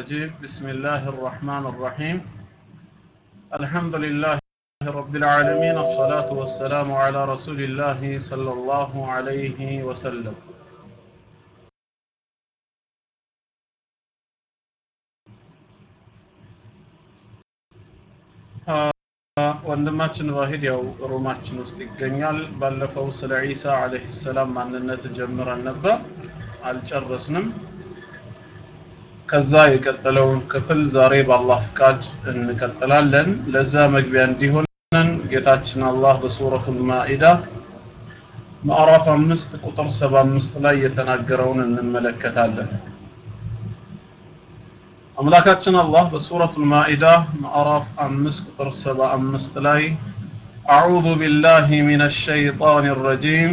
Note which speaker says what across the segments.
Speaker 1: الرجيم بسم الله الرحمن الرحيم الحمد لله رب العالمين الصلاة والسلام على رسول الله صلى الله عليه وسلم ወንድማችን ዋሂድ ያው ሮማችን ውስጥ ይገኛል። ባለፈው ስለ ዒሳ አለይሂ ሰላም ማንነት ጀምረን ነበር፣ አልጨረስንም። ከዛ የቀጠለውን ክፍል ዛሬ በአላህ ፍቃድ እንቀጥላለን። ለዛ መግቢያ እንዲሆነን ጌታችን አላህ በሱረቱል ማኢዳ ምዕራፍ አምስት ቁጥር ሰባ አምስት ላይ የተናገረውን እንመለከታለን። አምላካችን አላህ በሱረቱል ማኢዳ ምዕራፍ አምስት ቁጥር ሰባ አምስት ላይ አዑዙ ቢላሂ ሚነ ሸይጣን ረጂም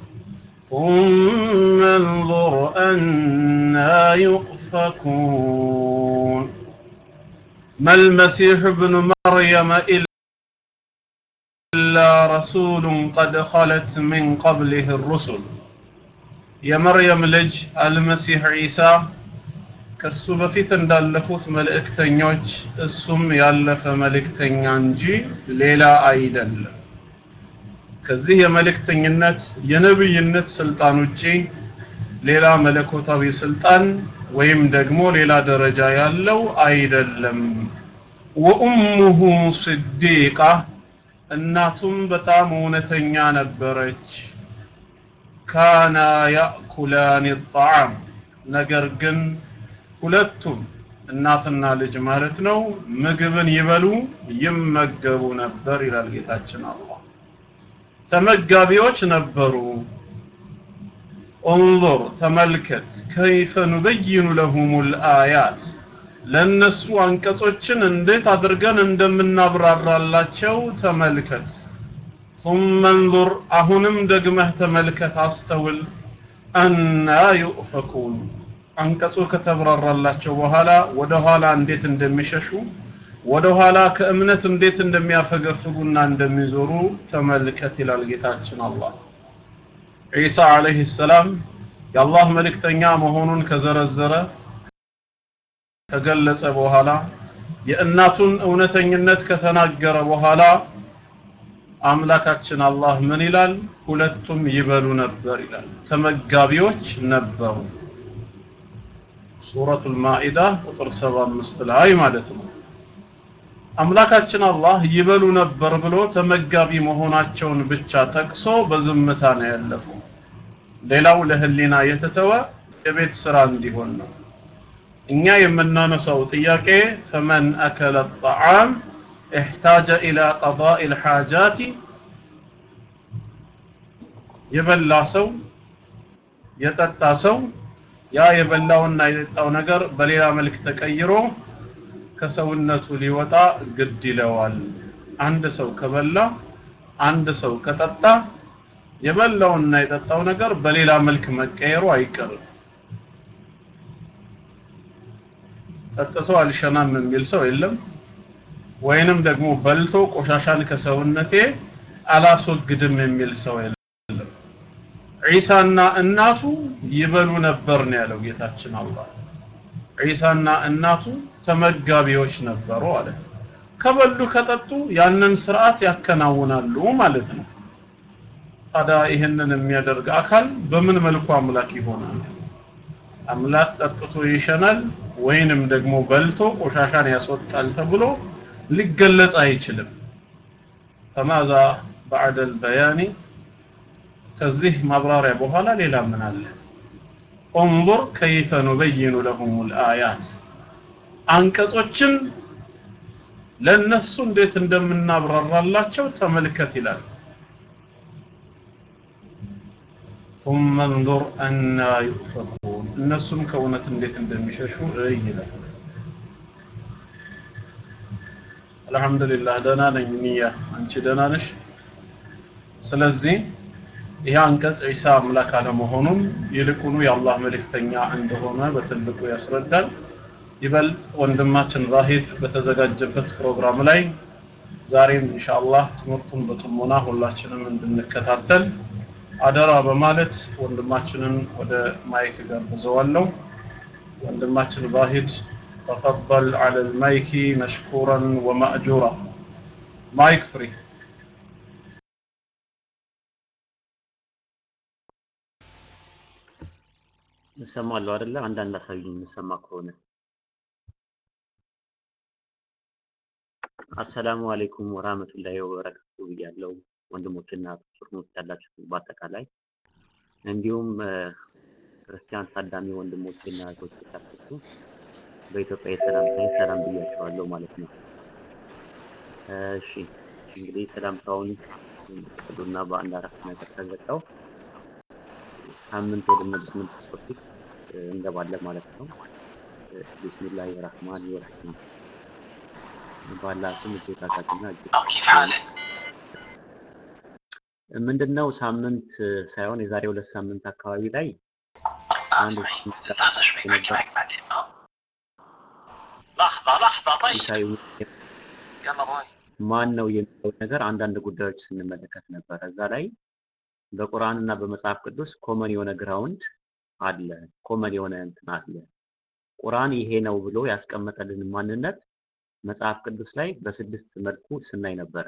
Speaker 1: ثم انظر أنا يؤفكون ما المسيح ابن مريم إلا رسول قد خلت من قبله الرسل يا مريم لج المسيح عيسى ከሱ በፊት እንዳለፉት መልእክተኞች እሱም ያለፈ መልእክተኛ እንጂ ሌላ አይደለም። ከዚህ የመልእክተኝነት የነብይነት ስልጣን ውጪ ሌላ መለኮታዊ ስልጣን ወይም ደግሞ ሌላ ደረጃ ያለው አይደለም። ወኡሙሁ ስዲቃ እናቱም በጣም እውነተኛ ነበረች። ካና ያእኩላን ጣዓም ነገር ግን ሁለቱም እናትና ልጅ ማለት ነው ምግብን ይበሉ ይመገቡ ነበር ይላል ጌታችን አላህ። ተመጋቢዎች ነበሩ። انظر ተመልከት كيف نبين لهم الآيات ለነሱ አንቀጾችን እንዴት አድርገን እንደምናብራራላቸው ተመልከት። ثم انظر አሁንም ደግመህ ተመልከት አስተውል። አና ዩእፈኩን አንቀጹ ከተብራራላቸው በኋላ ወደኋላ እንዴት እንደሚሸሹ ወደ ኋላ ከእምነት እንዴት እንደሚያፈገፍጉና እንደሚዞሩ ተመልከት ይላል ጌታችን አላህ። ዒሳ አለይሂ ሰላም የአላህ መልእክተኛ መሆኑን ከዘረዘረ ከገለጸ በኋላ የእናቱን እውነተኝነት ከተናገረ በኋላ አምላካችን አላህ ምን ይላል? ሁለቱም ይበሉ ነበር ይላል። ተመጋቢዎች ነበሩ። ሱረቱል ማኢዳ ቁጥር 75 ላይ ማለት ነው። አምላካችን አላህ ይበሉ ነበር ብሎ ተመጋቢ መሆናቸውን ብቻ ጠቅሶ በዝምታ ነው ያለፈው። ሌላው ለህሊና የተተወ የቤት ስራ እንዲሆን ነው። እኛ የምናነሳው ጥያቄ ፈመን አከለ ጣዓም احتاج الى قضاء الحاجات የበላ ሰው የጠጣ ሰው ያ የበላውና የጠጣው ነገር በሌላ መልክ ተቀይሮ ከሰውነቱ ሊወጣ ግድ ይለዋል። አንድ ሰው ከበላ አንድ ሰው ከጠጣ የበላውና የጠጣው ነገር በሌላ መልክ መቀየሩ አይቀርም። ጠጥቶ አልሸናም የሚል ሰው የለም። ወይንም ደግሞ በልቶ ቆሻሻን ከሰውነቴ አላስወግድም የሚል ሰው የለም። ዒሳና እናቱ ይበሉ ነበር ነው ያለው ጌታችን አላህ። ዒሳና እናቱ ተመጋቢዎች ነበሩ አለ። ከበሉ ከጠጡ ያንን ስርዓት ያከናውናሉ ማለት ነው። ታዲያ ይህንን የሚያደርግ አካል በምን መልኩ አምላክ ይሆናል? አምላክ ጠጥቶ ይሸናል ወይንም ደግሞ በልቶ ቆሻሻን ያስወጣል ተብሎ ሊገለጽ አይችልም። ፈማዛ ባዕደል በያኒ ከዚህ ማብራሪያ በኋላ ሌላ ምን አለ? እንظር ከይፈ ኑበይኑ ለሁም ልአያት አንቀጾችን ለነሱ እንዴት እንደምናብራራላቸው ተመልከት ይላል። ثم انظر أنا يؤفكون. እነሱም ከእውነት እንዴት እንደሚሸሹ እይ ይላል። አልহামዱሊላህ ደና ነኝ ንያ አንቺ ደና ነሽ? ስለዚህ ይህ አንቀጽ ኢሳ አምላክ አለመሆኑን ይልቁኑ የአላህ መልእክተኛ እንደሆነ በትልቁ ያስረዳል። ይበልጥ ወንድማችን ራሂብ በተዘጋጀበት ፕሮግራም ላይ ዛሬም ኢንሻአላህ ትምህርቱን በጥሞና ሁላችንም እንድንከታተል አደራ በማለት ወንድማችንን ወደ ማይክ ጋብዘዋለሁ። ወንድማችን ራሂድ ተፈበል አለ ልማይኪ መሽኩረን ወማእጁራ ማይክ ፍሪ
Speaker 2: እንሰማለሁ አይደለ? አንዳንድ አሳዩኝ፣ እንሰማ ከሆነ አሰላሙ አለይኩም ወራህመቱላሂ ወበረካቱ ብያለሁ። ወንድሞችና እህቶች ውስጥ ያላችሁ በአጠቃላይ እንዲሁም ክርስቲያን ታዳሚ ወንድሞችና እህቶች ያላችሁ በኢትዮጵያ የሰላምታ ሰላም ብያቸዋለሁ ማለት ነው። እሺ እንግዲህ ሰላምታውን ቅዱና በአንድ አረፍተ ነገር ከዘጋው ሳምንት ወደ ስምንት ቶፒክ እንገባለን ማለት ነው። ቢስሚላህ ረህማን ረሂም ባላትም እጆታታትና ምንድን ነው ሳምንት ሳይሆን የዛሬ ሁለት ሳምንት አካባቢ ላይ ማን ነው የሚለው ነገር አንዳንድ ጉዳዮች ስንመለከት ነበር። እዛ ላይ በቁርአን እና በመጽሐፍ ቅዱስ common የሆነ ground አለ፣ common የሆነ እንትን አለ። ቁርአን ይሄ ነው ብሎ ያስቀመጠልን ማንነት መጽሐፍ ቅዱስ ላይ በስድስት መልኩ ስናይ ነበረ።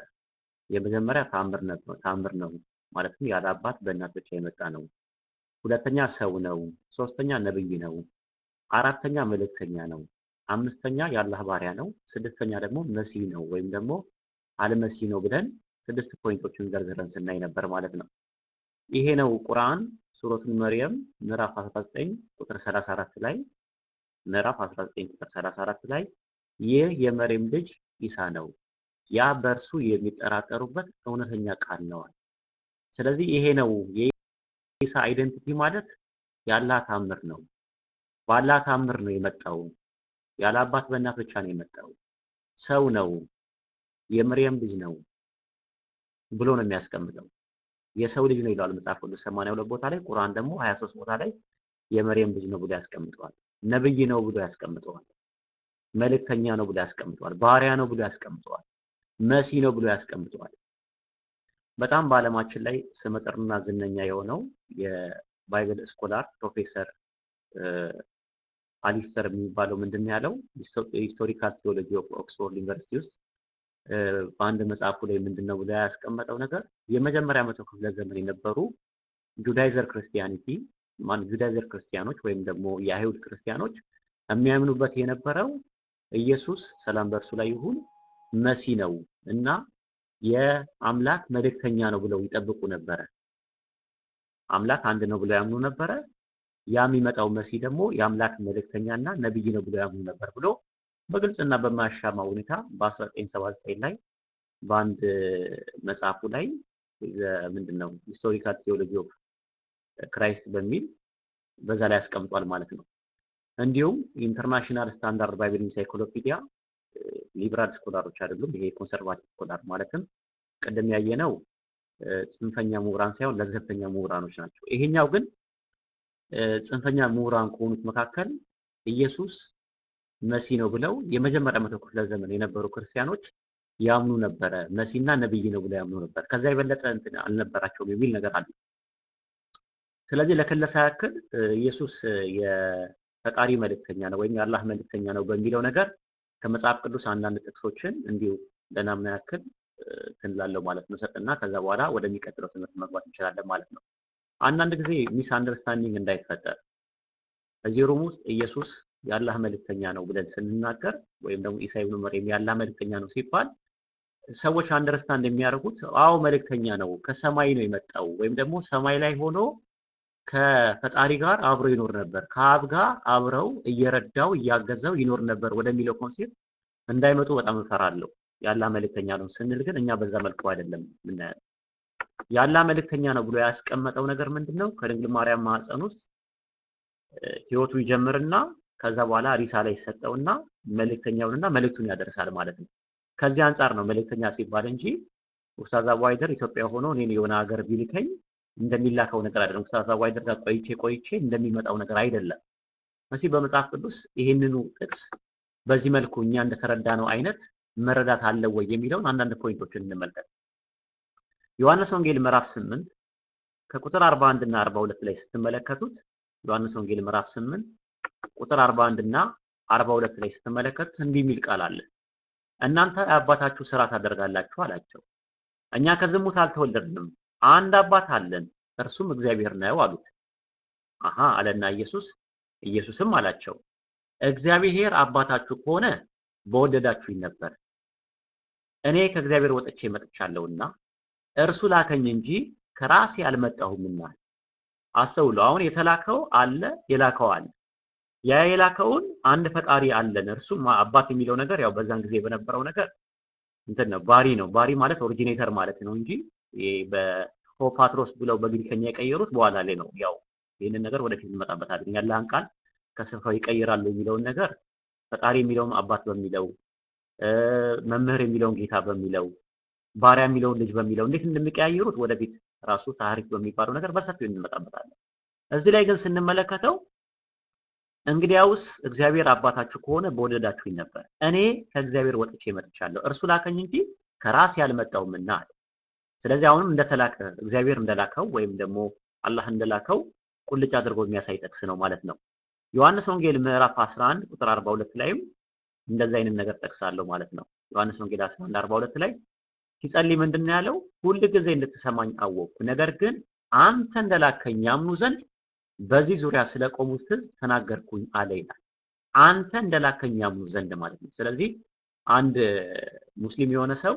Speaker 2: የመጀመሪያ ተአምር ነው ማለትም ያለ አባት በእናት ብቻ የመጣ ነው። ሁለተኛ ሰው ነው። ሶስተኛ ነብይ ነው። አራተኛ መልእክተኛ ነው። አምስተኛ የአላህ ባሪያ ነው። ስድስተኛ ደግሞ መሲህ ነው ወይም ደግሞ አልመሲህ ነው ብለን ስድስት ፖይንቶችን ዘርዝረን ስናይ ነበር ማለት ነው። ይሄ ነው ቁርአን ሱረቱል መርየም ምዕራፍ 19 ቁጥር 34 ላይ ምዕራፍ 19 ቁጥር 34 ላይ ይህ የመርየም ልጅ ኢሳ ነው፣ ያ በእርሱ የሚጠራጠሩበት እውነተኛ ቃል ነው። ስለዚህ ይሄ ነው የኢሳ አይደንቲቲ ማለት የአላህ ታምር ነው። በአላህ ታምር ነው የመጣው። ያለ አባት በእናት ብቻ ነው የመጣው። ሰው ነው፣ የመርየም ልጅ ነው ብሎ ነው የሚያስቀምጠው። የሰው ልጅ ነው ይለዋል መጽሐፍ ቅዱስ 82 ቦታ ላይ፣ ቁርአን ደግሞ 23 ቦታ ላይ የመርየም ልጅ ነው ብሎ ያስቀምጠዋል። ነብይ ነው ብሎ ያስቀምጠዋል። መልእክተኛ ነው ብሎ ያስቀምጠዋል። ባሪያ ነው ብሎ ያስቀምጠዋል። መሲ ነው ብሎ ያስቀምጠዋል። በጣም በዓለማችን ላይ ስመጥርና ዝነኛ የሆነው የ Bible scholar ፕሮፌሰር አሊስተር የሚባለው ምንድን ያለው historical theology Oxford University ውስጥ በአንድ መጽሐፉ ላይ ምንድን ነው ብሎ ያስቀመጠው ነገር የመጀመሪያ መቶ ክፍለ ዘመን የነበሩ Judaizer Christianity Judaizer ክርስቲያኖች ወይም ደግሞ የአይሁድ ክርስቲያኖች የሚያምኑበት የነበረው ኢየሱስ ሰላም በእርሱ ላይ ይሁን መሲ ነው እና የአምላክ መልእክተኛ ነው ብለው ይጠብቁ ነበረ። አምላክ አንድ ነው ብለው ያምኑ ነበረ። ያ የሚመጣው መሲህ ደግሞ የአምላክ መልእክተኛና ነብይ ነው ብሎ ያምኑ ነበር ብሎ በግልጽና በማያሻማ ሁኔታ በ1979 ላይ በአንድ መጽሐፉ ላይ ምንድን ነው historical theology of Christ በሚል በዛ ላይ ያስቀምጧል ማለት ነው። እንዲሁም International Standard Bible Encyclopedia liberal scholar ኦች አይደሉም፣ ይሄ conservative scholar ማለትም ቅድም ያየነው ጽንፈኛ ምሁራን ሳይሆን ለዘብተኛ ምሁራኖች ናቸው። ይሄኛው ግን ጽንፈኛ ምሁራን ከሆኑት መካከል ኢየሱስ መሲ ነው ብለው የመጀመሪያ መቶ ክፍለ ዘመን የነበሩ ክርስቲያኖች ያምኑ ነበረ። መሲና ነብይ ነው ብለው ያምኑ ነበር። ከዛ የበለጠ እንትን አልነበራቸውም የሚል ነገር አለ። ስለዚህ ለክለሳ ያክል ኢየሱስ የፈጣሪ መልእክተኛ ነው ወይም የአላህ መልእክተኛ ነው በሚለው ነገር ከመጽሐፍ ቅዱስ አንዳንድ ጥቅሶችን እንዲሁ ለናምና ያክል ትንላለው ማለት ነው ሰጥና ከዛ በኋላ ወደሚቀጥለው ትምህርት መግባት እንችላለን ማለት ነው። አንዳንድ ጊዜ misunderstanding እንዳይፈጠር እዚህ room ውስጥ ኢየሱስ የአላህ መልእክተኛ ነው ብለን ስንናገር ወይም ደግሞ ኢሳ ኢብኑ መርየም የአላህ መልእክተኛ ነው ሲባል ሰዎች understand የሚያደርጉት አዎ መልእክተኛ ነው ከሰማይ ነው የመጣው ወይም ደግሞ ሰማይ ላይ ሆኖ ከፈጣሪ ጋር አብሮ ይኖር ነበር ከአብ ጋር አብረው እየረዳው እያገዘው ይኖር ነበር ወደሚለው concept እንዳይመጡ በጣም እፈራለሁ። የአላህ መልእክተኛ ነው ስንል ግን እኛ በዛ መልኩ አይደለም ምናየው። የአላህ መልእክተኛ ነው ብሎ ያስቀመጠው ነገር ምንድን ነው? ከድንግል ማርያም ማህፀን ውስጥ ህይወቱ ይጀምርና ከዛ በኋላ ሪሳ ላይ ይሰጠውና መልእክተኛውንና መልእክቱን ያደርሳል ማለት ነው። ከዚህ አንጻር ነው መልእክተኛ ሲባል እንጂ ኡስታዝ አቡ ኢትዮጵያ ሆኖ እኔን የሆነ ሀገር ቢልከኝ እንደሚላከው ነገር አይደለም። አቡ ሃይደር ጋር ቆይቼ ቆይቼ እንደሚመጣው ነገር አይደለም። መሲህ በመጽሐፍ ቅዱስ ይህንኑ ጥቅስ በዚህ መልኩ እኛ እንደተረዳነው አይነት መረዳት አለ ወይ የሚለውን አንዳንድ ፖይንቶችን እንመልከት። ዮሐንስ ወንጌል ምዕራፍ 8 ከቁጥር 41 እና 42 ላይ ስትመለከቱት ዮሐንስ ወንጌል ምዕራፍ 8 ቁጥር 41 እና 42 ላይ ስትመለከቱት እንዲህ የሚል ቃል አለ። እናንተ የአባታችሁ ስራ ታደርጋላችሁ አላቸው። እኛ ከዝሙት አልተወለድንም፣ አንድ አባት አለን፣ እርሱም እግዚአብሔር ነው አሉት። አሃ አለና ኢየሱስ ኢየሱስም አላቸው እግዚአብሔር አባታችሁ ከሆነ በወደዳችሁኝ ነበር። እኔ ከእግዚአብሔር ወጥቼ መጥቻለሁና እርሱ ላከኝ እንጂ ከራሴ አልመጣሁምና። አስተውሉ። አሁን የተላከው አለ፣ የላከው አለ። ያ የላከውን አንድ ፈጣሪ አለን፣ እርሱም አባት የሚለው ነገር ያው በዛን ጊዜ በነበረው ነገር እንትን ነው፣ ባሪ ነው። ባሪ ማለት ኦሪጂኔተር ማለት ነው እንጂ በሆፓትሮስ ብለው በግሪከኛ የቀየሩት በኋላ ላይ ነው። ያው ይህንን ነገር ወደፊት እንመጣበታለን። ያለህን ቃል ከስፍራው ይቀይራሉ የሚለውን ነገር ፈጣሪ የሚለውም አባት በሚለው መምህር የሚለውን ጌታ በሚለው ባሪያ የሚለውን ልጅ በሚለው እንዴት እንደሚቀያየሩት ወደፊት ራሱ ታሪክ በሚባለው ነገር በሰፊው እንመጣበታለን። እዚህ ላይ ግን ስንመለከተው እንግዲያውስ እግዚአብሔር አባታችሁ ከሆነ በወደዳችሁኝ ነበር። እኔ ከእግዚአብሔር ወጥቼ መጥቻለሁ፣ እርሱ ላከኝ እንጂ ከራሴ አልመጣሁምና አለ። ስለዚህ አሁንም እንደተላከ እግዚአብሔር እንደላከው ወይም ደግሞ አላህ እንደላከው ቁልጭ አድርጎ የሚያሳይ ጥቅስ ነው ማለት ነው። ዮሐንስ ወንጌል ምዕራፍ 11 ቁጥር 42 ላይም እንደዛ አይነት ነገር ጠቅሳለሁ ማለት ነው። ዮሐንስ ወንጌል 11 42 ላይ ሲጸልይ ምንድን ነው ያለው? ሁል ጊዜ እንድትሰማኝ አወቅኩ፣ ነገር ግን አንተ እንደላከኝ ያምኑ ዘንድ በዚህ ዙሪያ ስለቆሙት ሕዝብ ተናገርኩኝ አለ ይላል። አንተ እንደላከኝ ያምኑ ዘንድ ማለት ነው። ስለዚህ አንድ ሙስሊም የሆነ ሰው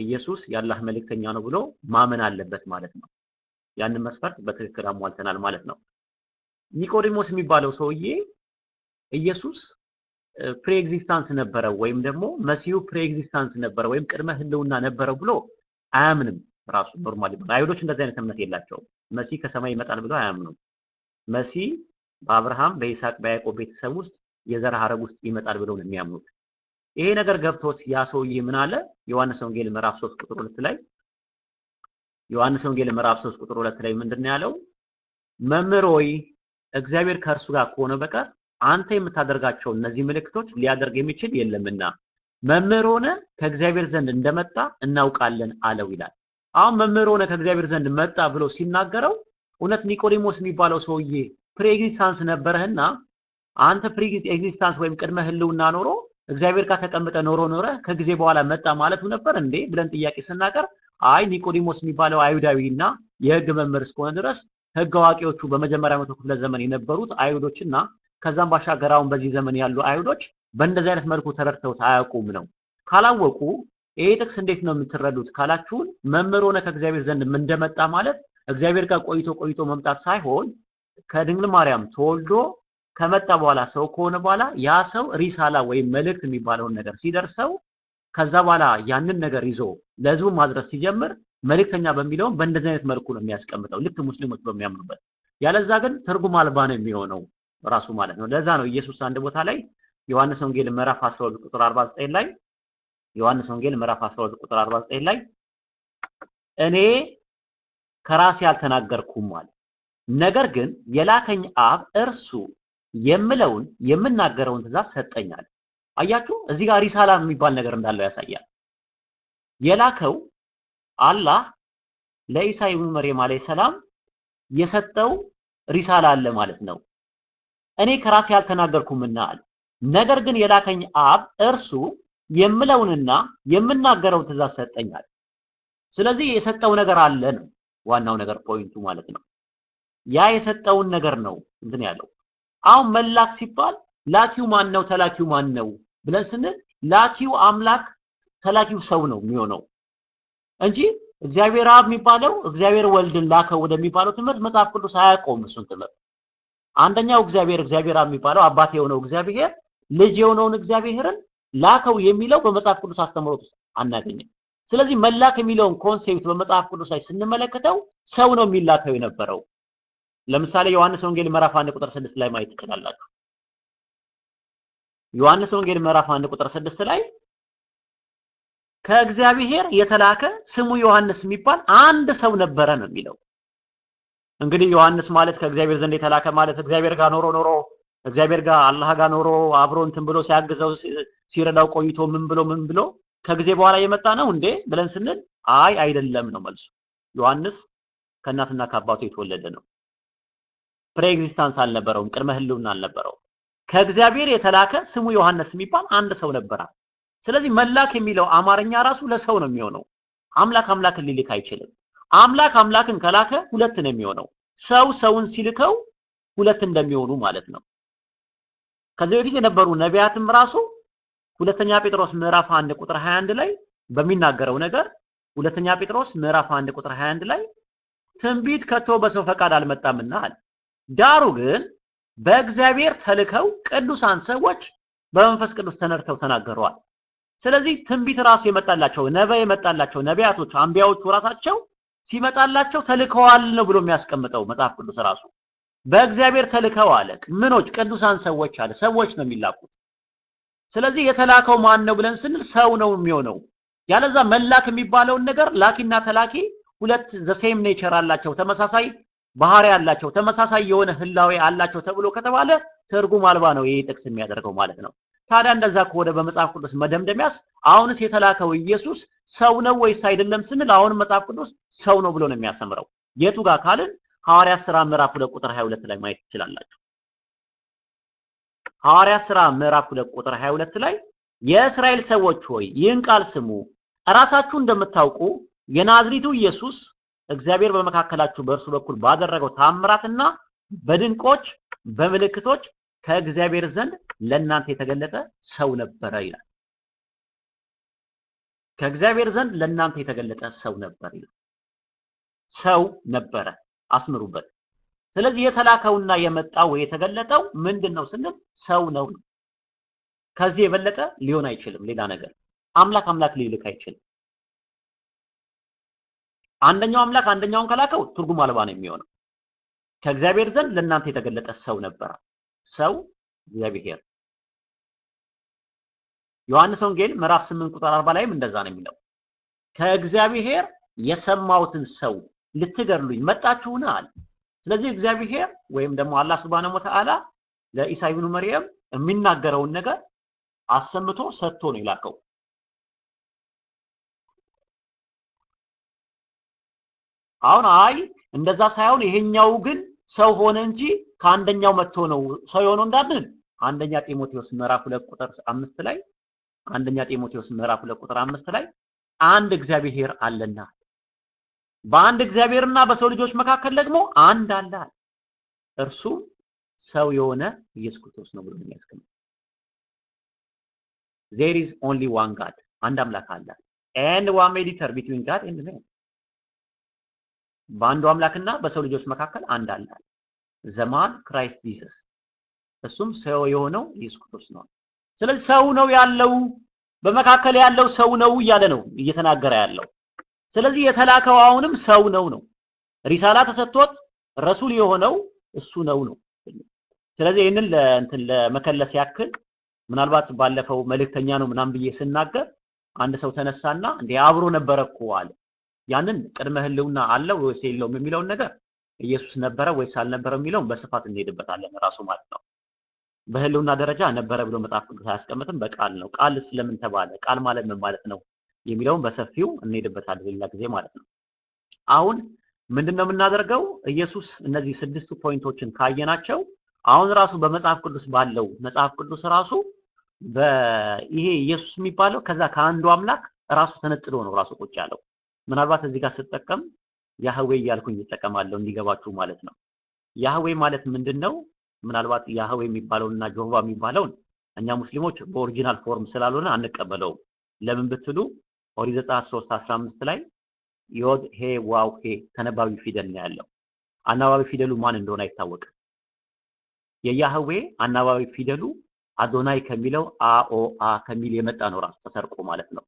Speaker 2: ኢየሱስ የአላህ መልእክተኛ ነው ብሎ ማመን አለበት ማለት ነው። ያንን መስፈርት በትክክል አሟልተናል ማለት ነው። ኒቆዲሞስ የሚባለው ሰውዬ ኢየሱስ preexistence ነበረው ወይም ደግሞ መሲሁ preexistence ነበረ ወይም ቅድመ ህልውና ነበረው ብሎ አያምንም። ራሱ normally አይሁዶች እንደዚህ አይነት እምነት የላቸውም። መሲህ ከሰማይ ይመጣል ብለው አያምኑም። መሲህ በአብርሃም በይስሐቅ በያዕቆብ ቤተሰብ ውስጥ የዘር ሐረግ ውስጥ ይመጣል ብለው ነው የሚያምኑት። ይሄ ነገር ገብቶት ያ ሰውዬ ምን አለ? ዮሐንስ ወንጌል ምዕራፍ 3 ቁጥር 2 ላይ ዮሐንስ ወንጌል ምዕራፍ 3 ቁጥር 2 ላይ ምንድን ያለው? መምህር ሆይ እግዚአብሔር ከእርሱ ጋር ከሆነ በቀር አንተ የምታደርጋቸው እነዚህ ምልክቶች ሊያደርግ የሚችል የለምና መምህር ሆነ ከእግዚአብሔር ዘንድ እንደመጣ እናውቃለን አለው ይላል። አሁን መምህር ሆነ ከእግዚአብሔር ዘንድ መጣ ብሎ ሲናገረው እውነት ኒቆዲሞስ የሚባለው ሰውዬ preexistence ነበረህና አንተ preexistence ወይም ቅድመ ህልውና ኖሮ እግዚአብሔር ጋር ተቀምጦ ኖሮ ኖረ ከጊዜ በኋላ መጣ ማለቱ ነበር እንዴ ብለን ጥያቄ ስናቀርብ አይ ኒቆዲሞስ የሚባለው አይሁዳዊና የህግ መምህር እስከሆነ ድረስ ህግ አዋቂዎቹ በመጀመሪያ መቶ ክፍለ ዘመን የነበሩት አይሁዶችና ከዛም ባሻገር አሁን በዚህ ዘመን ያሉ አይሁዶች በእንደዚህ አይነት መልኩ ተረድተውት አያውቁም ነው። ካላወቁ ይሄ ጥቅስ እንዴት ነው የምትረዱት ካላችሁን መምህር ሆነ ከእግዚአብሔር ዘንድ እንደመጣ ማለት እግዚአብሔር ጋር ቆይቶ ቆይቶ መምጣት ሳይሆን ከድንግል ማርያም ተወልዶ ከመጣ በኋላ ሰው ከሆነ በኋላ ያ ሰው ሪሳላ ወይም መልእክት የሚባለውን ነገር ሲደርሰው ከዛ በኋላ ያንን ነገር ይዞ ለህዝቡ ማድረስ ሲጀምር መልእክተኛ በሚለውም በእንደዚህ አይነት መልኩ ነው የሚያስቀምጠው ልክ ሙስሊሞች በሚያምኑበት። ያለዛ ግን ትርጉም አልባ ነው የሚሆነው ራሱ ማለት ነው። ለዛ ነው ኢየሱስ አንድ ቦታ ላይ ዮሐንስ ወንጌል ምዕራፍ 12 ቁጥር 49 ላይ ዮሐንስ ወንጌል ምዕራፍ 12 ቁጥር 49 ላይ እኔ ከራሴ አልተናገርኩም ማለት ነገር ግን የላከኝ አብ እርሱ የምለውን የምናገረውን ትእዛዝ ሰጠኛል። አያችሁ እዚህ ጋር ሪሳላ የሚባል ነገር እንዳለው ያሳያል። የላከው አላህ ለኢሳ ኢብኑ መርየም አለይሂ ሰላም የሰጠው ሪሳላ አለ ማለት ነው። እኔ ከራሴ አልተናገርኩምና አለ። ነገር ግን የላከኝ አብ እርሱ የምለውንና የምናገረውን ትእዛዝ ሰጠኛል። ስለዚህ የሰጠው ነገር አለ ነው ዋናው ነገር ፖይንቱ ማለት ነው። ያ የሰጠውን ነገር ነው እንትን ያለው። አሁን መላክ ሲባል ላኪው ማን ነው ተላኪው ማን ነው ብለን ስንል ላኪው አምላክ ተላኪው ሰው ነው የሚሆነው እንጂ እግዚአብሔር አብ የሚባለው እግዚአብሔር ወልድን ላከው ወደሚባለው ትምህርት መጽሐፍ ቅዱስ አያውቀውም እሱን ትምህርት። አንደኛው እግዚአብሔር እግዚአብሔር አብ የሚባለው አባት የሆነው እግዚአብሔር ልጅ የሆነውን እግዚአብሔርን ላከው የሚለው በመጽሐፍ ቅዱስ አስተምህሮት ውስጥ አናገኝም። ስለዚህ መላክ የሚለውን concept በመጽሐፍ ቅዱስ ላይ ስንመለከተው ሰው ነው የሚላከው የነበረው። ለምሳሌ ዮሐንስ ወንጌል ምዕራፍ 1 ቁጥር 6 ላይ ማየት ትችላላችሁ። ዮሐንስ ወንጌል ምዕራፍ 1 ቁጥር 6 ላይ ከእግዚአብሔር የተላከ ስሙ ዮሐንስ የሚባል አንድ ሰው ነበረ ነው የሚለው። እንግዲህ ዮሐንስ ማለት ከእግዚአብሔር ዘንድ የተላከ ማለት እግዚአብሔር ጋር ኖሮ ኖሮ እግዚአብሔር ጋር አላህ ጋር ኖሮ አብሮ እንትን ብሎ ሲያግዘው ሲረዳው ቆይቶ ምን ብሎ ምን ብሎ ከጊዜ በኋላ የመጣ ነው እንዴ ብለን ስንል አይ አይደለም ነው መልሱ። ዮሐንስ ከእናትና ከአባቱ የተወለደ ነው። preexistence አልነበረውም፣ ቅድመ ህልውና አልነበረውም። ከእግዚአብሔር የተላከ ስሙ ዮሐንስ የሚባል አንድ ሰው ነበረ። ስለዚህ መላክ የሚለው አማርኛ ራሱ ለሰው ነው የሚሆነው። አምላክ አምላክን ሊልክ አይችልም። አምላክ አምላክን ከላከ ሁለት ነው የሚሆነው። ሰው ሰውን ሲልከው ሁለት እንደሚሆኑ ማለት ነው። ከዚህ በፊት የነበሩ ነቢያትም ራሱ ሁለተኛ ጴጥሮስ ምዕራፍ 1 ቁጥር 21 ላይ በሚናገረው ነገር ሁለተኛ ጴጥሮስ ምዕራፍ 1 ቁጥር 21 ላይ ትንቢት ከቶ በሰው ፈቃድ አልመጣምና አለ። ዳሩ ግን በእግዚአብሔር ተልከው ቅዱሳን ሰዎች በመንፈስ ቅዱስ ተነድተው ተናገረዋል። ስለዚህ ትንቢት ራሱ የመጣላቸው ነበ የመጣላቸው ነቢያቶች አንቢያዎቹ ራሳቸው ሲመጣላቸው ተልከዋል ነው ብሎ የሚያስቀምጠው መጽሐፍ ቅዱስ ራሱ። በእግዚአብሔር ተልከው አለ። ምኖች ቅዱሳን ሰዎች አለ። ሰዎች ነው የሚላኩት። ስለዚህ የተላከው ማን ነው ብለን ስንል ሰው ነው የሚሆነው። ያለዛ መላክ የሚባለውን ነገር ላኪና ተላኪ ሁለት ዘሴም ኔቸር አላቸው፣ ተመሳሳይ ባህሪ አላቸው፣ ተመሳሳይ የሆነ ህላዌ አላቸው ተብሎ ከተባለ ትርጉም አልባ ነው ይሄ ጥቅስ የሚያደርገው ማለት ነው። ታዲያ እንደዛ ከሆነ በመጽሐፍ ቅዱስ መደምደሚያስ አሁንስ የተላከው ኢየሱስ ሰው ነው ወይስ አይደለም ስንል አሁን መጽሐፍ ቅዱስ ሰው ነው ብሎ ነው የሚያሰምረው። የቱ ጋር ካልን ሐዋርያት ሥራ ምዕራፍ 2 ቁጥር 22 ላይ ማየት ትችላላችሁ። ሐዋርያት ሥራ ምዕራፍ 2 ቁጥር 22 ላይ የእስራኤል ሰዎች ሆይ ይህን ቃል ስሙ፣ እራሳችሁ እንደምታውቁ የናዝሪቱ ኢየሱስ እግዚአብሔር በመካከላችሁ በእርሱ በኩል ባደረገው ታምራትና በድንቆች በምልክቶች ከእግዚአብሔር ዘንድ ለእናንተ የተገለጠ ሰው ነበረ ይላል። ከእግዚአብሔር ዘንድ ለእናንተ የተገለጠ ሰው ነበር ይላል። ሰው ነበረ፣ አስምሩበት። ስለዚህ የተላከውና የመጣው ወይ የተገለጠው ምንድን ነው ስንል ሰው ነው። ከዚህ የበለጠ ሊሆን አይችልም። ሌላ ነገር አምላክ አምላክ ሊልክ አይችልም። አንደኛው አምላክ አንደኛውን ከላከው ትርጉም አልባ ነው የሚሆነው። ከእግዚአብሔር ዘንድ ለእናንተ የተገለጠ ሰው ነበረ። ሰው እግዚአብሔር። ዮሐንስ ወንጌል ምዕራፍ 8 ቁጥር 40 ላይም እንደዛ ነው የሚለው ከእግዚአብሔር የሰማሁትን ሰው ልትገድሉኝ መጣችሁን አለ። ስለዚህ እግዚአብሔር ወይም ደግሞ አላህ ሱብሃነሁ ወተዓላ ለኢሳ ኢብኑ መርየም የሚናገረውን ነገር አሰምቶ ሰጥቶ ነው የላከው። አሁን አይ እንደዛ ሳይሆን ይሄኛው ግን ሰው ሆነ እንጂ ከአንደኛው መጥቶ ነው ሰው የሆነው እንዳልን አንደኛ ጢሞቴዎስ ምዕራፍ ሁለት ቁጥር አምስት ላይ አንደኛ ጢሞቴዎስ ምዕራፍ ሁለት ቁጥር አምስት ላይ አንድ እግዚአብሔር አለና በአንድ እግዚአብሔርና በሰው ልጆች መካከል ደግሞ አንድ አለ እርሱም ሰው የሆነ ኢየሱስ ክርስቶስ ነው ብሎ ነው የሚያስቀምጠው። there is only one God አንድ አምላክ አለ። and one mediator between God and men በአንዱ አምላክና በሰው ልጆች መካከል አንድ አለ the man Christ Jesus እሱም ሰው የሆነው ኢየሱስ ክርስቶስ ነው። ስለዚህ ሰው ነው ያለው በመካከል ያለው ሰው ነው እያለ ነው እየተናገረ ያለው። ስለዚህ የተላከው አሁንም ሰው ነው ነው رسالة ተሰጥቶት ረሱል የሆነው እሱ ነው ነው። ስለዚህ ይህንን ለእንትን ለመከለስ ያክል ምናልባት ባለፈው መልእክተኛ ነው ምናምን ብዬ ስናገር አንድ ሰው ተነሳና እንዴ አብሮ ነበረ እኮ አለ። ያንን ቅድመ ህልውና አለው ወይስ የለውም የሚለውን ነገር ኢየሱስ ነበረ ወይስ አልነበረ የሚለውን በስፋት እንሄድበታለን ራሱ ማለት ነው። በህልውና ደረጃ ነበረ ብሎ መጽሐፍ ቅዱስ አያስቀምጥም። በቃል ነው። ቃል ስለምን ተባለ? ቃል ማለት ምን ማለት ነው የሚለውን በሰፊው እንሄድበታለን ሌላ ጊዜ ማለት ነው። አሁን ምንድነው የምናደርገው? ኢየሱስ እነዚህ ስድስቱ ፖይንቶችን ካየናቸው አሁን ራሱ በመጽሐፍ ቅዱስ ባለው መጽሐፍ ቅዱስ ራሱ በይሄ ኢየሱስ የሚባለው ከዛ ከአንዱ አምላክ ራሱ ተነጥሎ ነው ራሱ ቁጭ ያለው። ምናልባት እዚህ ጋር ስጠቀም ያህዌ እያልኩኝ እጠቀማለሁ እንዲገባችሁ ማለት ነው። ያህዌ ማለት ምንድን ነው? ምናልባት ያህዌ የሚባለውንና ጆሆቫ የሚባለውን እኛ ሙስሊሞች በ original form ስላልሆነ አንቀበለውም። ለምን ብትሉ ኦሪት ዘጸአት 3 15 ላይ ዮድ ሄ ዋው ሄ ተነባቢ ፊደል ነው ያለው። አናባቢ ፊደሉ ማን እንደሆነ አይታወቅም። የያህዌ አናባቢ ፊደሉ አዶናይ ከሚለው አ ኦ አ ከሚል የመጣ ነው ራሱ ተሰርቆ ማለት ነው።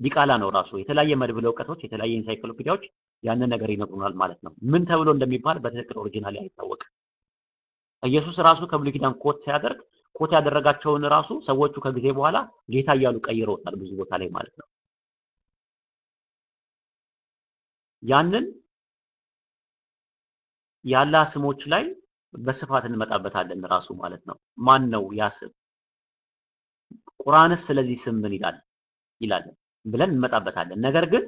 Speaker 2: ዲቃላ ነው ራሱ። የተለያየ መድብለ እውቀቶች፣ የተለያየ ኢንሳይክሎፒዲያዎች ያንን ነገር ይነግሩናል ማለት ነው። ምን ተብሎ እንደሚባል በትክክል originally አይታወቅም። ኢየሱስ ራሱ ከብሉይ ኪዳን quote ሲያደርግ quote ያደረጋቸውን ራሱ ሰዎቹ ከጊዜ በኋላ ጌታ እያሉ ቀይረውታል ብዙ ቦታ ላይ ማለት ነው። ያንን የአላህ ስሞች ላይ በስፋት እንመጣበታለን ራሱ ማለት ነው። ማን ነው ያ ስም? ቁርአንስ ስለዚህ ስም ምን ይላል ይላል ብለን እንመጣበታለን። ነገር ግን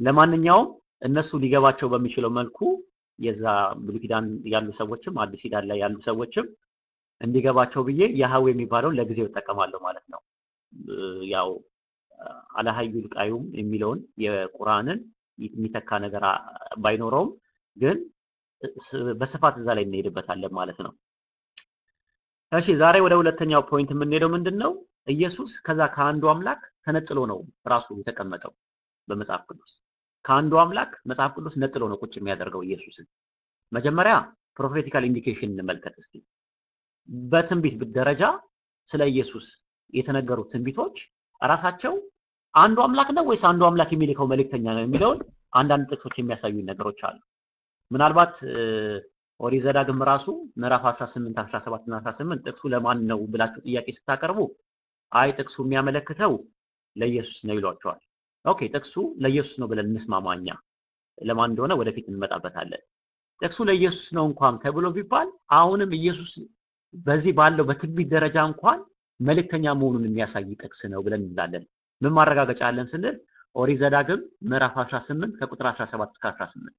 Speaker 2: ለማንኛውም እነሱ ሊገባቸው በሚችለው መልኩ የዛ ብሉይ ኪዳን ያሉ ሰዎችም አዲስ ኪዳን ላይ ያሉ ሰዎችም እንዲገባቸው ብዬ ያህዌ የሚባለውን ለጊዜው እጠቀማለሁ ማለት ነው። ያው الحي القيوم የሚለውን የቁርአንን የሚተካ ነገር ባይኖረውም ግን በስፋት እዛ ላይ እንሄድበታለን ማለት ነው። እሺ ዛሬ ወደ ሁለተኛው point የምንሄደው ምንድን ነው? ኢየሱስ ከዛ ከአንዱ አምላክ ተነጥሎ ነው ራሱ የተቀመጠው በመጽሐፍ ቅዱስ። ከአንዱ አምላክ መጽሐፍ ቅዱስ ነጥሎ ነው ቁጭ የሚያደርገው ኢየሱስን። መጀመሪያ prophetical indication እንመልከት እስቲ። በትንቢት ደረጃ ስለ ኢየሱስ የተነገሩ ትንቢቶች ራሳቸው አንዱ አምላክ ነው ወይስ አንዱ አምላክ የሚልከው መልእክተኛ ነው የሚለውን አንዳንድ ጥቅሶች የሚያሳዩ ነገሮች አሉ። ምናልባት ኦሪት ዘዳግም ራሱ ምዕራፍ 18 17 እና 18 ጥቅሱ ለማን ነው ብላችሁ ጥያቄ ስታቀርቡ አይ ጥቅሱ የሚያመለክተው ለኢየሱስ ነው ይሏቸዋል። okay ጥቅሱ ለኢየሱስ ነው ብለን እንስማማና ለማን እንደሆነ ወደፊት እንመጣበታለን። ጥቅሱ ለኢየሱስ ነው እንኳን ተብሎ ቢባል አሁንም ኢየሱስ በዚህ ባለው በትንቢት ደረጃ እንኳን መልእክተኛ መሆኑን የሚያሳይ ጥቅስ ነው ብለን እንላለን። ምን ማረጋገጫ አለን ስንል ኦሪት ዘዳግም ምዕራፍ 18 ከቁጥር 17 እስከ 18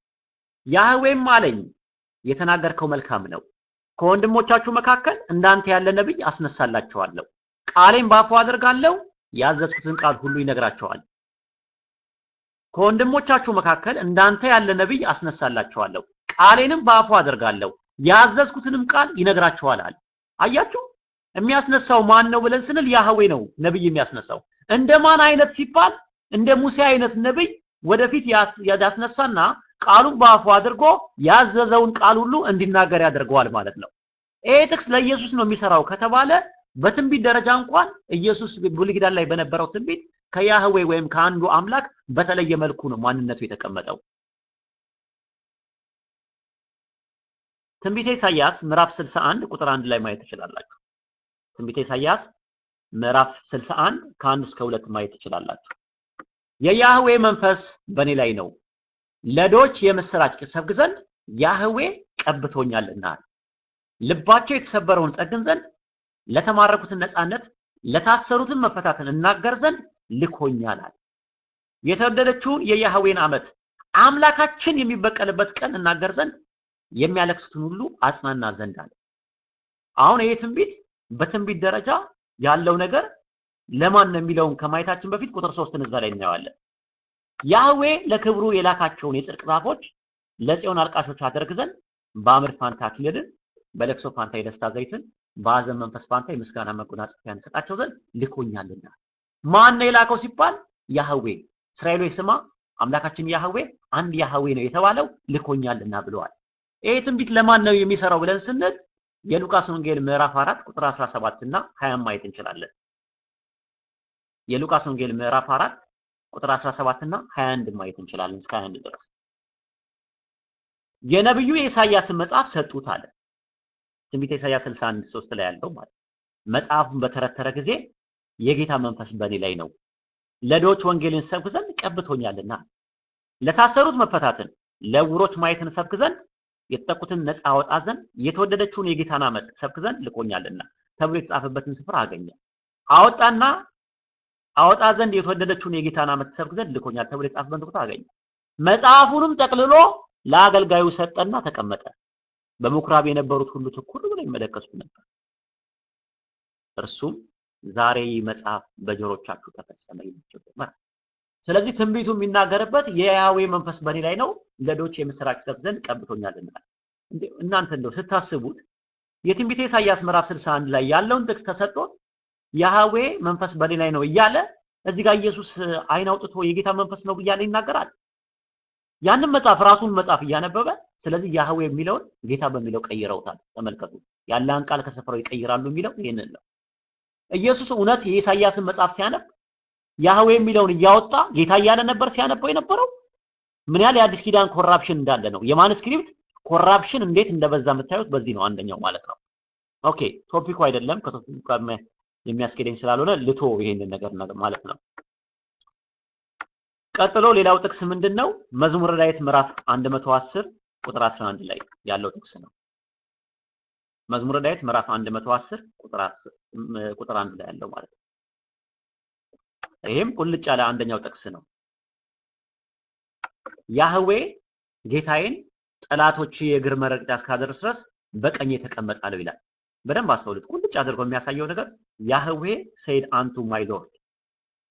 Speaker 2: ያህዌም አለኝ የተናገርከው መልካም ነው፣ ከወንድሞቻችሁ መካከል እንዳንተ ያለ ነብይ አስነሳላችኋለሁ፣ ቃሌን በአፉ አደርጋለሁ፣ ያዘዝኩትን ቃል ሁሉ ይነግራቸዋል። ከወንድሞቻችሁ መካከል እንዳንተ ያለ ነብይ አስነሳላችኋለሁ፣ ቃሌንም በአፉ አደርጋለሁ፣ ያዘዝኩትንም ቃል ይነግራቸዋል አለ። አያችሁ፣ የሚያስነሳው ማን ነው ብለን ስንል ያህዌ ነው ነብይ የሚያስነሳው። እንደ ማን አይነት ሲባል እንደ ሙሴ አይነት ነብይ ወደፊት ያስነሳና ቃሉን በአፉ አድርጎ ያዘዘውን ቃል ሁሉ እንዲናገር ያደርገዋል ማለት ነው። ይሄ ጥቅስ ለኢየሱስ ነው የሚሰራው ከተባለ በትንቢት ደረጃ እንኳን ኢየሱስ ብሉይ ኪዳን ላይ በነበረው ትንቢት ከያህዌ ወይም ከአንዱ አምላክ በተለየ መልኩ ነው ማንነቱ የተቀመጠው። ትንቢተ ኢሳይያስ ምዕራፍ 61 ቁጥር አንድ ላይ ማየት ትችላላችሁ። ትንቢተ ኢሳይያስ ምዕራፍ 61 ከአንድ እስከ ሁለት ማየት ትችላላችሁ። የያህዌ መንፈስ በእኔ ላይ ነው ለዶች የምስራች ሰብክ ዘንድ ያህዌ ቀብቶኛልና ልባቸው የተሰበረውን ጠግን ዘንድ ለተማረኩትን ነፃነት ለታሰሩትን መፈታትን እናገር ዘንድ ልኮኛል አለ። የተወደደችውን የያህዌን ዓመት አምላካችን የሚበቀልበት ቀን እናገር ዘንድ የሚያለቅሱትን ሁሉ አጽናና ዘንድ አለ። አሁን ይሄ ትንቢት በትንቢት ደረጃ ያለው ነገር ለማን ነው የሚለውን ከማየታችን በፊት ቁጥር ሶስትን እዛ ላይ እናየዋለን። ያህዌ ለክብሩ የላካቸውን የጽድቅ ዛፎች ለጽዮን አልቃሾች አደርግ ዘንድ በአምር ፋንታ አክሊልን፣ በለቅሶ ፋንታ የደስታ ዘይትን፣ በሐዘን መንፈስ ፋንታ የምስጋና መጎናጸፊያን እንሰጣቸው ዘንድ ልኮኛልና። ማን ነው የላከው ሲባል ያህዌ። እስራኤሎች ስማ አምላካችን ያህዌ አንድ ያህዌ ነው የተባለው ልኮኛልና ብለዋል። ይሄ ትንቢት ለማን ነው የሚሰራው ብለን ስንል የሉቃስ ወንጌል ምዕራፍ 4 ቁጥር 17 እና 20 ማየት እንችላለን። የሉቃስ ወንጌል ምዕራፍ 4 ቁጥር 17 እና 21 ማየት እንችላለን እስከ 21 ድረስ። የነብዩ የኢሳያስን መጽሐፍ ሰጡት አለ። ትንቢተ ኢሳያስ 61 3 ላይ ያለው ማለት መጽሐፉን በተረተረ ጊዜ የጌታ መንፈስ በእኔ ላይ ነው፣ ለድሆች ወንጌልን ሰብክ ዘንድ ቀብቶኛልና፣ ለታሰሩት መፈታትን፣ ለዕውሮች ማየትን ሰብክ ዘንድ፣ የተጠቁትን ነፃ አወጣ ዘንድ፣ የተወደደችውን የጌታን ዓመት ሰብክ ዘንድ ልኮኛልና ተብሎ የተጻፈበትን ስፍራ አገኘ። አወጣና አወጣ ዘንድ የተወደደችውን የጌታን ዓመት ሰብክ ዘንድ ልኮኛል ተብሎ የተጻፈበትን ቦታ አገኘ። መጽሐፉንም ጠቅልሎ ለአገልጋዩ ሰጠና ተቀመጠ። በምኩራብ የነበሩት ሁሉ ትኩር ብለው ይመለከቱት ነበር። እርሱም ዛሬ መጽሐፍ በጆሮቻችሁ ተፈጸመ ይላቸው ጀመር። ስለዚህ ትንቢቱ የሚናገርበት የያህዌ መንፈስ በእኔ ላይ ነው፣ ለድሆች የምስራች ሰብክ ዘንድ ቀብቶኛልና። እናንተ እንደው ስታስቡት የትንቢተ ኢሳይያስ ምዕራፍ 61 ላይ ያለውን ጥቅስ ተሰጥቶት ያህዌ መንፈስ በእኔ ላይ ነው እያለ እዚህ ጋር ኢየሱስ አይን አውጥቶ የጌታ መንፈስ ነው እያለ ይናገራል። ያንን መጽሐፍ ራሱን መጽሐፍ እያነበበ ስለዚህ ያህዌ የሚለውን ጌታ በሚለው ቀይረውታል። ተመልከቱ፣ ያላህን ቃል ከስፍራው ይቀይራሉ የሚለው ይህንን ነው። ኢየሱስ እውነት የኢሳይያስን መጽሐፍ ሲያነብ ያህዌ የሚለውን እያወጣ ጌታ እያለ ነበር ሲያነበው የነበረው። ምን ያህል የአዲስ ኪዳን corruption እንዳለ ነው። የ manuscript corruption እንዴት እንደበዛ የምታዩት በዚህ ነው አንደኛው ማለት ነው። okay topic ኡ አይደለም ከ topic ኡ ጋር የሚያስኬደኝ ስላልሆነ ልተው ይሄንን ነገር ማለት ነው። ቀጥሎ ሌላው ጥቅስ ምንድን ነው? መዝሙረ ዳዊት ምዕራፍ 110 ቁጥር 11 ላይ ያለው ጥቅስ ነው። መዝሙረ ዳዊት ምዕራፍ 110 ቁጥር 10 ቁጥር 1 ላይ ያለው ማለት ነው። ይሄም ቁልጭ ያለ አንደኛው ጥቅስ ነው። ያህዌ ጌታዬን ጠላቶች የእግር መረገጫ እስካደርግ ድረስ በቀኜ ተቀመጥ አለው ይላል። በደንብ አስተውሉት። ቁልጭ አድርጎ የሚያሳየው ነገር ያህዌ said unto my Lord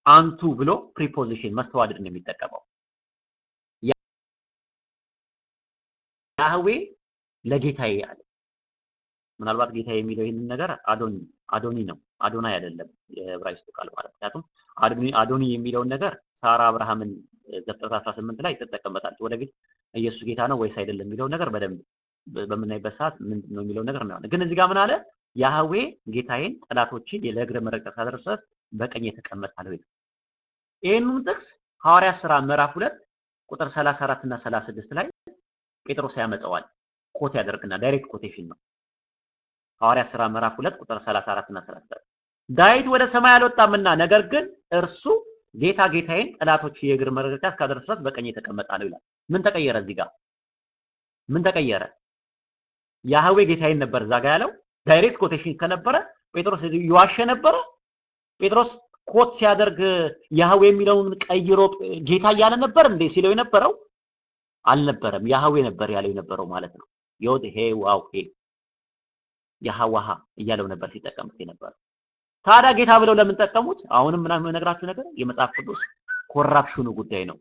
Speaker 2: unto ብሎ preposition መስተዋድድ ነው የሚጠቀመው። ያህዌ ለጌታዬ አለ። ምናልባት ጌታዬ የሚለው ይህንን ነገር አዶኒ አዶኒ ነው አዶናይ አይደለም የዕብራይስጡ ቃል ማለት ምክንያቱም አዶኒ የሚለውን ነገር ሳራ አብርሃምን ዘፍጥረት 18 ላይ ትጠቀምበታለች። ወደፊት ኢየሱስ ጌታ ነው ወይስ አይደለም የሚለውን ነገር በደንብ በምናይበት ሰዓት ምንድን ነው የሚለው ነገር እናየዋለን። ግን እዚህ ጋር ምን አለ? ያህዌ ጌታዬን ጠላቶችን ለእግረ መረገጫ ሳደርስ በቀኜ ተቀመጥ አለው ይላል። ይህንን ጥቅስ ሐዋርያት ሥራ ምዕራፍ 2 ቁጥር 34 እና 36 ላይ ጴጥሮስ ያመጣዋል። quote ያደርግና direct quotation ነው። ሐዋርያት ሥራ ምዕራፍ 2 ቁጥር 34 እና 36 ዳዊት ወደ ሰማይ አልወጣምና ነገር ግን እርሱ ጌታ ጌታዬን ጠላቶች የእግር መረገጫ እስካደርግ ድረስ በቀኜ ተቀመጥ አለው ይላል። ምን ተቀየረ? እዚህ ጋር ምን ተቀየረ? ያህዌ ጌታዬን ነበር እዛ ጋር ያለው። direct quotation ከነበረ ጴጥሮስ እየዋሸ ነበረ። ጴጥሮስ quote ሲያደርግ ያህዌ የሚለውን ቀይሮ ጌታ እያለ ነበር እንዴ ሲለው የነበረው አልነበረም። ያህዌ ነበር ያለው የነበረው ማለት ነው። ዮድ ሄ ዋው ሄ ያህዋሃ እያለው ነበር ሲጠቀምት የነበረው። ታዲያ ጌታ ብለው ለምን ጠቀሙት? አሁንም ምናምን የምነግራችሁ ነገር የመጽሐፍ ቅዱስ ኮራፕሽኑ ጉዳይ ነው።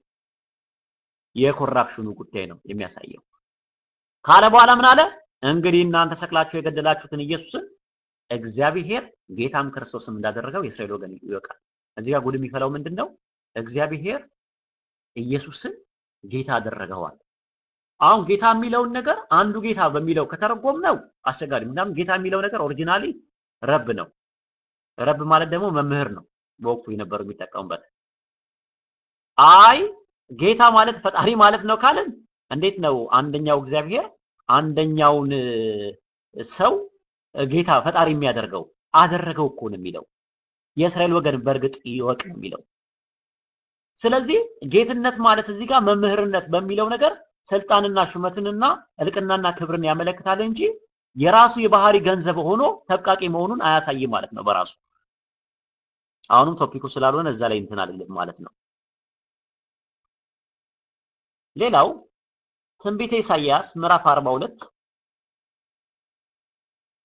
Speaker 2: የኮራፕሽኑ ጉዳይ ነው የሚያሳየው። ካለ በኋላ ምን አለ? እንግዲህ እናንተ ሰቅላችሁ የገደላችሁትን ኢየሱስን እግዚአብሔር ጌታም ክርስቶስም እንዳደረገው የእስራኤል ወገን ይወቃል። እዚህ ጋር ጉድ የሚፈላው ምንድን ነው? እግዚአብሔር ኢየሱስን ጌታ አደረገዋል። አሁን ጌታ የሚለውን ነገር አንዱ ጌታ በሚለው ከተረጎምነው አስቸጋሪ። ምክንያቱም ጌታ የሚለው ነገር originally ረብ ነው። ረብ ማለት ደግሞ መምህር ነው በወቅቱ የነበሩ የሚጠቀሙበት። አይ ጌታ ማለት ፈጣሪ ማለት ነው ካልን እንዴት ነው አንደኛው እግዚአብሔር አንደኛውን ሰው ጌታ ፈጣሪ የሚያደርገው? አደረገው እኮ ነው የሚለው። የእስራኤል ወገን በእርግጥ ይወቅ የሚለው። ስለዚህ ጌትነት ማለት እዚህ ጋር መምህርነት በሚለው ነገር ስልጣንና ሹመትንና እልቅናና ክብርን ያመለክታል እንጂ የራሱ የባህሪ ገንዘብ ሆኖ ተብቃቂ መሆኑን አያሳይም ማለት ነው በራሱ። አሁንም ቶፒኩ ስላልሆነ እዛ ላይ እንትን አይደለም ማለት ነው። ሌላው ትንቢተ ኢሳይያስ ምዕራፍ 42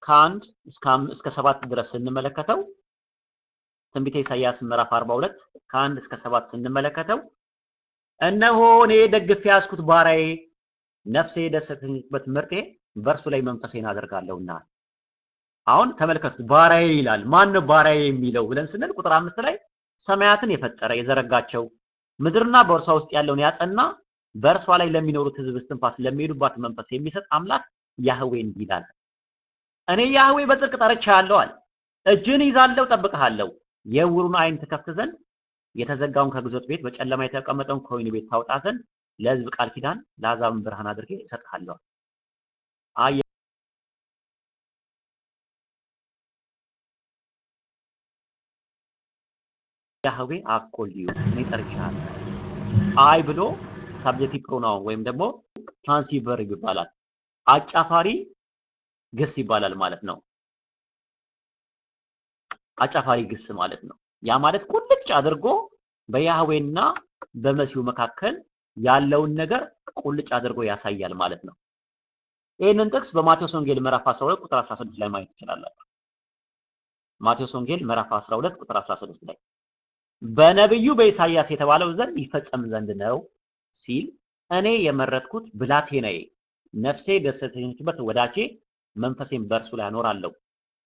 Speaker 2: ከአንድ እስከ ሰባት ድረስ ስንመለከተው ትንቢተ ኢሳይያስ ምዕራፍ 42 ከአንድ እስከ ሰባት ስንመለከተው እነሆ እኔ ደግፌ ያዝኩት ባሪያዬ ነፍሴ የደሰተችበት ምርጤ በእርሱ ላይ መንፈሴን አደርጋለሁና። አሁን ተመልከቱት፣ ባሪያዬ ይላል። ማን ነው ባሪያዬ የሚለው ብለን ስንል ቁጥር አምስት ላይ ሰማያትን የፈጠረ የዘረጋቸው ምድርና በእርሷ ውስጥ ያለውን ያጸና በእርሷ ላይ ለሚኖሩት ሕዝብ እስትንፋስ ለሚሄዱባት መንፈስ የሚሰጥ አምላክ ያህዌ እንዲህ ይላል፣ እኔ ያህዌ በጽድቅ ጠርቼሃለሁ አለ። እጅን ይዛለሁ፣ ጠብቅሃለሁ፣ የዕውሩን ዓይን ትከፍት የተዘጋውን ከግዞት ቤት በጨለማ የተቀመጠውን ከወህኒ ቤት ታወጣ ዘንድ ለሕዝብ ቃል ኪዳን ለአሕዛብም ብርሃን አድርጌ እሰጥሃለሁ። I ያህዌ call you እኔ ጠርቼሃለሁ። I ብሎ subjective pronoun ወይም ደግሞ ትራንሲቲቭ ቨርብ ይባላል። አጫፋሪ ግስ ይባላል ማለት ነው። አጫፋሪ ግስ ማለት ነው። ያ ማለት ቁልጭ አድርጎ በያህዌና በመሲሁ መካከል ያለውን ነገር ቁልጭ አድርጎ ያሳያል ማለት ነው። ይህንን ጥቅስ በማቴዎስ ወንጌል ምዕራፍ 12 ቁጥር 16 ላይ ማየት ትችላላችሁ። ማቴዎስ ወንጌል ምዕራፍ 12 ቁጥር 16 ላይ በነብዩ በኢሳይያስ የተባለው ዘንድ ይፈጸም ዘንድ ነው ሲል እኔ የመረጥኩት ብላቴናዬ ነፍሴ ደስ የተሰኘችበት ወዳጄ መንፈሴን በእርሱ ላይ አኖራለሁ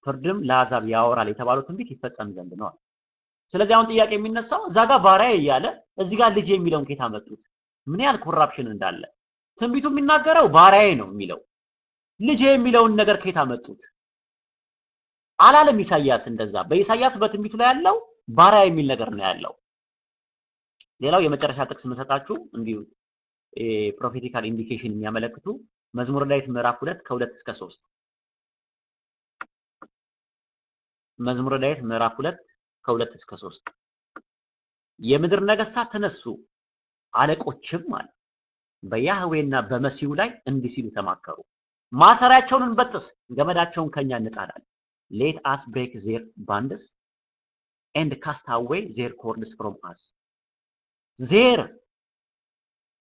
Speaker 2: ፍርድም ለአሕዛብ ያወራል የተባለው ትንቢት ይፈጸም ዘንድ ነው። ስለዚህ አሁን ጥያቄ የሚነሳው እዛ ጋር ባሪያ እያለ እዚህ ጋር ልጅ የሚለውን ከየት አመጡት። ምን ያህል corruption እንዳለ ትንቢቱ የሚናገረው ባሪያዬ ነው የሚለው ልጅ የሚለውን ነገር ከየት አመጡት አላለም። ኢሳይያስ እንደዛ በኢሳይያስ በትንቢቱ ላይ ያለው ባሪያ የሚል ነገር ነው ያለው። ሌላው የመጨረሻ ጥቅስ የምሰጣችሁ እንዲሁ prophetical indication የሚያመለክቱ መዝሙረ ዳዊት ምዕራፍ ሁለት ከሁለት እስከ ሶስት መዝሙረ ዳዊት ምዕራፍ ሁለት ከሁለት እስከ ሶስት የምድር ነገስታት ተነሱ፣ አለቆችም አለ በያህዌና በመሲሁ ላይ እንዲህ ሲሉ ተማከሩ። ማሰሪያቸውን እንበጥስ፣ ገመዳቸውን ከኛ እንጣላለን። let us break their bands and cast away their cords from us their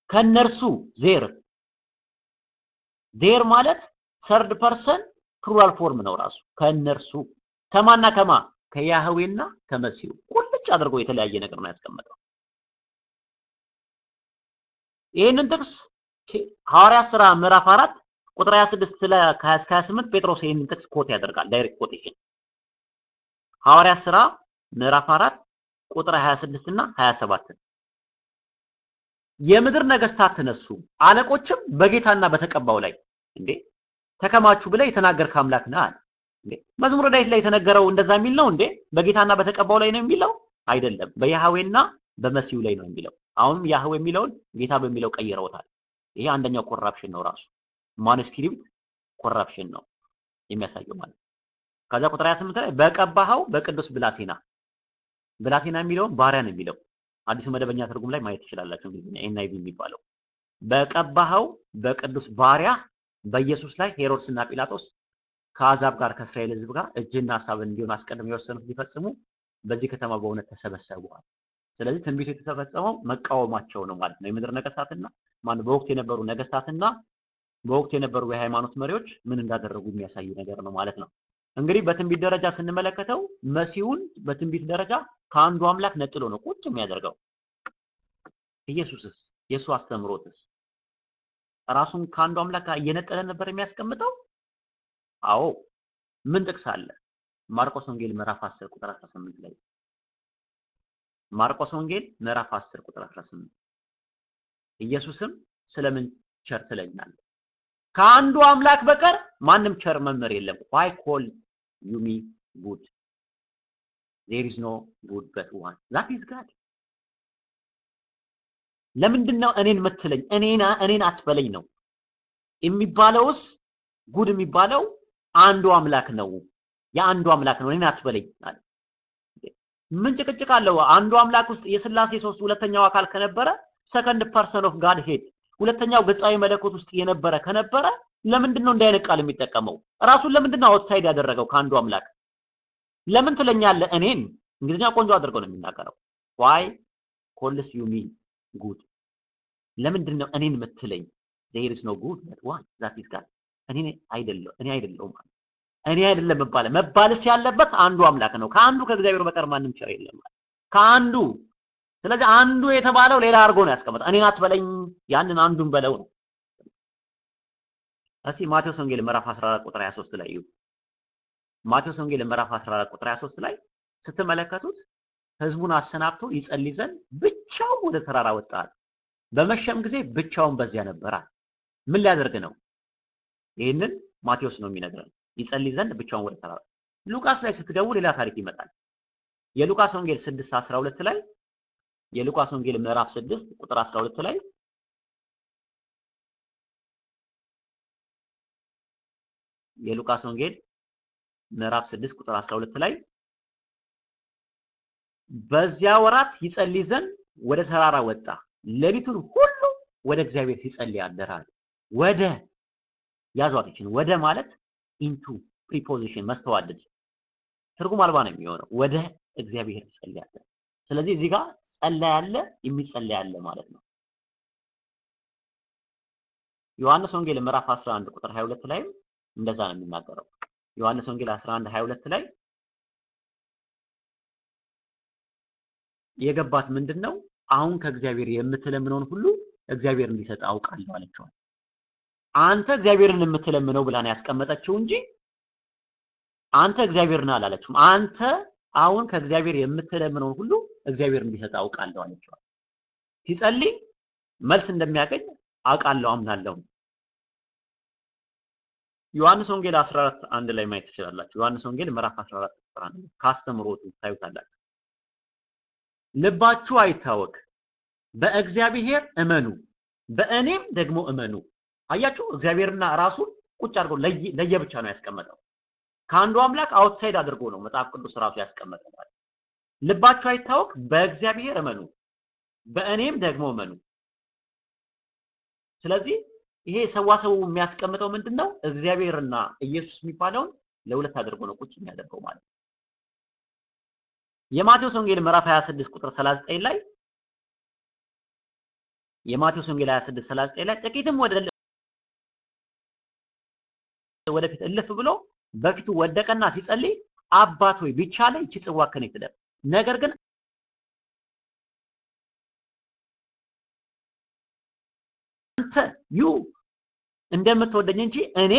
Speaker 2: ከነርሱ their their ማለት third person plural form ነው ራሱ ከነርሱ ከማና ከማ ከያህዌና ከመሲሁ ቁልጭ አድርጎ የተለያየ ነገር ነው ያስቀመጠው። ይህንን ጥቅስ ሐዋርያ ሥራ ምዕራፍ 4 ቁጥር 26 እስከ 28 ጴጥሮስ ይህንን ጥቅስ quote ያደርጋል። direct quotation ሐዋርያ ሥራ ምዕራፍ 4 ቁጥር 26 እና 27 የምድር ነገስታት ተነሱ፣ አለቆችም በጌታና በተቀባው ላይ እንዴ ተከማቹ ብለህ የተናገርክ አምላክ ነህ አለ። መዝሙረ ዳዊት ላይ የተነገረው እንደዛ የሚል ነው እንዴ? በጌታና በተቀባው ላይ ነው የሚለው አይደለም። በያህዌና በመሲሁ ላይ ነው የሚለው። አሁንም ያህዌ የሚለውን ጌታ በሚለው ቀይረውታል። ይሄ አንደኛው corruption ነው ራሱ manuscript corruption ነው የሚያሳየው ማለት ከዛ ቁጥር 28 ላይ በቀባኸው በቅዱስ ብላቴና ብላቴና የሚለውን ባሪያ ነው የሚለው አዲሱ መደበኛ ትርጉም ላይ ማየት ትችላላችሁ። እንግሊዝኛ NIV የሚባለው በቀባኸው በቅዱስ ባሪያ በኢየሱስ ላይ ሄሮድስና ጲላጦስ ከአሕዛብ ጋር ከእስራኤል ሕዝብ ጋር እጅና ሀሳብ እንዲሆን አስቀድመው የወሰኑት ሊፈጽሙ በዚህ ከተማ በእውነት ተሰበሰቡዋል። ስለዚህ ትንቢቱ የተፈጸመው መቃወማቸው ነው ማለት ነው። የምድር ነገስታትና ማን በወቅቱ የነበሩ ነገስታትና በወቅቱ የነበሩ የሃይማኖት መሪዎች ምን እንዳደረጉ የሚያሳይ ነገር ነው ማለት ነው። እንግዲህ በትንቢት ደረጃ ስንመለከተው መሲሁን በትንቢት ደረጃ ከአንዱ አምላክ ነጥሎ ነው ቁጭ የሚያደርገው። ኢየሱስስ የእሱ አስተምሮትስ ራሱን ከአንዱ አምላክ እየነጠለ ነበር የሚያስቀምጠው? አዎ። ምን ጥቅስ አለ? ማርቆስ ወንጌል ምዕራፍ 10 ቁጥር 18 ላይ ማርቆስ ወንጌል ምዕራፍ 10 ቁጥር 18 ኢየሱስም ስለምን ቸር ትለኛለህ? ከአንዱ አምላክ በቀር ማንም ቸር መምህር የለም። why call you me good there is no good but one that is God ለምንድን እኔን የምትለኝ? እኔና እኔን አትበለኝ ነው የሚባለውስ good የሚባለው አንዱ አምላክ ነው። የአንዱ አምላክ ነው። እኔን አትበለኝ አለ። ምን ጭቅጭቅ አለው? አንዱ አምላክ ውስጥ የስላሴ ሶስት ሁለተኛው አካል ከነበረ second person of Godhead ሁለተኛው ገጻዊ መለኮት ውስጥ የነበረ ከነበረ ለምንድን ነው እንዲህ አይነት ቃል የሚጠቀመው? ራሱን ለምንድን ነው outside ያደረገው ከአንዱ አምላክ? ለምን ትለኛለህ እኔን? እንግሊዝኛ ቆንጆ አድርገው ነው የሚናገረው። why calls you me good ለምንድን ነው እኔን የምትለኝ? there is good one that is God እኔ አይደለሁ እኔ አይደለሁም ማለት እኔ አይደለም መባል መባልስ ያለበት አንዱ አምላክ ነው። ከአንዱ ከእግዚአብሔር በቀር ማንም ቸር የለም ከአንዱ ስለዚህ አንዱ የተባለው ሌላ አድርጎ ነው ያስቀመጠው። እኔን አትበለኝ ያንን አንዱን በለው ነው። እስኪ ማቴዎስ ወንጌል ምዕራፍ 14 ቁጥር 23 ላይ እዩ። ማቴዎስ ወንጌል ምዕራፍ 14 ቁጥር 23 ላይ ስትመለከቱት ህዝቡን አሰናብቶ ይጸልይ ዘንድ ብቻው ወደ ተራራ ወጣል። በመሸም ጊዜ ብቻውን በዚያ ነበራል። ምን ሊያደርግ ነው? ይህንን ማቴዎስ ነው የሚነግረን። ይጸልይ ዘንድ ብቻውን ወደ ተራራ። ሉቃስ ላይ ስትገቡ ሌላ ታሪክ ይመጣል። የሉቃስ ወንጌል 6 12 ላይ የሉቃስ ወንጌል ምዕራፍ 6 ቁጥር 12 ላይ የሉቃስ ወንጌል ምዕራፍ 6 ቁጥር 12 ላይ በዚያ ወራት ይጸልይ ዘንድ ወደ ተራራ ወጣ፣ ሌሊቱን ሁሉ ወደ እግዚአብሔር ሲጸልይ አደረ ይላል። ወደ ያዟት ይችን ወደ ማለት into preposition መስተዋደድ ትርጉም አልባ ነው የሚሆነው። ወደ እግዚአብሔር አደረ። ስለዚህ እዚህ ጋር ጸለይ ያለ የሚጸለይ ያለ ማለት ነው። ዮሐንስ ወንጌል ምዕራፍ 11 ቁጥር 22 ላይም እንደዛ ነው የሚናገረው። ዮሐንስ ወንጌል 11 22 ላይ የገባት ምንድን ነው? አሁን ከእግዚአብሔር የምትለምነውን ሁሉ እግዚአብሔር እንዲሰጥ አውቃለሁ አለችዋል። አንተ እግዚአብሔርን የምትለምነው ብላ ነው ያስቀመጠችው እንጂ አንተ እግዚአብሔርን አላለችም። አንተ አሁን ከእግዚአብሔር የምትለምነውን ሁሉ እግዚአብሔር እንዲሰጥ አውቃለሁ አለችዋል። ሲጸልይ መልስ እንደሚያገኝ አውቃለሁ አምናለሁ። ዮሐንስ ወንጌል 14 አንድ ላይ ማየት ትችላላችሁ። ዮሐንስ ወንጌል ምዕራፍ 14 ቁጥር 1 ካስተምሮቱ ታዩታላችሁ። ልባችሁ አይታወክ፣ በእግዚአብሔር እመኑ፣ በእኔም ደግሞ እመኑ። አያችሁ፣ እግዚአብሔርና ራሱን ቁጭ አድርጎ ለየብቻ ነው ያስቀመጠው። ከአንዱ አምላክ outside አድርጎ ነው መጽሐፍ ቅዱስ ራሱ ያስቀመጠው ልባችሁ አይታወክ፣ በእግዚአብሔር እመኑ፣ በእኔም ደግሞ እመኑ። ስለዚህ ይሄ ሰዋሰው የሚያስቀምጠው ምንድነው? እግዚአብሔርና ኢየሱስ የሚባለውን ለሁለት አድርጎ ነው ቁጭ የሚያደርገው ማለት ነው። የማቴዎስ ወንጌል ምዕራፍ 26 ቁጥር 39 ላይ የማቴዎስ ወንጌል 26 39 ላይ ጥቂትም ወደ ወደፊት እልፍ ብሎ በፊቱ ወደቀና ሲጸልይ አባት ሆይ ቢቻለኝ ይህች ጽዋ ከኔ ትለፍ፣ ነገር ግን አንተ you እንደምትወደኝ እንጂ እኔ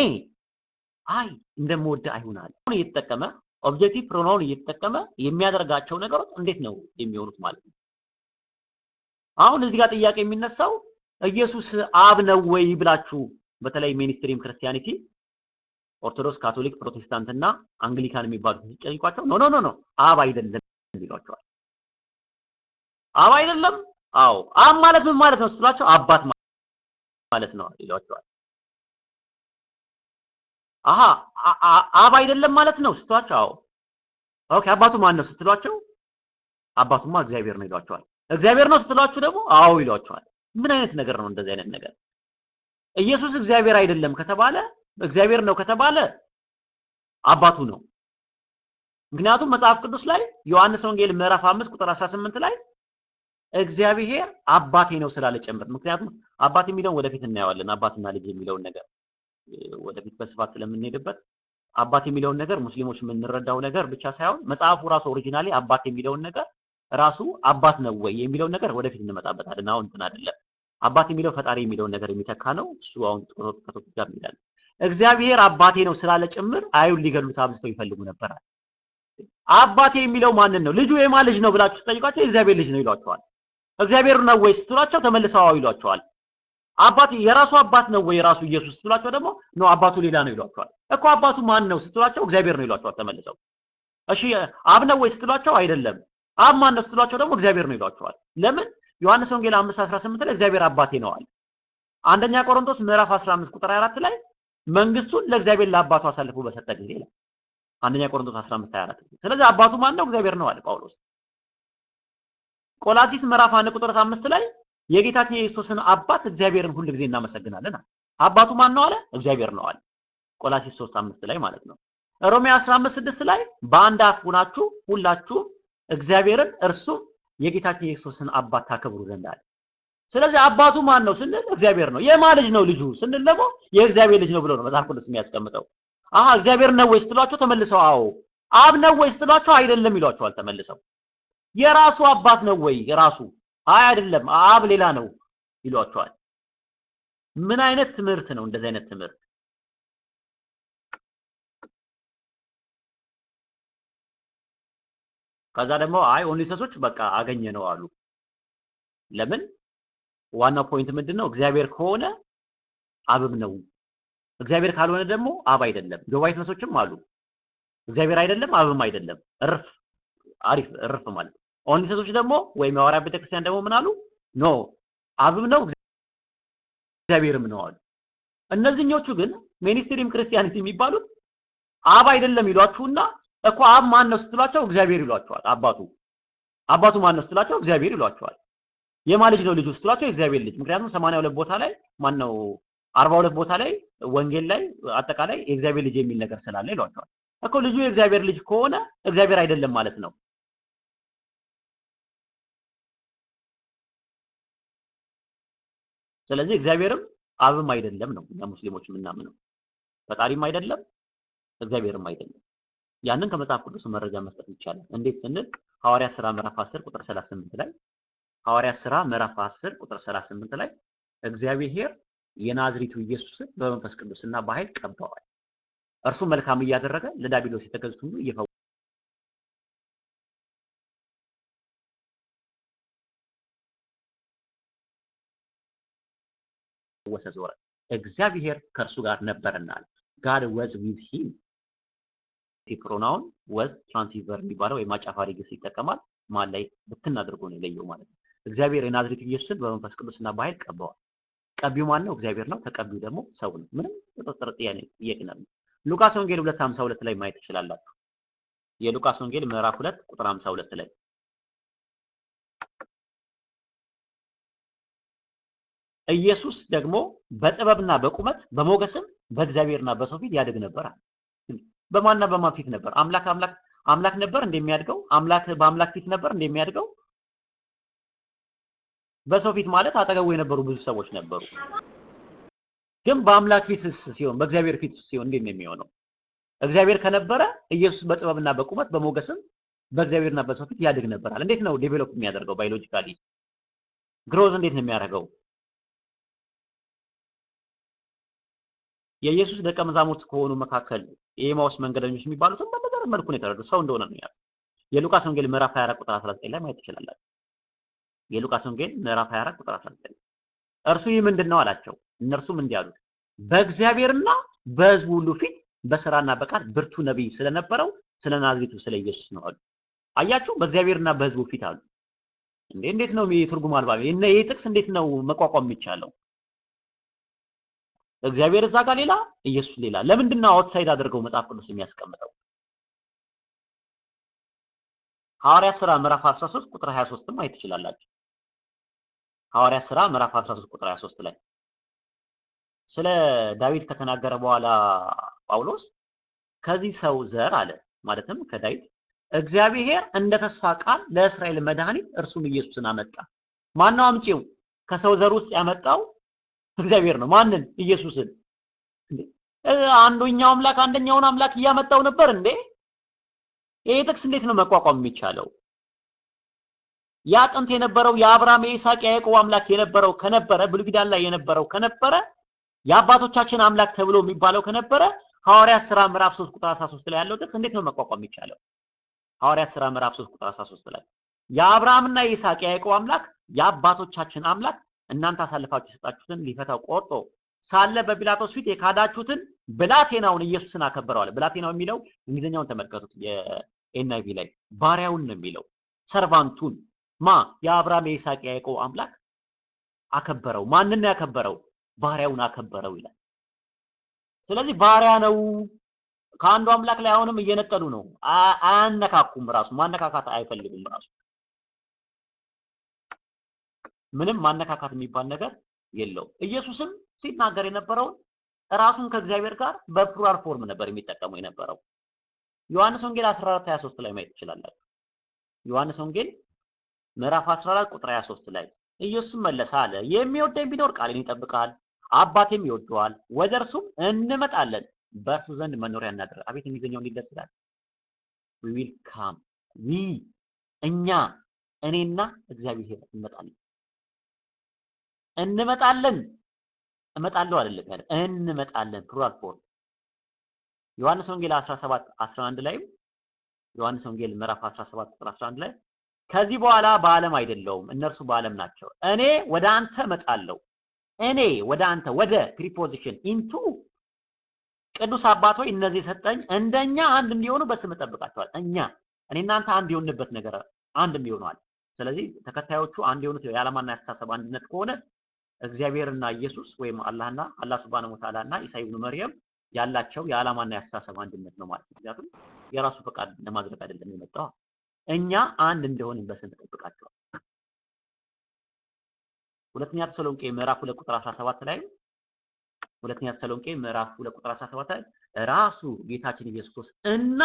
Speaker 2: I እንደምወደ አይሆናል። እየተጠቀመ objective pronoun እየተጠቀመ የሚያደርጋቸው ነገሮች እንዴት ነው የሚሆኑት ማለት ነው። አሁን እዚህ ጋር ጥያቄ የሚነሳው ኢየሱስ አብ ነው ወይ ብላችሁ በተለይ mainstream Christianity ኦርቶዶክስ፣ ካቶሊክ፣ ፕሮቴስታንት እና አንግሊካን የሚባሉት ሲጠይቋቸው no no no no አብ አይደለም ይሏቸዋል። አብ አይደለም? አዎ አብ ማለት ምን ማለት ነው ስትሏቸው አባት ማለት ነው ይሏቸዋል። አሃ አብ አይደለም ማለት ነው ስትሏቸው አዎ okay አባቱ ማን ነው ስትሏቸው አባቱማ እግዚአብሔር ነው ይሏቸዋል። እግዚአብሔር ነው ስትሏችሁ ደግሞ አዎ ይሏቸዋል። ምን አይነት ነገር ነው እንደዚህ አይነት ነገር? ኢየሱስ እግዚአብሔር አይደለም ከተባለ እግዚአብሔር ነው ከተባለ አባቱ ነው። ምክንያቱም መጽሐፍ ቅዱስ ላይ ዮሐንስ ወንጌል ምዕራፍ 5 ቁጥር 18 ላይ እግዚአብሔር አባቴ ነው ስላለ ጨምር። ምክንያቱም አባት የሚለውን ወደፊት እናየዋለን። አባትና ልጅ የሚለውን ነገር ወደፊት በስፋት ስለምንሄድበት አባት የሚለውን ነገር ሙስሊሞች የምንረዳው ነገር ብቻ ሳይሆን መጽሐፉ ራሱ originally አባት የሚለውን ነገር ራሱ አባት ነው ወይ የሚለውን ነገር ወደፊት እንመጣበታለን። አሁን እንትን አይደለም። አባት የሚለው ፈጣሪ የሚለውን ነገር የሚተካ ነው። እሱ አሁን ከቶፒክ ጋር እንሄዳለን። እግዚአብሔር አባቴ ነው ስላለ ጭምር አይሁድ ሊገሉት አብዝተው ይፈልጉ ነበር። አባቴ የሚለው ማንን ነው? ልጁ የማን ልጅ ነው ብላችሁ ስጠይቋቸው የእግዚአብሔር ልጅ ነው ይሏቸዋል። እግዚአብሔር ነው ወይ ስትሏቸው ተመልሰው ይሏቸዋል። አባት የራሱ አባት ነው ወይ የራሱ ኢየሱስ ስትሏቸው ደግሞ ነው አባቱ ሌላ ነው ይሏቸዋል። እኮ አባቱ ማን ነው ስትሏቸው እግዚአብሔር ነው ይሏቸዋል ተመልሰው። እሺ አብ ነው ወይ ስትሏቸው አይደለም። አብ ማን ነው ስትሏቸው ደግሞ እግዚአብሔር ነው ይሏቸዋል። ለምን? ዮሐንስ ወንጌል 5:18 ላይ እግዚአብሔር አባቴ ነው አለ። አንደኛ ቆሮንቶስ ምዕራፍ 15 ቁጥር 24 ላይ መንግስቱን ለእግዚአብሔር ለአባቱ አሳልፎ በሰጠ ጊዜ ይላል። አንደኛ ቆሮንቶስ 15 24 ስለዚህ አባቱ ማን ነው? እግዚአብሔር ነው አለ ጳውሎስ። ቆላሲስ ምዕራፍ 1 ቁጥር 5 ላይ የጌታችን የኢየሱስን አባት እግዚአብሔርን ሁል ጊዜ እናመሰግናለን አባቱ ማን ነው አለ? እግዚአብሔር ነው አለ። ቆላሲስ 3 5 ላይ ማለት ነው። ሮሜ 15 6 ላይ በአንድ አፍ ሆናችሁ ሁላችሁም እግዚአብሔርን እርሱም የጌታችን የኢየሱስን አባት ታከብሩ ዘንድ አለ። ስለዚህ አባቱ ማን ነው ስንል እግዚአብሔር ነው። የማን ልጅ ነው ልጁ ስንል ደግሞ የእግዚአብሔር ልጅ ነው ብሎ ነው መጽሐፍ ቅዱስ የሚያስቀምጠው። አሃ እግዚአብሔር ነው ወይ ስትሏቸው ተመልሰው አዎ። አብ ነው ወይ ስትሏቸው አይደለም ይሏቸዋል ተመልሰው። የራሱ አባት ነው ወይ የራሱ አይ አይደለም አብ ሌላ ነው ይሏቸዋል። ምን አይነት ትምህርት ነው እንደዚህ አይነት ትምህርት? ከዛ ደግሞ አይ Oneness ኦች በቃ አገኘ ነው አሉ። ለምን? ዋናው point ምንድነው? እግዚአብሔር ከሆነ አብም ነው። እግዚአብሔር ካልሆነ ደግሞ አብ አይደለም። Jehovah Witness ኦችም አሉ። እግዚአብሔር አይደለም አብም አይደለም። እርፍ አሪፍ እርፍ ማለት Oneness ኦች ደግሞ ወይም የሐዋርያት ቤተክርስቲያን ደግሞ ምን አሉ? no አብም ነው እግዚአብሔርም ነው አሉ። እነዚህኞቹ ግን mainstream Christianity የሚባሉት አብ አይደለም ይሏችሁና እኮ አብ ማን ነው ስትሏቸው እግዚአብሔር ይሏቸዋል። አባቱ አባቱ ማን ነው ስትሏቸው እግዚአብሔር ይሏቸዋል። የማን ልጅ ነው ልጁ ስትሏቸው የእግዚአብሔር ልጅ። ምክንያቱም 82 ቦታ ላይ ማን ነው 42 ቦታ ላይ ወንጌል ላይ አጠቃላይ የእግዚአብሔር ልጅ የሚል ነገር ስላለ ይሏቸዋል። እኮ ልጁ የእግዚአብሔር ልጅ ከሆነ እግዚአብሔር አይደለም ማለት ነው። ስለዚህ እግዚአብሔርም አብም አይደለም ነው እኛ ሙስሊሞች የምናምነው። ፈጣሪም አይደለም እግዚአብሔርም አይደለም። ያንን ከመጽሐፍ ቅዱስ መረጃ መስጠት ይቻላል። እንዴት ስንል ሐዋርያት ሥራ ምዕራፍ 10 ቁጥር 38 ላይ ሐዋርያት ሥራ ምዕራፍ 10 ቁጥር 38 ላይ እግዚአብሔር የናዝሪቱ ኢየሱስን በመንፈስ ቅዱስና በኃይል ቀባዋል። እርሱ መልካም እያደረገ ለዳቢሎስ የተገዙት ሁሉ እየፈወሰ ዞረ። እግዚአብሔር ከእርሱ ጋር ነበርና ጋድ ወዝ ዊዝ ሂም ፕሮናውን ወዝ ትራንሲቨር የሚባለው ወይም አጫፋሪ ግስ ይጠቀማል። ማን ላይ ብትን አድርጎ ነው የለየው ማለት ነው። እግዚአብሔር የናዝሬቱ ኢየሱስን በመንፈስ ቅዱስና በኃይል ቀባዋል። ቀቢው ማን ነው? እግዚአብሔር ነው። ተቀቢው ደግሞ ሰው ነው። ምንም ጥርጥር ጥያቄ ነው። ሉቃስ ወንጌል 2:52 ላይ ማየት ትችላላችሁ። የሉቃስ ወንጌል ምዕራፍ 2 ቁጥር 52 ላይ ኢየሱስ ደግሞ በጥበብና በቁመት በሞገስም በእግዚአብሔርና በሰው ፊት ያድግ ነበር በማንና በማን ፊት ነበር? አምላክ አምላክ አምላክ ነበር እንደሚያድገው አምላክ በአምላክ ፊት ነበር እንደሚያድገው በሰው ፊት ማለት አጠገቡ የነበሩ ብዙ ሰዎች ነበሩ። ግን በአምላክ ፊት ሲሆን በእግዚአብሔር ፊት ሲሆን እንዴት ነው የሚሆነው? እግዚአብሔር ከነበረ ኢየሱስ በጥበብና በቁመት በሞገስም በእግዚአብሔርና በሰው ፊት ያድግ ነበራል። እንዴት ነው develop የሚያደርገው? biologically growth እንዴት ነው የሚያደርገው? የኢየሱስ ደቀ መዛሙርት ከሆኑ መካከል የኤማውስ መንገደኞች የሚባሉትን በነገር መልኩ ነው የተረዱ ሰው እንደሆነ ነው ያዝ የሉቃስ ወንጌል ምዕራፍ 24 ቁጥር 19 ላይ ማየት ትችላላችሁ። የሉቃስ ወንጌል ምዕራፍ 24 ቁጥር 19 እርሱ ይህ ምንድን ነው አላቸው። እነርሱም እንዲህ አሉት፣ በእግዚአብሔርና በሕዝቡ ሁሉ ፊት በስራና በቃል ብርቱ ነቢይ ስለነበረው ስለ ናዝሬቱ ስለ ኢየሱስ ነው አሉ። አያችሁ፣ በእግዚአብሔርና በሕዝቡ ፊት አሉ። እንዴ እንዴት ነው የትርጉም አልባ ይሄ ጥቅስ እንዴት ነው መቋቋም የሚቻለው? እግዚአብሔር እዛ ጋር ሌላ፣ ኢየሱስ ሌላ። ለምንድን ነው outside አድርገው መጽሐፍ ቅዱስ የሚያስቀምጠው? ሐዋርያ ሥራ ምዕራፍ 13 ቁጥር 23 ማየት ትችላላችሁ። ሐዋርያ ሥራ ምዕራፍ 13 ቁጥር 23 ላይ ስለ ዳዊት ከተናገረ በኋላ ጳውሎስ ከዚህ ሰው ዘር አለ ማለትም ከዳዊት እግዚአብሔር እንደ ተስፋ ቃል ለእስራኤል መድኃኒት እርሱም ኢየሱስን አመጣ። ማነው አምጪው? ከሰው ዘር ውስጥ ያመጣው እግዚአብሔር ነው። ማንን? ኢየሱስን። እንዴ አንደኛው አምላክ አንደኛውን አምላክ እያመጣው ነበር እንዴ? ይሄ ጥቅስ እንዴት ነው መቋቋም የሚቻለው? ያ ጥንት የነበረው የአብርሃም የይስሐቅ የያዕቆብ አምላክ የነበረው ከነበረ ብሉይ ኪዳን ላይ የነበረው ከነበረ የአባቶቻችን አምላክ ተብሎ የሚባለው ከነበረ ሐዋርያት ሥራ ምዕራፍ 3 ቁጥር 13 ላይ ያለው ጥቅስ እንዴት ነው መቋቋም የሚቻለው? ሐዋርያት ሥራ ምዕራፍ 3 ቁጥር 13 ላይ የአብርሃምና የይስሐቅ የያዕቆብ አምላክ የአባቶቻችን አምላክ እናንተ አሳልፋችሁ የሰጣችሁትን ሊፈታው ቆርጦ ሳለ በጲላጦስ ፊት የካዳችሁትን ብላቴናውን ኢየሱስን አከበረዋል። ብላቴናው የሚለው እንግሊዝኛውን ተመልከቱት። የኤንአይቪ ላይ ባሪያውን ነው የሚለው ሰርቫንቱን ማ የአብርሃም የይስሐቅ የያዕቆብ አምላክ አከበረው። ማንን ያከበረው? ባሪያውን አከበረው ይላል። ስለዚህ ባሪያ ነው። ከአንዱ አምላክ ላይ አሁንም እየነጠሉ ነው። አያነካኩም። ራሱ ማነካካት አይፈልግም። ራሱ ምንም ማነካካት የሚባል ነገር የለውም። ኢየሱስም ሲናገር የነበረውን ራሱን ከእግዚአብሔር ጋር በ plural form ነበር የሚጠቀሙ የነበረው። ዮሐንስ ወንጌል 14 23 ላይ ማየት ትችላላችሁ። ዮሐንስ ወንጌል ምዕራፍ 14 ቁጥር 23 ላይ ኢየሱስም መለሰ አለ፣ የሚወደኝ ቢኖር ቃሌን ይጠብቃል፣ አባቴም ይወደዋል፣ ወደ እርሱም እንመጣለን፣ በእርሱ ዘንድ መኖሪያ እናድር። አቤት እንግሊዝኛው እንዴት ደስ ይላል! we will come. We እኛ እኔና እግዚአብሔር እንመጣለን። እንመጣለን። እመጣለሁ አይደለም ያለ? እንመጣለን። plural form። ዮሐንስ ወንጌል 17 11 ላይም ዮሐንስ ወንጌል ምዕራፍ 17 ቁጥር 11 ላይ ከዚህ በኋላ በዓለም አይደለሁም እነርሱ በዓለም ናቸው። እኔ ወደ አንተ እመጣለሁ። እኔ ወደ አንተ ወደ preposition into ቅዱስ ሆይ እነዚህ የሰጠኝ እንደኛ አንድ እንዲሆኑ በስም እጠብቃቸዋል እኛ እኔ እናንተ አንድ የሆንበት ነገር አንድ እንዲሆነዋል። ስለዚህ ተከታዮቹ አንድ የሆኑት የዓላማና ያስተሳሰብ አንድነት ከሆነ እግዚአብሔርና ኢየሱስ ወይም አላህና አላህ ሱብሃነሁ ወተዓላ እና ኢሳ ኢብኑ መርየም ያላቸው የዓላማና ያስተሳሰብ አንድነት ነው ማለት ምክንያቱም የራሱ ፈቃድ ለማድረግ አይደለም የመጣው እኛ አንድ እንደሆንን በስም ተጠብቃቸዋል። ሁለተኛ ተሰሎንቄ ምዕራፍ 2 ቁጥር 17 ላይ ሁለተኛ ተሰሎንቄ ምዕራፍ 2 ቁጥር 17 ላይ ራሱ ጌታችን ኢየሱስ ክርስቶስ እና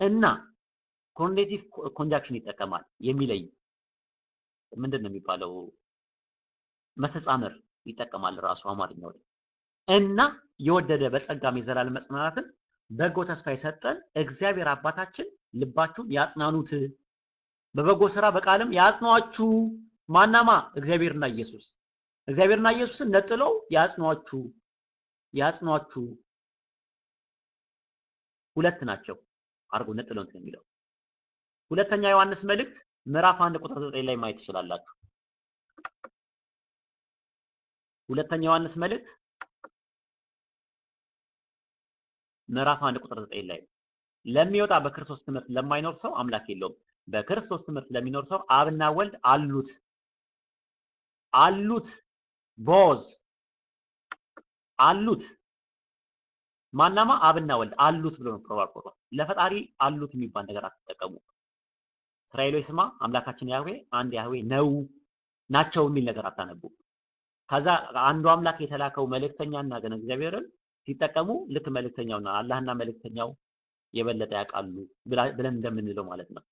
Speaker 2: እና connective conjunction ይጠቀማል የሚለይ ምንድን ነው የሚባለው መስተጻምር ይጠቀማል ራሱ አማርኛው እና የወደደ በጸጋም የዘላለም መጽናናትን በጎ ተስፋ የሰጠን እግዚአብሔር አባታችን ልባችሁን ያጽናኑት። በበጎ ስራ በቃልም ያጽኗችሁ። ማናማ? እግዚአብሔርና ኢየሱስ። እግዚአብሔርና ኢየሱስን ነጥለው ያጽኗችሁ። ያጽኗችሁ። ሁለት ናቸው። አርጎ ነጥለው እንትን የሚለው። ሁለተኛ ዮሐንስ መልእክት ምዕራፍ 1 ቁጥር 9 ላይ ማየት ትችላላችሁ። ሁለተኛ ዮሐንስ መልእክት ምዕራፍ 1 ቁጥር 9 ላይ ለሚወጣ በክርስቶስ ትምህርት ለማይኖር ሰው አምላክ የለውም። በክርስቶስ ትምህርት ለሚኖር ሰው አብና ወልድ አሉት አሉት ቦዝ አሉት ማናማ አብና ወልድ አሉት ብሎ ነው ፕሮባል ቆርጦ ለፈጣሪ አሉት የሚባል ነገር አትጠቀሙ። እስራኤሎች ስማ አምላካችን ያህዌ አንድ ያህዌ ነው ናቸው የሚል ነገር አታነቡ። ከዛ አንዱ አምላክ የተላከው መልእክተኛና ግን እግዚአብሔርን ሲጠቀሙ ልክ መልእክተኛውና አላህና መልእክተኛው የበለጠ ያውቃሉ ብለን እንደምንለው ማለት ነው።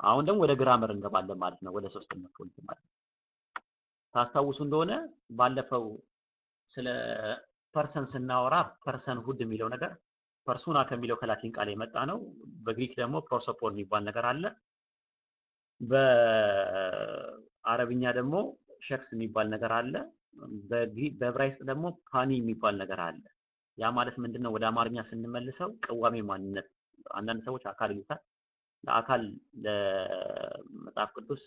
Speaker 2: አሁን ደግሞ ወደ grammar እንገባለን ማለት ነው። ወደ ሶስተኛ point ማለት ነው። ታስታውሱ እንደሆነ ባለፈው ስለ person ስናወራ personhood የሚለው ነገር persona ከሚለው ከላቲን ቃል የመጣ ነው። በግሪክ ደግሞ πρόσωπον የሚባል ነገር አለ። በአረብኛ ደግሞ شخص የሚባል ነገር አለ። በዕብራይስጥ ደግሞ פני የሚባል ነገር አለ። ያ ማለት ምንድነው? ወደ አማርኛ ስንመልሰው ቅዋሜ ማንነት። አንዳንድ ሰዎች አካል ይሉታል። ለአካል ለመጽሐፍ ቅዱስ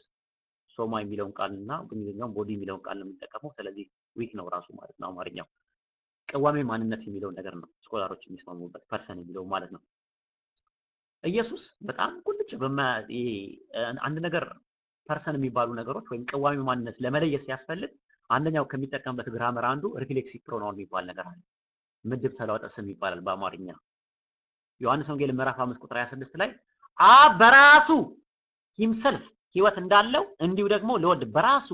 Speaker 2: σῶμα የሚለውን ቃል እና በእንግሊዝኛውም body የሚለውን ቃል ነው የሚጠቀመው። ስለዚህ weak ነው ራሱ ማለት ነው አማርኛው። ቅዋሜ ማንነት የሚለውን ነገር ነው scholar ኦች የሚስማሙበት person የሚለው ማለት ነው። ኢየሱስ በጣም ቁልጭ አንድ ነገር person የሚባሉ ነገሮች ወይም ቅዋሜ ማንነት ለመለየት ሲያስፈልግ አንደኛው ከሚጠቀምበት grammar አንዱ reflexive pronoun የሚባል ነገር አለ። ምድብ ተለዋዋጭ ስም ይባላል በአማርኛ። ዮሐንስ ወንጌል ምዕራፍ 5 ቁጥር 26 ላይ አብ በራሱ himself ህይወት እንዳለው እንዲሁ ደግሞ ለወልድ በራሱ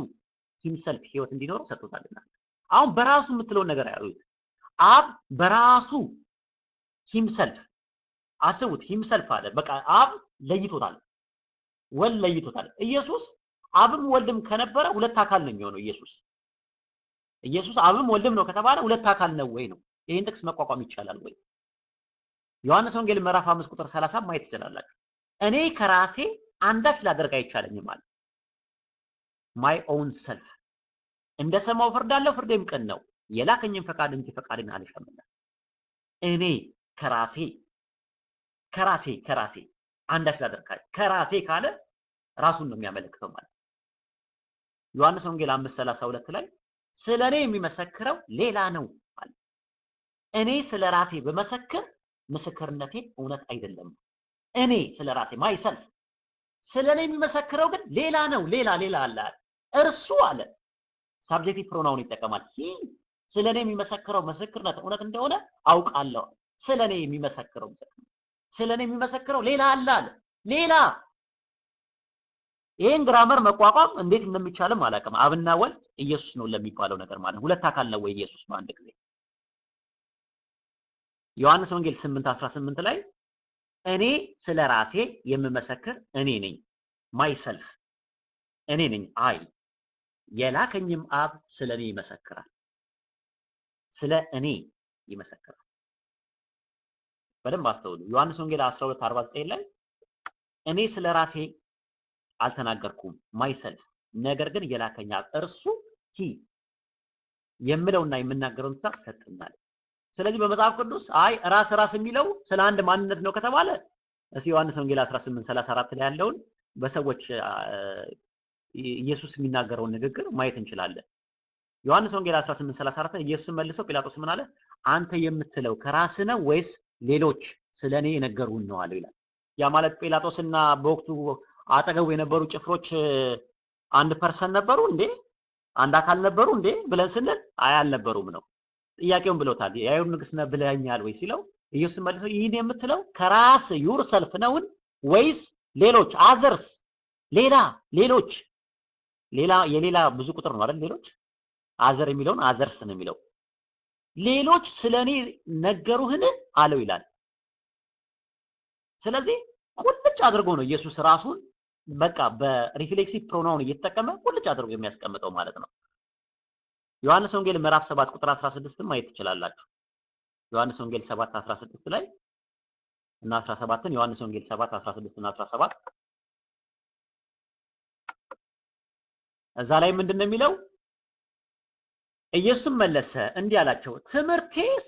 Speaker 2: himself ህይወት እንዲኖረው ሰጥቶታልና። አሁን በራሱ የምትለውን ነገር ያዩት። አብ በራሱ himself አስቡት፣ himself አለ። በቃ አብ ለይቶታል፣ ወልድ ለይቶታል። ኢየሱስ አብም ወልድም ከነበረ ሁለት አካል ነው የሚሆነው ኢየሱስ ኢየሱስ አብም ወልድም ነው ከተባለ ሁለት አካል ነው ወይ ነው። ይህን ጥቅስ መቋቋም ይቻላል ወይ? ዮሐንስ ወንጌል ምዕራፍ 5 ቁጥር 30 ማየት ትችላላችሁ። እኔ ከራሴ አንዳች ላደርግ አይቻለኝም አለ። my own self እንደ ሰማው ፍርዳለሁ፣ ፍርዴም ቅን ነው፣ የላከኝም ፈቃድ እንጂ ፈቃድን አልሻምና። እኔ ከራሴ ከራሴ ከራሴ አንዳች ላደርግ ከራሴ ካለ ራሱን ነው የሚያመለክተው ማለት ዮሐንስ ወንጌል 5:32 ላይ ስለ እኔ የሚመሰክረው ሌላ ነው እኔ ስለ ራሴ ብመሰክር ምስክርነቴ እውነት አይደለም። እኔ ስለ ራሴ myself ስለ እኔ የሚመሰክረው ግን ሌላ ነው። ሌላ ሌላ አለ እርሱ አለ subjective pronoun ይጠቀማል። he ስለ እኔ የሚመሰክረው ምስክርነት እውነት እንደሆነ አውቃለሁ። ስለ እኔ የሚመሰክረው ስለ እኔ የሚመሰክረው ሌላ አለ አለ። ሌላ ይህን grammar መቋቋም እንዴት እንደሚቻልም አላውቅም። አብና ወልድ ኢየሱስ ነው ለሚባለው ነገር ማለት ሁለት አካል ነው ወይ ኢየሱስ በአንድ ጊዜ? ዮሐንስ ወንጌል 8 18 ላይ እኔ ስለ ራሴ የምመሰክር እኔ ነኝ፣ myself እኔ ነኝ፣ I የላከኝም አብ ስለ እኔ ይመሰክራል። ስለ እኔ ይመሰክራል። በደንብ አስተውሉ። ዮሐንስ ወንጌል 12 49 ላይ እኔ ስለ ራሴ አልተናገርኩም myself ነገር ግን የላከኝ አብ እርሱ he የምለውና የምናገረውን ትእዛዝ ሰጥቶኛል። ስለዚህ በመጽሐፍ ቅዱስ አይ ራስ ራስ የሚለው ስለ አንድ ማንነት ነው ከተባለ እስኪ ዮሐንስ ወንጌል 18 34 ላይ ያለውን በሰዎች ኢየሱስ የሚናገረውን ንግግር ማየት እንችላለን። ዮሐንስ ወንጌል 18 34 ላይ ኢየሱስ መልሶ ጲላጦስ ምን አለ? አንተ የምትለው ከራስ ነው ወይስ ሌሎች ስለ እኔ የነገሩን ነው አለው ይላል። ያ ማለት ጲላጦስና በወቅቱ አጠገቡ የነበሩ ጭፍሮች አንድ person ነበሩ እንዴ? አንድ አካል ነበሩ እንዴ ብለን ስንል አይ አልነበሩም ነው። ጥያቄውን ብለውታል። የአይሁድ ንጉሥ ነህ ብለኸኛል ወይ ሲለው ኢየሱስ መልሶ ይህን የምትለው ከራስ yourself ነውን ወይስ ሌሎች others ሌላ ሌሎች ሌላ የሌላ ብዙ ቁጥር ነው አይደል? ሌሎች other የሚለውን others ነው የሚለው። ሌሎች ስለ ነገሩህን አለው ይላል። ስለዚህ ቁልጭ አድርጎ ነው ኢየሱስ ራሱን በቃ በ reflexive pronoun እየተጠቀመ ቁልጭ አድርጎ የሚያስቀምጠው ማለት ነው። ዮሐንስ ወንጌል ምዕራፍ 7 ቁጥር 16 ማየት ትችላላችሁ። ዮሐንስ ወንጌል 7 16 ላይ እና 17ን ዮሐንስ ወንጌል 7 16 እና 17 እዛ ላይ ምንድን ነው የሚለው? ኢየሱስም መለሰ እንዲህ አላቸው፣ ትምህርቴስ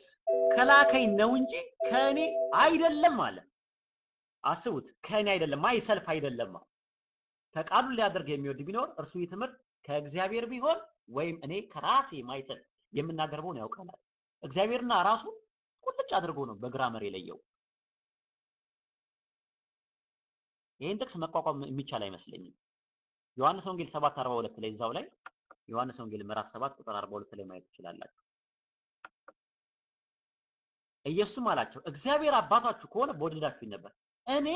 Speaker 2: ከላከኝ ነው እንጂ ከእኔ አይደለም አለ። አስቡት፣ ከእኔ አይደለም፣ myself አይደለም። ፈቃዱን ሊያደርግ የሚወድ ቢኖር እርሱ ይህ ትምህርት ከእግዚአብሔር ቢሆን ወይም እኔ ከራሴ myself የምናገርበውን ያውቃል። እግዚአብሔርና ራሱ ቁልጭ አድርጎ ነው በ grammar የለየው። ይህን ጥቅስ መቋቋም የሚቻል አይመስለኝም። ዮሐንስ ወንጌል 7 42 ላይ እዛው ላይ ዮሐንስ ወንጌል ምዕራፍ 7 ቁጥር 42 ላይ ማየት ትችላላችሁ። ኢየሱስም አላቸው እግዚአብሔር አባታችሁ ከሆነ በወደዳችሁኝ ነበር። እኔ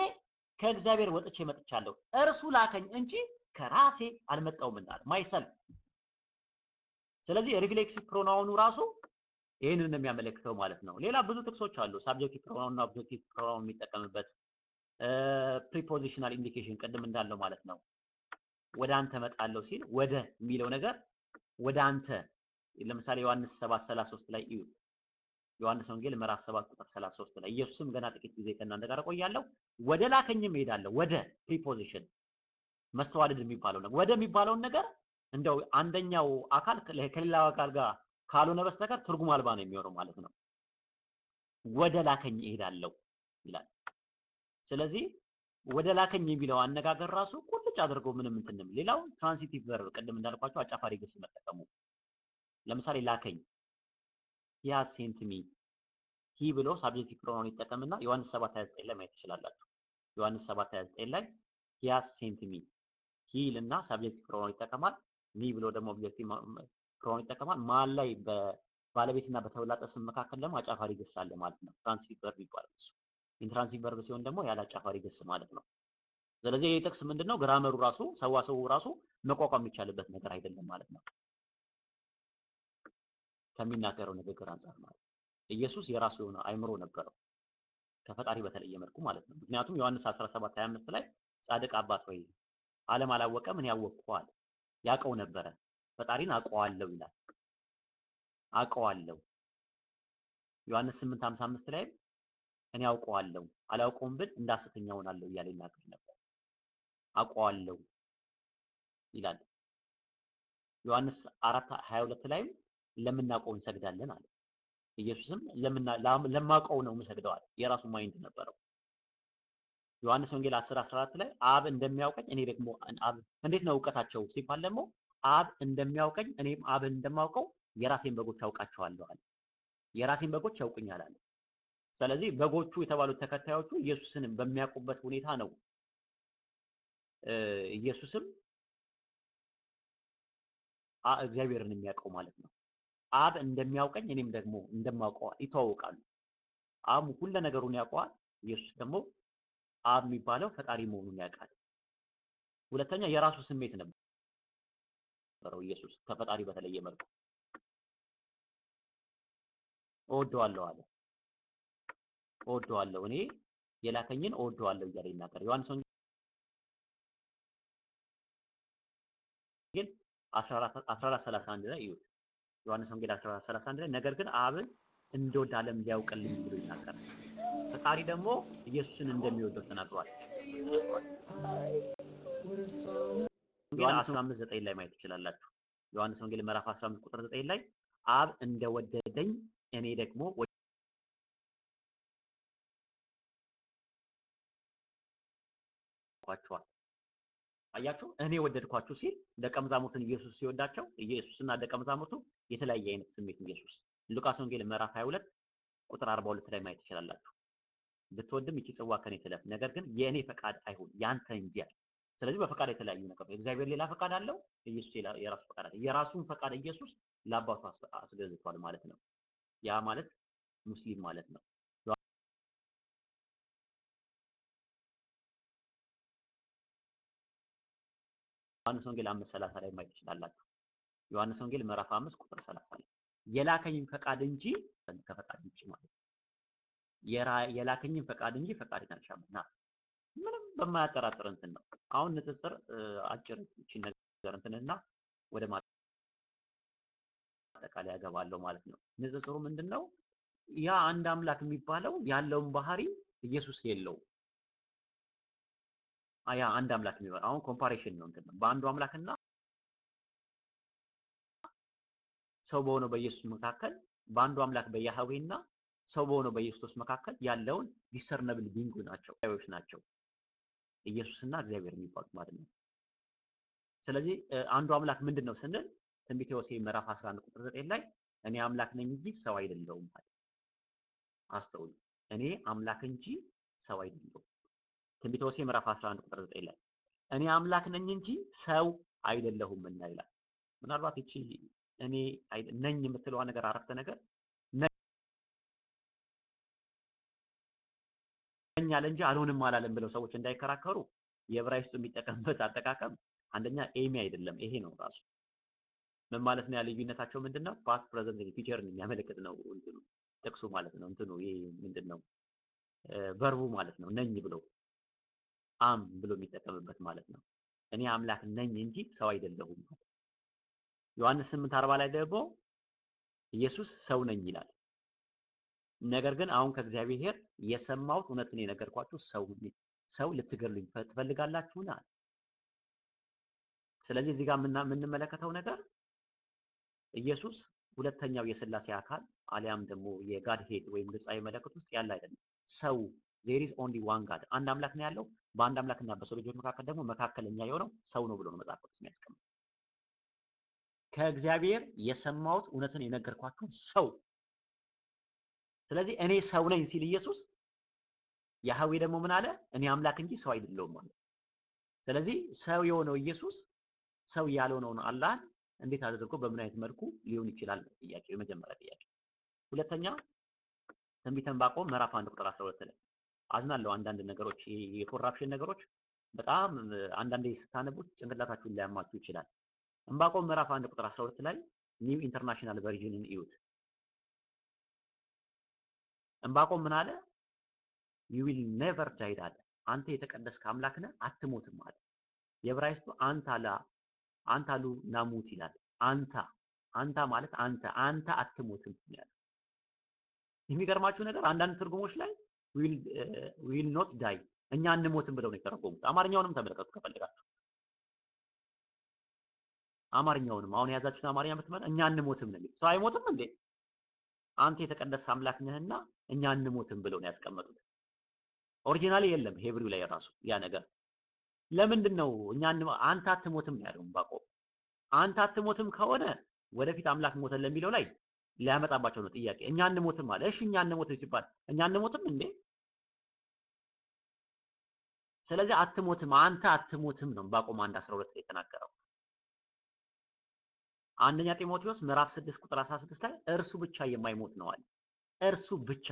Speaker 2: ከእግዚአብሔር ወጥቼ መጥቻለሁ፣ እርሱ ላከኝ እንጂ ከራሴ አልመጣሁም እንዳለ myself። ስለዚህ reflexive pronoun ኡ ራሱ ይህንን የሚያመለክተው ማለት ነው። ሌላ ብዙ ጥቅሶች አሉ። subjective pronoun እና objective pronoun የሚጠቀምበት prepositional indication ቅድም እንዳለው ማለት ነው። ወደ አንተ መጣለሁ ሲል ወደ የሚለው ነገር ወደ አንተ ለምሳሌ ዮሐንስ 7:33 ላይ እዩት። ዮሐንስ ወንጌል ምዕራፍ 7 ቁጥር 33 ላይ ኢየሱስም ገና ጥቂት ጊዜ ከእናንተ ጋር እቆያለሁ ወደ ላከኝም እሄዳለሁ። ወደ preposition መስተዋድድ የሚባለው ነገር ወደ የሚባለውን ነገር እንደው አንደኛው አካል ከሌላው አካል ጋር ካልሆነ በስተቀር ትርጉም አልባ ነው የሚሆነው ማለት ነው። ወደ ላከኝ እሄዳለሁ ይላል። ስለዚህ ወደ ላከኝ የሚለው አነጋገር ራሱ ቁልጭ አድርጎ ምንም እንትንም ሌላው transitive verb ቅድም እንዳልኳቸው አጫፋሪ ግስ መጠቀሙ ለምሳሌ ላከኝ he has sent me he ብሎ subjective pronoun ይጠቀምና ዮሐንስ 7:29 ላይ ማየት ትችላላችሁ። ዮሐንስ 7:29 ላይ he sent me he እና subjective pronoun ይጠቀማል። me ብሎ ደግሞ objective pronoun ይጠቀማል። መሀል ላይ በባለቤትና በተውላጠ ስም መካከል ደግሞ አጫፋሪ ግስ አለ ማለት ነው። transitive verb ይባላል እሱ። intransitive verb ሲሆን ደግሞ ያለ አጫፋሪ ግስ ማለት ነው። ስለዚህ ይህ ጥቅስ ምንድነው? grammar ኡ ራሱ ሰዋሰው ራሱ መቋቋም የሚቻልበት ነገር አይደለም ማለት ነው። ከሚናገረው ንግግር አንጻር ማለት ኢየሱስ የራሱ የሆነ አይምሮ ነበረው ከፈጣሪ በተለየ መልኩ ማለት ነው። ምክንያቱም ዮሐንስ 17 25 ላይ ጻድቅ አባት ሆይ ዓለም አላወቀም እኔ ያወቅኳል ያውቀው ነበረ ፈጣሪን አውቀዋለሁ ይላል። አውቀዋለሁ ዮሐንስ 8 55 ላይ እኔ አውቀዋለሁ አላውቀውም ብል ሐሰተኛ እሆናለሁ እያለ ይናገር ነበር። አውቀዋለሁ ይላል። ዮሐንስ 4 22 ላይም ለምናውቀው እንሰግዳለን አለ። ኢየሱስም ለማውቀው ነው የምሰግደው አለ። የራሱ mind ነበረው። ዮሐንስ ወንጌል 10 14 ላይ አብ እንደሚያውቀኝ እኔ ደግሞ አብ እንዴት ነው እውቀታቸው ሲባል ደግሞ አብ እንደሚያውቀኝ እኔም አብን እንደማውቀው የራሴን በጎች አውቃቸዋለሁ አለ። የራሴን በጎች ያውቁኛል አለ። ስለዚህ በጎቹ የተባሉት ተከታዮቹ ኢየሱስን በሚያውቁበት ሁኔታ ነው ኢየሱስም እግዚአብሔርን የሚያውቀው ማለት ነው። አብ እንደሚያውቀኝ እኔም ደግሞ እንደማውቀው ይተዋወቃሉ። አብ ሁለ ነገሩን ያውቀዋል። ኢየሱስ ደግሞ አብ የሚባለው ፈጣሪ መሆኑን ያውቃል። ሁለተኛ የራሱ ስሜት ነበረው ኢየሱስ ከፈጣሪ በተለየ መልኩ እወደዋለሁ አለ። እወደዋለሁ እኔ የላከኝን እወደዋለሁ እያለ ይናገር ዮሐንስ ወንጌል 1431 ላይ እዩት። ዮሐንስ ወንጌል 1431 ላይ ነገር ግን አብን እንደወድ ዓለም ሊያውቅልኝ ብሎ ይናገራል። ፈጣሪ ደግሞ ኢየሱስን እንደሚወደው ተናግሯል። ዮሐንስ 15 ላይ ማየት ትችላላችሁ። ዮሐንስ ወንጌል ምዕራፍ 15 ቁጥር 9 ላይ አብ እንደወደደኝ እኔ ደግሞ ወደድኳቸዋል። አያችሁ፣ እኔ ወደድኳችሁ ሲል ደቀ መዛሙርትን ኢየሱስ ሲወዳቸው ኢየሱስና ደቀ መዛሙርቱ የተለያየ አይነት ስሜት ኢየሱስ ሉቃስ ወንጌል ምዕራፍ 22 ቁጥር 42 ላይ ማየት ትችላላችሁ። ብትወድም ይቺ ጽዋ ከኔ ትለፍ፣ ነገር ግን የእኔ ፈቃድ አይሁን ያንተ እንጂ ስለዚህ በፈቃድ የተለያዩ ነገር እግዚአብሔር ሌላ ፈቃድ አለው፣ ኢየሱስ የራሱ ፈቃድ አለው። የራሱን ፈቃድ ኢየሱስ ለአባቱ አስገዝቷል ማለት ነው። ያ ማለት ሙስሊም ማለት ነው። ዮሐንስ ወንጌል 5:30 ላይ ማየት ትችላላችሁ። ዮሐንስ ወንጌል ምዕራፍ 5 ቁጥር 30 ላይ የላከኝን ፈቃድ እንጂ ከፈቃድ ውጭ ማለት ነው። የላከኝን ፈቃድ እንጂ ፈቃድን አልሻምና ምንም በማያጠራጥር እንትን ነው። አሁን ንጽጽር አጭር እቺ ነገር እንትንና ወደ ማጠቃለያ ያገባለሁ ማለት ነው። ንጽጽሩ ምንድነው? ያ አንድ አምላክ የሚባለው ያለውን ባህሪ ኢየሱስ የለውም። ያ አንድ አምላክ የሚባለው አሁን comparison ነው እንትን ነው። በአንዱ አምላክና ሰው በሆነው በኢየሱስ መካከል በአንዱ አምላክ በያህዌና ሰው በሆነው በኢየሱስ መካከል ያለውን discernible being ናቸው ዎች ናቸው ኢየሱስና እግዚአብሔር የሚባሉት ማለት ነው። ስለዚህ አንዱ አምላክ ምንድን ነው ስንል ትንቢተ ሆሴዕ ምዕራፍ 11 ቁጥር 9 ላይ እኔ አምላክ ነኝ እንጂ ሰው አይደለሁም ማለት አስተውሉ። እኔ አምላክ እንጂ ሰው አይደለሁም። ትንቢተ ሆሴዕ ምዕራፍ 11 ቁጥር 9 ላይ እኔ አምላክ ነኝ እንጂ ሰው አይደለሁም እና ይላል። ምናልባት እቺ እኔ ነኝ የምትለዋ ነገር አረፍተ ነገር ነኝ አለ እንጂ አልሆንም አላለም ብለው ሰዎች እንዳይከራከሩ የዕብራይስጡ የሚጠቀምበት አጠቃቀም አንደኛ ኤሚ አይደለም፣ ይሄ ነው ራሱ። ምን ማለት ነው? ያ ልዩነታቸው ምንድነው? past present future ን የሚያመለክት ነው እንትኑ ጥቅሱ ማለት ነው። እንትኑ ይሄ ምንድነው? ቨርቡ ማለት ነው። ነኝ ብሎ አም ብሎ የሚጠቀምበት ማለት ነው። እኔ አምላክ ነኝ እንጂ ሰው አይደለሁም። ዮሐንስ 8:40 ላይ ደግሞ ኢየሱስ ሰው ነኝ ይላል። ነገር ግን አሁን ከእግዚአብሔር የሰማሁት እውነትን የነገርኳችሁ ሰው ሰው ልትገሉኝ ትፈልጋላችሁን? አለ። ስለዚህ እዚህ ጋር የምንመለከተው ነገር ኢየሱስ ሁለተኛው የሥላሴ አካል አሊያም ደግሞ የ Godhead ወይም ግጻዊ መለኮት ውስጥ ያለ አይደለም። ሰው there is only one God አንድ አምላክ ነው ያለው። በአንድ አምላክና በሰው ልጆች መካከል ደግሞ መካከለኛ የሆነው ሰው ነው ብሎ ነው መጽሐፍ ቅዱስ የሚያስቀምጠው። ከእግዚአብሔር የሰማሁት እውነትን የነገርኳችሁ ሰው። ስለዚህ እኔ ሰው ነኝ ሲል ኢየሱስ ያህዌ ደግሞ ምን አለ? እኔ አምላክ እንጂ ሰው አይደለሁም ማለት። ስለዚህ ሰው የሆነው ኢየሱስ ሰው ያልሆነውን አላህን እንዴት አድርጎ በምን አይነት መልኩ ሊሆን ይችላል? ጥያቄ የመጀመሪያ ጥያቄ። ሁለተኛ ትንቢተ ዕንባቆም ምዕራፍ 1 ቁጥር 12 ላይ አዝናለሁ። አንዳንድ ነገሮች የ corruption ነገሮች በጣም አንዳንዴ ስታነቡት ጭንቅላታችሁን ሊያማችሁ ይችላል። ዕንባቆም ምዕራፍ 1 ቁጥር 12 ላይ New International Version ን እዩት። ዕንባቆም ምን አለ? you will never die አለ። አንተ የተቀደስክ አምላክ ነህ አትሞትም አለ። የዕብራይስጡ አንተ አሉ ናሙት ይላል። አንተ አንተ ማለት አንተ አንተ አትሞትም ያለ። የሚገርማችሁ ነገር አንዳንድ ትርጉሞች ላይ will not die እኛ አንሞትም ብለው ነው የተረጎሙት። አማርኛውንም ተመልከቱ ከፈለጋችሁ። አማርኛውንም አሁን የያዛችሁት አማርኛ ብትመጣ እኛ አንሞትም ነው የሚለው። ሰው አይሞትም እንዴ? አንተ የተቀደሰ አምላክ ነህና እኛ አንሞትም ብለው ነው ያስቀመጡት። originally የለም Hebrew ላይ ራሱ ያ ነገር ለምንድን ነው እኛ አንተ አትሞትም ያለው ዕንባቆም? አንተ አትሞትም ከሆነ ወደፊት አምላክ ሞተን ለሚለው ላይ ሊያመጣባቸው ነው ጥያቄ። እኛ አንሞትም አለ። እሺ እኛ አንሞትም ሲባል እኛ አንሞትም እንዴ? ስለዚህ አትሞትም፣ አንተ አትሞትም ነው ዕንባቆም 1 12 ላይ የተናገረው። አንደኛ ጢሞቴዎስ ምዕራፍ 6 ቁጥር 16 ላይ እርሱ ብቻ የማይሞት ነው አለ። እርሱ ብቻ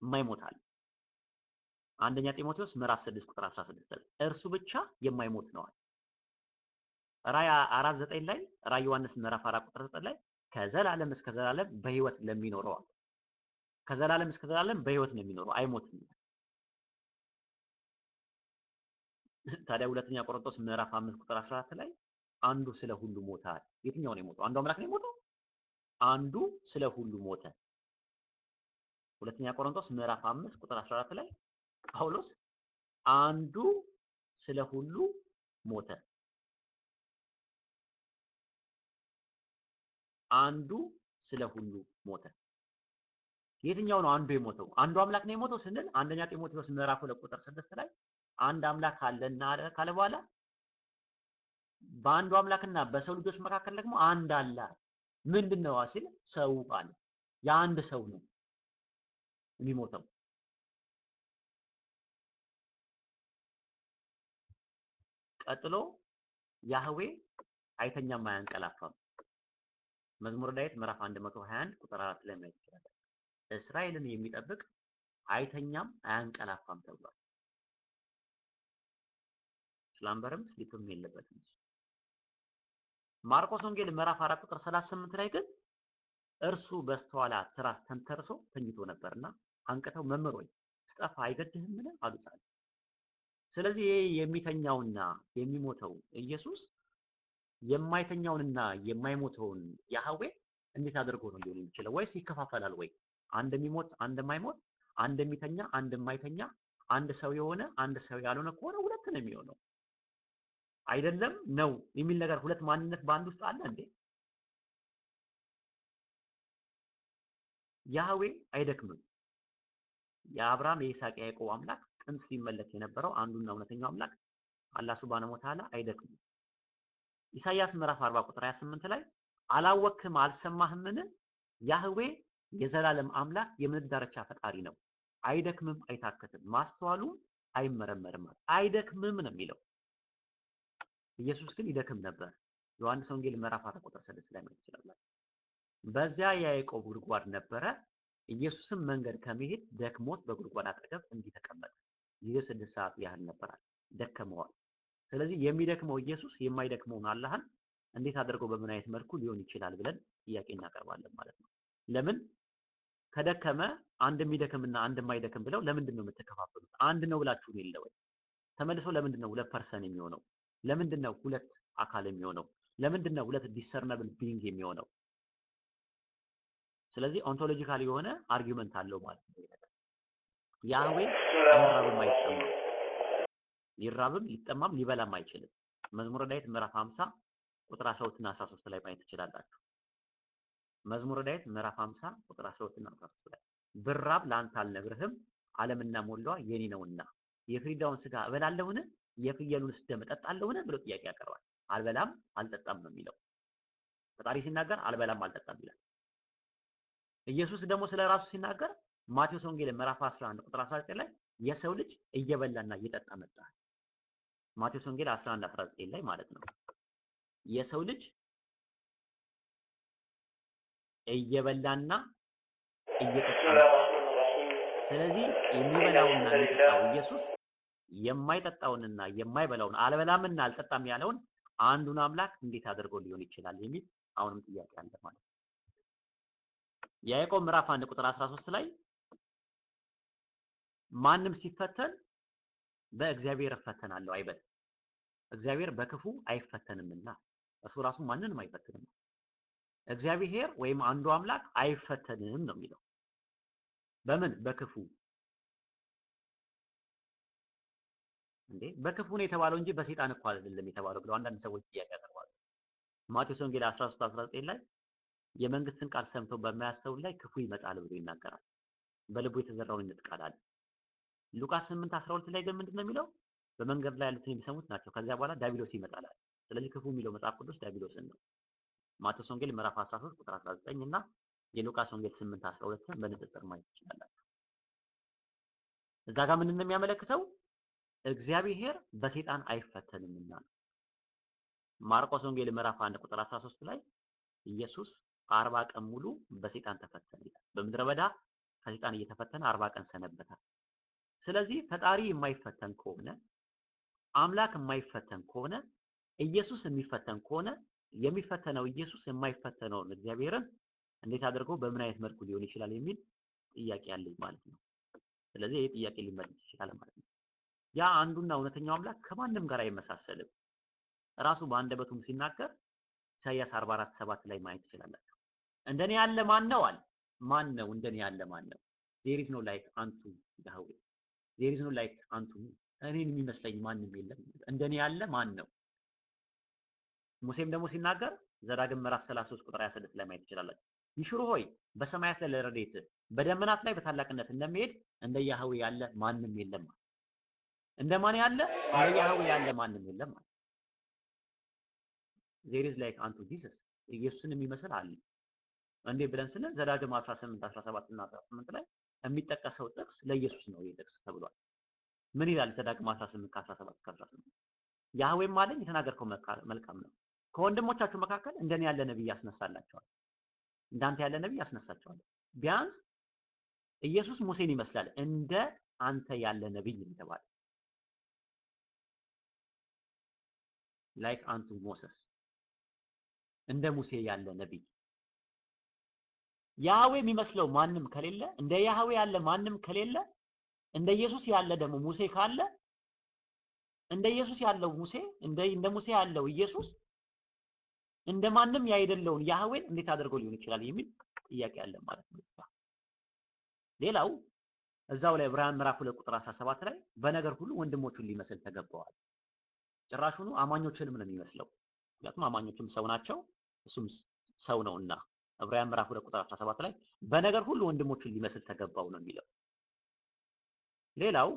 Speaker 2: የማይሞት አለ። አንደኛ ጢሞቴዎስ ምዕራፍ 6 ቁጥር 16 ላይ እርሱ ብቻ የማይሞት ነው አለ። ራእይ 4 9 ላይ ራእይ ዮሐንስ ምዕራፍ 4 ቁጥር 9 ላይ ከዘላለም እስከ ዘላለም በህይወት ለሚኖረው አለ። ከዘላለም እስከ ዘላለም በህይወት ነው የሚኖረው አይሞትም። ታዲያ ሁለተኛ ቆሮንቶስ ምዕራፍ 5 ቁጥር 14 ላይ አንዱ ስለ ሁሉ ሞተ አለ። የትኛው ነው የሞተው? አንዱ አምላክ ነው የሞተው? አንዱ ስለ ሁሉ ሞተ። ሁለተኛ ቆሮንቶስ ምዕራፍ 5 ቁጥር 14 ላይ ጳውሎስ አንዱ ስለ ሁሉ ሞተ። አንዱ ስለ ሁሉ ሞተ። የትኛው ነው አንዱ የሞተው? አንዱ አምላክ ነው የሞተው ስንል አንደኛ ጢሞቴዎስ ምዕራፍ 2 ቁጥር 6 ላይ አንድ አምላክ አለና ካለ በኋላ በአንዱ አምላክና በሰው ልጆች መካከል ደግሞ አንድ አለ። ምንድን ነው ሲል ሰው አለ። የአንድ ሰው ነው የሚሞተው። ቀጥሎ ያህዌ አይተኛም አያንቀላፋም። መዝሙረ ዳዊት ምዕራፍ 121 ቁጥር 4 ላይ ማየት ይችላል። እስራኤልን የሚጠብቅ አይተኛም አያንቀላፋም ተብሏል። ስላምበርም ስሊፕም የለበትም። ማርቆስ ወንጌል ምዕራፍ 4 ቁጥር 38 ላይ ግን እርሱ በስተኋላ ትራስ ተንተርሶ ተኝቶ ነበርና አንቅተው መምህር ሆይ ስጠፋ አይገድህምን አሉት አለ። ስለዚህ ይሄ የሚተኛውና የሚሞተው ኢየሱስ የማይተኛውንና የማይሞተውን ያህዌ እንዴት አድርጎ ነው ሊሆን የሚችለው? ወይስ ይከፋፈላል ወይ? አንድ የሚሞት አንድ የማይሞት፣ አንድ የሚተኛ አንድ የማይተኛ፣ አንድ ሰው የሆነ አንድ ሰው ያልሆነ ከሆነ ሁለት ነው የሚሆነው። አይደለም ነው የሚል ነገር ሁለት ማንነት በአንድ ውስጥ አለ እንዴ? ያህዌ አይደክምም። የአብርሃም የይስሐቅ የያዕቆብ አምላክ ጥንት ሲመለክ የነበረው አንዱና እውነተኛው አምላክ አላህ ሱብሃነሁ ወተዓላ አይደክምም። ኢሳይያስ ምዕራፍ 40 ቁጥር 28 ላይ አላወክም አልሰማህምን? ያህዌ የዘላለም አምላክ የምድር ዳርቻ ፈጣሪ ነው፣ አይደክምም አይታክትም፣ ማስተዋሉም አይመረመርም። አይደክምም ነው የሚለው። ኢየሱስ ግን ይደክም ነበር። ዮሐንስ ወንጌል ምዕራፍ 4 ቁጥር 6 ላይ ማየት ይችላል። በዚያ የያዕቆብ ጉድጓድ ነበረ። ኢየሱስም መንገድ ከመሄድ ደክሞት በጉድጓድ አጠገብ እንዲህ ተቀመጠ። ጊዜው ስድስት ሰዓት ያህል ነበራል። ደከመዋል። ስለዚህ የሚደክመው ኢየሱስ የማይደክመውን አላህን እንዴት አድርገው በምን አይነት መልኩ ሊሆን ይችላል ብለን ጥያቄ እናቀርባለን ማለት ነው። ለምን ከደከመ አንድ የሚደክምና አንድ የማይደክም ብለው ለምንድን ነው የምትከፋፈሉት? አንድ ነው ብላችሁ የለ ወይ? ተመልሶ ለምንድን ነው ሁለት person የሚሆነው? ለምንድን ነው ሁለት አካል የሚሆነው? ለምንድን ነው ሁለት discernible being የሚሆነው? ስለዚህ ontological የሆነ argument አለው ማለት ነው። ያህዌ አይራብም አይጠማም፣ ሊራብም ሊጠማም ሊበላም አይችልም። መዝሙረ ዳዊት ምዕራፍ 50 ቁጥር 12 እና 13 ላይ ማየት ትችላላችሁ። መዝሙረ ዳዊት ምዕራፍ 50 ቁጥር 12 እና 13 ላይ ብራብ ለአንተ አልነግርህም፣ ዓለምና ሞላዋ የኔ ነውና የፍሪዳውን ስጋ እበላለሁን የፍየሉንስ ደም እጠጣለሁን ብሎ ጥያቄ ያቀርባል። አልበላም አልጠጣም ነው የሚለው። ፈጣሪ ሲናገር አልበላም አልጠጣም ይላል። ኢየሱስ ደግሞ ስለ ራሱ ሲናገር ማቴዎስ ወንጌል ምዕራፍ 11 ቁጥር 19 ላይ የሰው ልጅ እየበላና እየጠጣ መጣ። ማቴዎስ ወንጌል 11 19 ላይ ማለት ነው። የሰው ልጅ እየበላና እየጠጣ ስለዚህ የሚበላውና የሚጠጣው ኢየሱስ የማይጠጣውንና የማይበላውን አልበላምና አልጠጣም ያለውን አንዱን አምላክ እንዴት አድርጎ ሊሆን ይችላል የሚል አሁንም ጥያቄ አለ ማለት ነው። የያዕቆብ ምዕራፍ 1 ቁጥር 13 ላይ ማንም ሲፈተን በእግዚአብሔር እፈተናለሁ አይበል። እግዚአብሔር በክፉ አይፈተንምና እሱ ራሱ ማንንም አይፈትንም። እግዚአብሔር ወይም አንዱ አምላክ አይፈተንም ነው የሚለው። በምን በክፉ እንዴ በክፉ ነው የተባለው እንጂ በሰይጣን እኮ አይደለም የተባለው ብለው አንዳንድ ሰዎች ጥያቄ ያቀርባሉ። ማቴዎስ ወንጌል 13 19 ላይ የመንግስትን ቃል ሰምቶ በማያስተውል ላይ ክፉ ይመጣል ብሎ ይናገራል። በልቡ የተዘራውን ይነጥቃል ሉቃስ 8 12 ላይ ግን ምንድነው የሚለው? በመንገድ ላይ ያሉትን የሚሰሙት ናቸው። ከዚያ በኋላ ዲያብሎስ ይመጣል ስለዚህ ክፉ የሚለው መጽሐፍ ቅዱስ ዲያብሎስን ነው። ማቴዎስ ወንጌል ምዕራፍ 13 ቁጥር 19 እና የሉቃስ ወንጌል 8 12 በንጽጽር ማየት ትችላላችሁ። እዛ ጋር ምንድን ነው የሚያመለክተው? እግዚአብሔር በሰይጣን አይፈተንምና ነው። ማርቆስ ወንጌል ምዕራፍ 1 ቁጥር 13 ላይ ኢየሱስ አርባ ቀን ሙሉ በሰይጣን ተፈተነ ይላል። በምድረ በዳ ከሰይጣን እየተፈተነ አርባ ቀን ሰነበታል። ስለዚህ ፈጣሪ የማይፈተን ከሆነ አምላክ የማይፈተን ከሆነ ኢየሱስ የሚፈተን ከሆነ የሚፈተነው ኢየሱስ የማይፈተነውን እግዚአብሔርን እንዴት አድርጎ በምን አይነት መልኩ ሊሆን ይችላል የሚል ጥያቄ አለኝ ማለት ነው። ስለዚህ ይህ ጥያቄ ሊመልስ ይችላል ማለት ነው። ያ አንዱና እውነተኛው አምላክ ከማንም ጋር አይመሳሰልም። ራሱ በአንደበቱም ሲናገር ኢሳይያስ 44 7 ላይ ማየት ትችላላችሁ። እንደኔ ያለ ማን ነው አለ። ማን ነው እንደኔ ያለ ማን ነው? there is no like unto Yahweh there is no like unto እኔን የሚመስለኝ ማንም የለም። እንደኔ ያለ ማን ነው? ሙሴም ደግሞ ሲናገር ዘዳግም ምዕራፍ 33 ቁጥር 26 ላይ ማየት ትችላላችሁ። ይሹሩን ሆይ በሰማያት ላይ ለረድኤት በደመናት ላይ በታላቅነት እንደሚሄድ እንደ ያህዌ ያለ ማንም የለም። እንደ ማን ያለ ያህዌ ያለ ማንም የለም። there is like unto Jesus ኢየሱስን የሚመስል አለ እንዴ ብለን ስንል ዘዳግም 18 17 እና 18 ላይ የሚጠቀሰው ጥቅስ ለኢየሱስ ነው ይህ ጥቅስ ተብሏል። ምን ይላል ዘዳግም 18 ከ17 እስከ 18 ያህዌም አለኝ የተናገርከው መልካም ነው። ከወንድሞቻችሁ መካከል እንደኔ ያለ ነብይ ያስነሳላቸዋል፣ እንዳንተ ያለ ነብይ ያስነሳቸዋል። ቢያንስ ኢየሱስ ሙሴን ይመስላል እንደ አንተ ያለ ነብይ የተባለ like unto Moses እንደ ሙሴ ያለ ነብይ ያህዌ የሚመስለው ማንም ከሌለ እንደ ያህዌ ያለ ማንም ከሌለ እንደ ኢየሱስ ያለ ደግሞ ሙሴ ካለ እንደ ኢየሱስ ያለው ሙሴ እንደ እንደ ሙሴ ያለው ኢየሱስ እንደ ማንም ያይደለውን ያህዌን እንዴት አድርጎ ሊሆን ይችላል የሚል ጥያቄ አለ ማለት ነው። ሌላው እዛው ላይ ዕብራውያን ምዕራፍ 2 ቁጥር 17 ላይ በነገር ሁሉ ወንድሞቹን ሊመስል ተገባዋል። ጭራሹኑ አማኞችንም ነው የሚመስለው። ምክንያቱም አማኞችም ሰው ናቸው፣ እሱም ሰው ነውና ዕብራውያን ምዕራፍ 2 ቁጥር 17 ላይ በነገር ሁሉ ወንድሞቹን ሊመስል ተገባው ነው የሚለው። ሌላው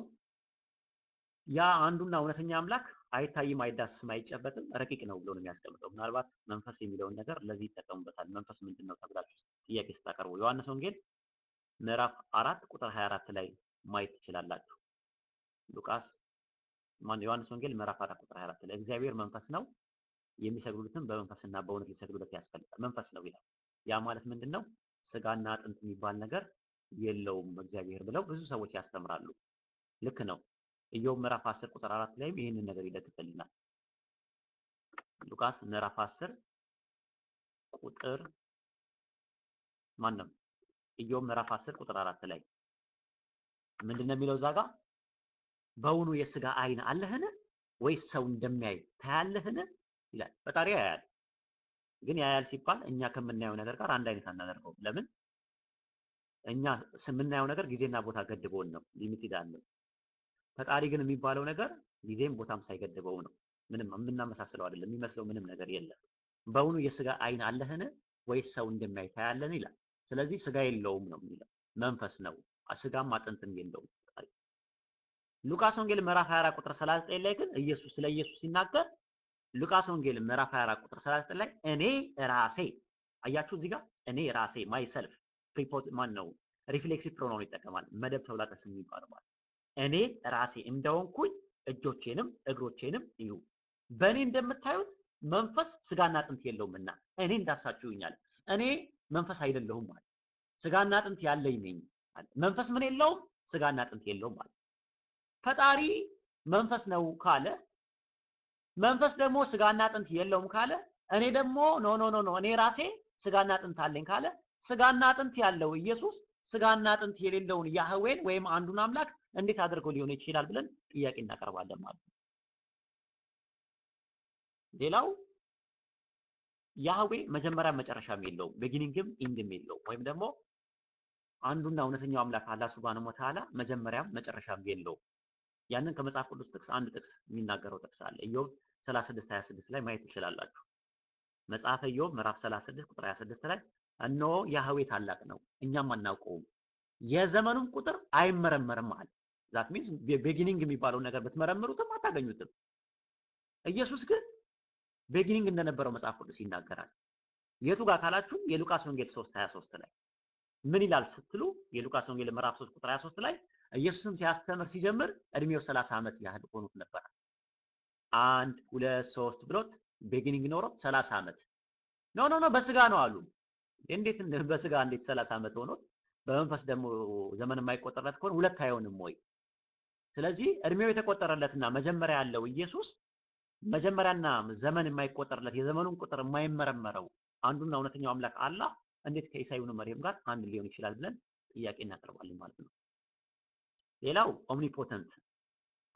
Speaker 2: ያ አንዱና እውነተኛ አምላክ አይታይም፣ አይዳስም፣ አይጨበጥም፣ ረቂቅ ነው ብሎ ነው የሚያስቀምጠው። ምናልባት መንፈስ የሚለውን ነገር ለዚህ ይጠቀሙበታል። መንፈስ ምንድን ነው ተብላችሁ ጥያቄ ስታቀርቡ ዮሐንስ ወንጌል ምዕራፍ አራት ቁጥር 24 ላይ ማየት ትችላላችሁ። ሉቃስ ማን ዮሐንስ ወንጌል ምዕራፍ 4 ቁጥር 24 ላይ እግዚአብሔር መንፈስ ነው፣ የሚሰግዱትም በመንፈስና በእውነት ሊሰግዱለት ያስፈልጋል። መንፈስ ነው ይላል። ያ ማለት ምንድን ነው? ስጋና አጥንት የሚባል ነገር የለውም እግዚአብሔር ብለው ብዙ ሰዎች ያስተምራሉ። ልክ ነው። ኢዮብ ምዕራፍ 10 ቁጥር 4 ላይም ይህንን ነገር ይደግፍልናል። ሉቃስ ምዕራፍ 10 ቁጥር ማንም ኢዮብ ምዕራፍ 10 ቁጥር 4 ላይ ምንድን ነው የሚለው እዛ ጋር በውኑ የስጋ አይን አለህን ወይስ ሰው እንደሚያይ ታያለህን ይላል። ፈጣሪ ያያል። ግን ያያል ሲባል እኛ ከምናየው ነገር ጋር አንድ አይነት አናደርገውም። ለምን? እኛ የምናየው ነገር ጊዜና ቦታ ገድቦን ነው፣ ሊሚትድ አለው። ፈጣሪ ግን የሚባለው ነገር ጊዜም ቦታም ሳይገድበው ነው። ምንም የምናመሳስለው አይደለም፣ የሚመስለው ምንም ነገር የለም። በውኑ የስጋ አይን አለህን ወይስ ሰው እንደሚያይ ታያለህን ይላል። ስለዚህ ስጋ የለውም ነው የሚለው፣ መንፈስ ነው፣ ስጋም አጥንትም የለውም። ሉቃስ ወንጌል ምዕራፍ 24 ቁጥር 39 ላይ ግን ኢየሱስ ስለ ኢየሱስ ሲናገር ሉቃስ ወንጌል ምዕራፍ 24 ቁጥር 39 ላይ እኔ ራሴ አያችሁ፣ እዚህ ጋር እኔ ራሴ myself ፕሪፖዝ ማን ነው reflexive pronoun ይጠቀማል። መደብ ተውላጠ ስም የሚባለው ማለት እኔ ራሴ እንደሆንኩኝ እጆቼንም እግሮቼንም እዩ። በእኔ እንደምታዩት መንፈስ ስጋና አጥንት የለውምና እኔ እንዳሳችሁኛል። እኔ መንፈስ አይደለሁም ማለት ስጋና አጥንት ያለኝ ነኝ መንፈስ ምን የለውም ስጋና አጥንት የለውም ማለት ፈጣሪ መንፈስ ነው ካለ መንፈስ ደግሞ ስጋና አጥንት የለውም ካለ እኔ ደግሞ no no no no እኔ ራሴ ስጋና አጥንት አለኝ ካለ ስጋና አጥንት ያለው ኢየሱስ ስጋና አጥንት የሌለውን ያህዌን ወይም አንዱን አምላክ እንዴት አድርጎ ሊሆን ይችላል ብለን ጥያቄ እናቀርባለን ማለት ነው። ሌላው ያህዌ መጀመሪያ መጨረሻም የለውም፣ beginning ም end ም የለውም። ወይም ደግሞ አንዱና እውነተኛው አምላክ አላህ سبحانه وتعالى መጀመሪያም መጨረሻም የለውም። ያንን ከመጽሐፍ ቅዱስ ጥቅስ አንድ ጥቅስ የሚናገረው ጥቅስ አለ። ኢዮብ 36 26 ላይ ማየት ትችላላችሁ። መጽሐፈ ኢዮብ ምዕራፍ 36 ቁጥር 26 ላይ እነሆ ያህዌ ታላቅ ነው፣ እኛም አናውቀውም፣ የዘመኑም ቁጥር አይመረመርም አለ። that means beginning የሚባለውን ነገር ብትመረምሩትም አታገኙትም። ኢየሱስ ግን beginning እንደነበረው መጽሐፍ ቅዱስ ይናገራል። የቱ ጋር ካላችሁ የሉቃስ ወንጌል 3 23 ላይ ምን ይላል ስትሉ የሉቃስ ወንጌል ምዕራፍ 3 ቁጥር 23 ላይ ኢየሱስም ሲያስተምር ሲጀምር እድሜው 30 ዓመት ያህል ሆኖት ነበር። አንድ ሁለት ሶስት ብሎት beginning ኖሮት 30 ዓመት no no no በስጋ ነው አሉ። እንዴት በስጋ እንዴት 30 ዓመት ሆኖት በመንፈስ ደግሞ ዘመን የማይቆጠርለት ከሆነ ሁለት አይሆንም ወይ? ስለዚህ እድሜው የተቆጠረለትና መጀመሪያ ያለው ኢየሱስ መጀመሪያና ዘመን የማይቆጠርለት የዘመኑን ቁጥር የማይመረመረው አንዱና እውነተኛው አምላክ አላህ እንዴት ከኢሳ ኢብኑ መርየም ጋር አንድ ሊሆን ይችላል ብለን ጥያቄ እናቀርባለን ማለት ነው። ሌላው omnipotent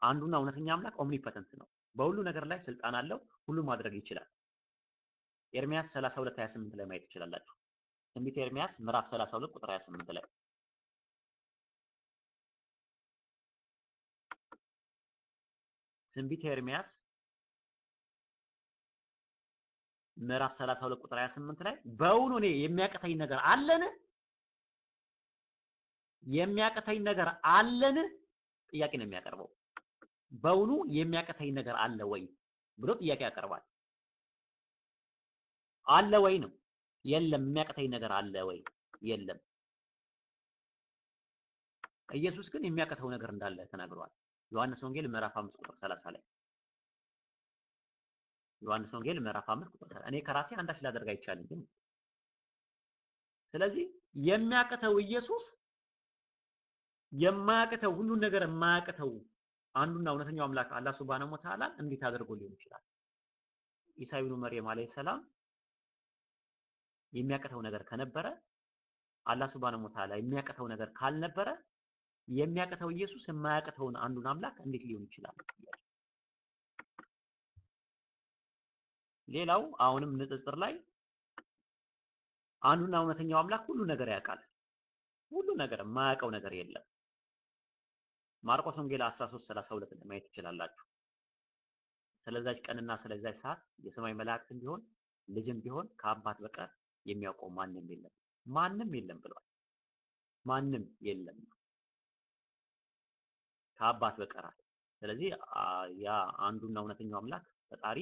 Speaker 2: አንዱና እውነተኛ አምላክ omnipotent ነው። በሁሉ ነገር ላይ ስልጣን አለው፣ ሁሉ ማድረግ ይችላል። ኤርሚያስ 32 28 ላይ ማየት ትችላላችሁ። ትንቢተ ኤርሚያስ ምዕራፍ 32 ቁጥር 28 ላይ ትንቢተ ኤርሚያስ ምዕራፍ 32 ቁጥር 28 ላይ በውኑ እኔ የሚያቅተኝ ነገር አለን? የሚያቅተኝ ነገር አለን? ጥያቄ ነው የሚያቀርበው። በውኑ የሚያቅተኝ ነገር አለ ወይ ብሎ ጥያቄ ያቀርባል። አለ ወይ ነው። የለም። የሚያቅተኝ ነገር አለ ወይ? የለም። ኢየሱስ ግን የሚያቅተው ነገር እንዳለ ተናግሯል። ዮሐንስ ወንጌል ምዕራፍ 5 ቁጥር 30 ላይ ዮሐንስ ወንጌል ምዕራፍ 5 ቁጥር 30 እኔ ከራሴ አንዳች ላደርግ አይቻልም። ስለዚህ የሚያቅተው ኢየሱስ የማያቅተው ሁሉን ነገር የማያቅተው አንዱና እውነተኛው አምላክ አላህ ሱብሃነሁ ወተዓላ እንዴት አድርጎ ሊሆን ይችላል? ኢሳ ኢብኑ መርየም አለይሂ ሰላም የሚያቅተው ነገር ከነበረ አላህ ሱብሃነሁ ወተዓላ የሚያቅተው ነገር ካልነበረ የሚያቅተው ኢየሱስ የማያቅተውን አንዱን አምላክ እንዴት ሊሆን ይችላል? ሌላው አሁንም ንጽጽር ላይ አንዱና እውነተኛው አምላክ ሁሉ ነገር ያውቃል። ሁሉ ነገር የማያውቀው ነገር የለም። ማርቆስ ወንጌል 13:32 ላይ ማየት ትችላላችሁ። ስለዛች ቀንና ስለዛች ሰዓት የሰማይ መላእክትም ቢሆን ልጅም ቢሆን ከአባት በቀር የሚያውቀው ማንም የለም፣ ማንም የለም ብሏል። ማንም የለም ከአባት አለ። ስለዚህ ያ አንዱና እውነተኛው አምላክ ፈጣሪ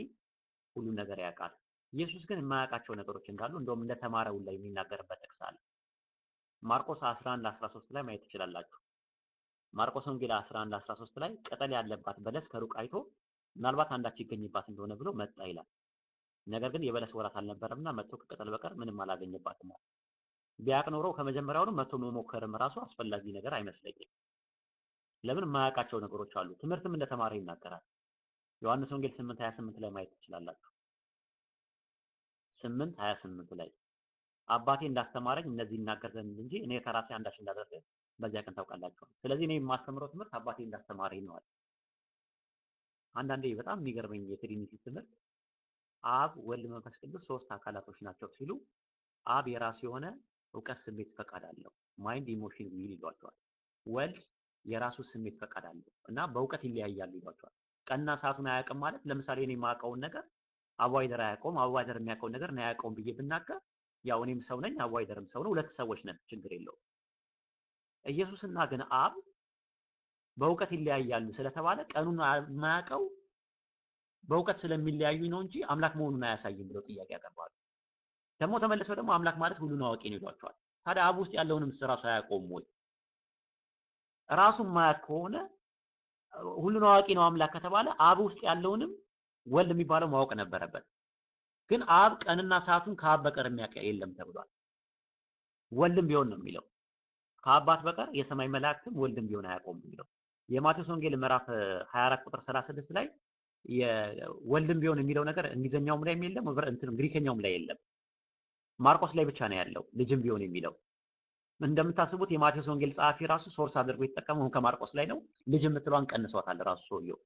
Speaker 2: ሁሉ ነገር ያውቃል። ኢየሱስ ግን የማያውቃቸው ነገሮች እንዳሉ እንደውም እንደተማረው ላይ የሚናገርበት ጥቅስ አለ። ማርቆስ 11 13 ላይ ማየት ትችላላችሁ። ማርቆስ ወንጌል 11 13 ላይ ቅጠል ያለባት በለስ ከሩቅ አይቶ ምናልባት አንዳች ይገኝባት እንደሆነ ብሎ መጣ ይላል። ነገር ግን የበለስ ወራት አልነበረምና መጥቶ ከቅጠል በቀር ምንም አላገኘባትም። ቢያቅ ኖሮ ከመጀመሪያውኑ መጥቶ መሞከርም ራሱ አስፈላጊ ነገር አይመስለኝም። ለምን የማያውቃቸው ነገሮች አሉ። ትምህርትም እንደተማረ ይናገራል። ዮሐንስ ወንጌል 8 28 ላይ ማየት ትችላላችሁ። 8 28 ላይ አባቴ እንዳስተማረኝ እነዚህ ይናገር ዘንድ እንጂ እኔ ከራሴ አንዳች እንዳደረገ በዚያ ቀን ታውቃላችሁ። ስለዚህ እኔ የማስተምረው ትምህርት አባቴ እንዳስተማረኝ ነው አለ። አንዳንዴ በጣም የሚገርመኝ የትሪኒቲ ትምህርት አብ፣ ወልድ፣ መንፈስ ቅዱስ ሶስት አካላቶች ናቸው ሲሉ አብ የራሱ የሆነ እውቀት፣ ስሜት፣ ፈቃድ አለው። mind emotion will ይሏቸዋል። ወልድ የራሱ ስሜት ፈቃድ አለው እና በእውቀት ይለያያሉ ይሏቸዋል። ቀንና ሰዓቱን አያውቅም ማለት ለምሳሌ እኔ የማውቀውን ነገር አዋይደር አያውቀውም፣ አዋይደር የሚያውቀውን ነገር እኔ አያውቀውም ብዬ ብናገር ያው እኔም ሰው ነኝ፣ አዋይደርም ሰው ነው፣ ሁለት ሰዎች ነን፣ ችግር የለውም። ኢየሱስና ግን አብ በእውቀት ይለያያሉ ስለተባለ ቀኑን የማያውቀው በእውቀት ስለሚለያዩ ነው እንጂ አምላክ መሆኑን አያሳይም ብለው ጥያቄ ያቀርባሉ። ደግሞ ተመልሰው ደግሞ አምላክ ማለት ሁሉን አዋቂ ነው ይሏቸዋል። ታዲያ አብ ውስጥ ያለውንም ራሱ አያውቀውም ወይ? ራሱን ማያውቅ ከሆነ ሁሉን አዋቂ ነው አምላክ ከተባለ አብ ውስጥ ያለውንም ወልድ የሚባለው ማወቅ ነበረበት። ግን አብ ቀንና ሰዓቱን ከአብ በቀር የሚያውቅ የለም ተብሏል። ወልድም ቢሆን ነው የሚለው ከአባት በቀር የሰማይ መላእክትም ወልድም ቢሆን አያውቀውም የሚለው የማቴዎስ ወንጌል ምዕራፍ 24 ቁጥር 36 ላይ የወልድም ቢሆን የሚለው ነገር እንግሊዘኛውም ላይ የለም፣ እንትን ግሪከኛውም ላይ የለም። ማርቆስ ላይ ብቻ ነው ያለው ልጅም ቢሆን የሚለው። እንደምታስቡት የማቴዎስ ወንጌል ጸሐፊ ራሱ source አድርጎ የተጠቀመው ከማርቆስ ላይ ነው። ልጅ የምትለዋን ቀንሷታል ራሱ ሰውየው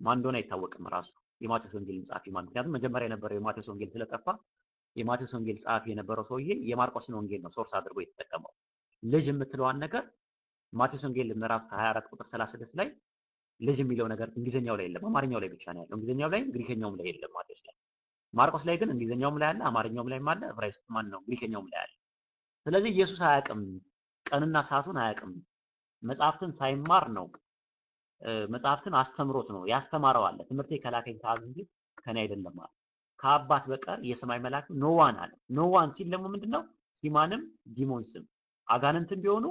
Speaker 2: ማን እንደሆነ አይታወቅም ራሱ የማቴዎስ ወንጌልን ጸሐፊ ማን። ምክንያቱም መጀመሪያ የነበረው የማቴዎስ ወንጌል ስለጠፋ የማቴዎስ ወንጌል ጸሐፊ የነበረው ሰውዬ የማርቆስን ወንጌል ነው source አድርጎ የተጠቀመው። ልጅ የምትለዋን ነገር ማቴዎስ ወንጌል ምዕራፍ 24 ቁጥር 36 ላይ ልጅ የሚለው ነገር እንግሊዘኛው ላይ የለም፣ አማርኛው ላይ ብቻ ነው ያለው። እንግሊዘኛው ላይ ግሪከኛውም ላይ የለም ማቴዎስ ላይ። ማርቆስ ላይ ግን እንግሊዘኛውም ላይ አለ፣ አማርኛውም ላይ አለ፣ ዕብራይስጥ ማን ነው ግሪከኛውም ላይ አለ። ስለዚህ ኢየሱስ አያውቅም፣ ቀንና ሰዓቱን አያውቅም። መጽሐፍትን ሳይማር ነው መጽሐፍትን አስተምሮት ነው ያስተማረው አለ። ትምህርቴ ከላከኝ ከአብ እንጂ ከኔ አይደለም አለ። ከአባት በቀር የሰማይ መላእክት no one አለ። no one ሲል ደግሞ ምንድነው? human ም demons ም አጋንንትም ቢሆኑ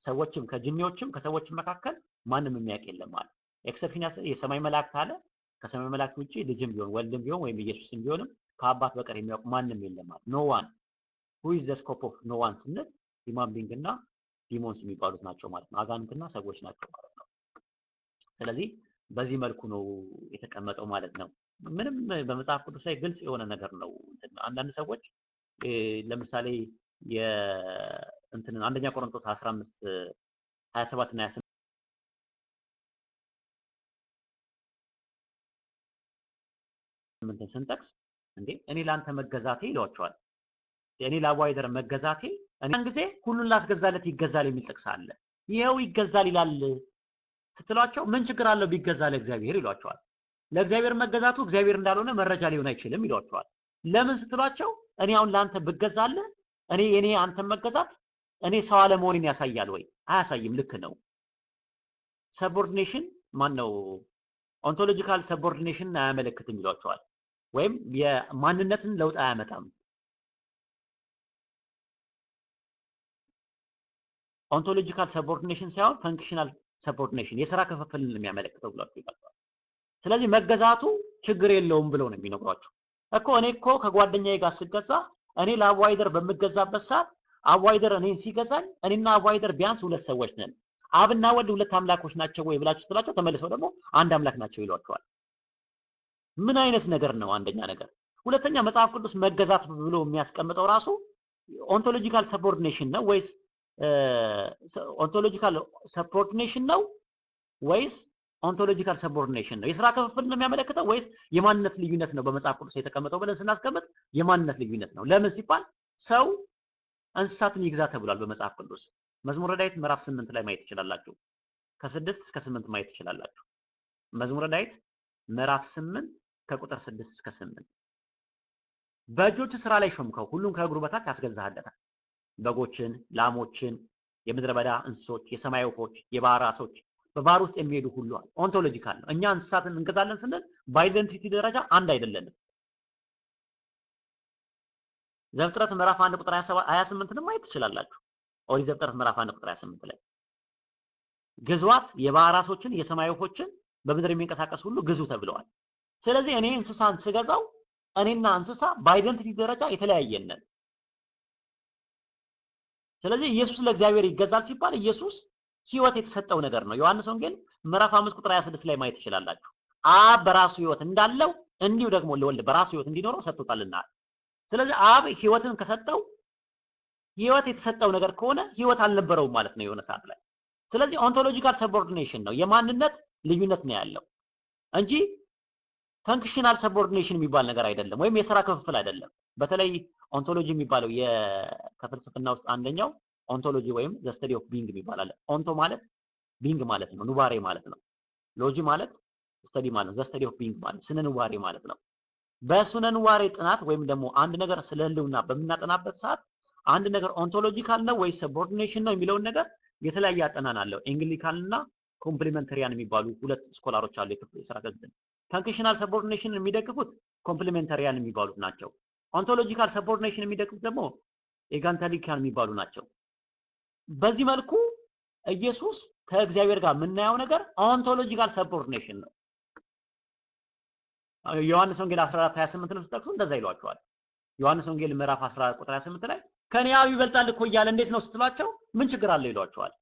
Speaker 2: ሰዎችም ከጅኒዎችም ከሰዎችም መካከል ማንም የሚያውቅ የለም አለ። exception የሰማይ መላእክት አለ። ከሰማይ መላእክት ውጪ ልጅም ቢሆን ወልድም ቢሆን ወይም ኢየሱስም ቢሆንም ከአባት በቀር የሚያውቅ ማንም የለም አለ። no one who is the scope of no one ስንል human being እና demons የሚባሉት ናቸው ማለት ነው። አጋንንትና ሰዎች ናቸው ማለት ነው። ስለዚህ በዚህ መልኩ ነው የተቀመጠው ማለት ነው። ምንም በመጽሐፍ ቅዱስ ላይ ግልጽ የሆነ ነገር ነው። አንዳንድ ሰዎች ለምሳሌ የእንትን አንደኛ ቆሮንቶስ 15 27 እና 28 ስንጠቅስ እንዴ እኔ ለአንተ መገዛቴ ይሏቸዋል። እኔ ለአዋይደር መገዛቴ እኔን ጊዜ ሁሉን ላስገዛለት ይገዛል የሚል ጥቅስ አለ። ይኸው ይገዛል ይላል ስትሏቸው ምን ችግር አለው ቢገዛ ለእግዚአብሔር ይሏቸዋል። ለእግዚአብሔር መገዛቱ እግዚአብሔር እንዳልሆነ መረጃ ሊሆን አይችልም ይሏቸዋል። ለምን ስትሏቸው እኔ አሁን ለአንተ ብገዛልህ እኔ የኔ አንተን መገዛት እኔ ሰው አለመሆኔን ያሳያል ወይ? አያሳይም። ልክ ነው። subordination ማን ነው? ontological subordination አያመለክትም ይሏቸዋል። ወይም የማንነትን ለውጥ አያመጣም። ontological subordination ሳይሆን functional subordination የስራ ክፍፍልን የሚያመለክተው ብሏቸው ይላቸዋል። ስለዚህ መገዛቱ ችግር የለውም ብለው ነው የሚነግሯቸው። እኮ እኔ እኮ ከጓደኛዬ ጋር ስገዛ እኔ ለአዋይደር በምገዛበት ሰዓት አዋይደር እኔን ሲገዛኝ እኔና አዋይደር ቢያንስ ሁለት ሰዎች ነን። አብና ወልድ ሁለት አምላኮች ናቸው ወይ ብላችሁ ስትላቸው ተመልሰው ደግሞ አንድ አምላክ ናቸው ይሏቸዋል። ምን አይነት ነገር ነው? አንደኛ ነገር። ሁለተኛ መጽሐፍ ቅዱስ መገዛት ብሎ የሚያስቀምጠው ራሱ ontological subordination ነው ወይስ ontological subordination ነው ወይስ ontological subordination ነው? የስራ ክፍፍል ነው የሚያመለክተው ወይስ የማንነት ልዩነት ነው? በመጽሐፍ ቅዱስ የተቀመጠው ብለን ስናስቀምጥ የማንነት ልዩነት ነው። ለምን ሲባል ሰው እንስሳትን ይግዛ ተብሏል በመጽሐፍ ቅዱስ። መዝሙረ ዳዊት ምዕራፍ ስምንት ላይ ማየት ትችላላችሁ። ከስድስት እስከ ስምንት ማየት ትችላላችሁ። መዝሙረ ዳዊት ምዕራፍ ስምንት ከቁጥር ስድስት እስከ ስምንት በእጆች ስራ ላይ ሾምከው፣ ሁሉን ከእግሩ በታች አስገዛህለታል። በጎችን፣ ላሞችን፣ የምድረ በዳ እንስሶች፣ የሰማይ ወፎች፣ የባህር ዓሦች በባህር ውስጥ የሚሄዱ ሁሉ ontological ነው። እኛ እንስሳትን እንገዛለን ስንል በ identity ደረጃ አንድ አይደለንም። ዘፍጥረት ምዕራፍ 1 ቁጥር 28 ማየት ትችላላችሁ። ኦሪት ዘፍጥረት ምዕራፍ 1 ቁጥር 28 ላይ ግዟት፣ የባህር ዓሦችን፣ የሰማይ ወፎችን፣ በምድር የሚንቀሳቀስ ሁሉ ግዙ ተብለዋል። ስለዚህ እኔ እንስሳን ስገዛው እኔና እንስሳ በ identity ደረጃ የተለያየን ነን። ስለዚህ ኢየሱስ ለእግዚአብሔር ይገዛል ሲባል ኢየሱስ ህይወት የተሰጠው ነገር ነው። ዮሐንስ ወንጌል ምዕራፍ 5 ቁጥር 26 ላይ ማየት ትችላላችሁ። አብ በራሱ ህይወት እንዳለው እንዲሁ ደግሞ ለወልድ በራሱ ህይወት እንዲኖረው ሰጥቶታልና ስለዚህ አብ ህይወትን ከሰጠው ህይወት የተሰጠው ነገር ከሆነ ህይወት አልነበረውም ማለት ነው የሆነ ሰዓት ላይ። ስለዚህ ontological subordination ነው የማንነት ልዩነት ነው ያለው እንጂ functional subordination የሚባል ነገር አይደለም፣ ወይም የስራ ክፍፍል አይደለም። በተለይ ontology የሚባለው ከፍልስፍና ውስጥ አንደኛው ontology ወይም the study of being የሚባል onto ማለት being ማለት ነው፣ ኑባሬ ማለት ነው። logy ማለት study ማለት the study of being ማለት ስነ ኑባሬ ማለት ነው። ኑባሬ ጥናት ወይም ደግሞ አንድ ነገር ስለ ህልውና በምናጠናበት ሰዓት አንድ ነገር ontological ነው ወይስ subordination ነው የሚለውን ነገር የተለያየ አጠናን አለው። egalitarian እና complementarian የሚባሉ ሁለት ስኮላሮች አሉ የስራ ገጽን functional subordination የሚደግፉት complementarian የሚባሉት ናቸው። ontological subordination የሚደግፉት ደግሞ egalitarian የሚባሉ ናቸው። በዚህ መልኩ ኢየሱስ ከእግዚአብሔር ጋር የምናየው ነገር ontological subordination ነው። ዮሐንስ ወንጌል 14 28 ነው ስትጠቅሱ እንደዛ ይሏቸዋል። ዮሐንስ ወንጌል ምዕራፍ 14 ቁጥር 28 ላይ ከኔ አብ ይበልጣል እኮ እያለ እንዴት ነው ስትሏቸው ምን ችግር አለው ይሏቸዋል።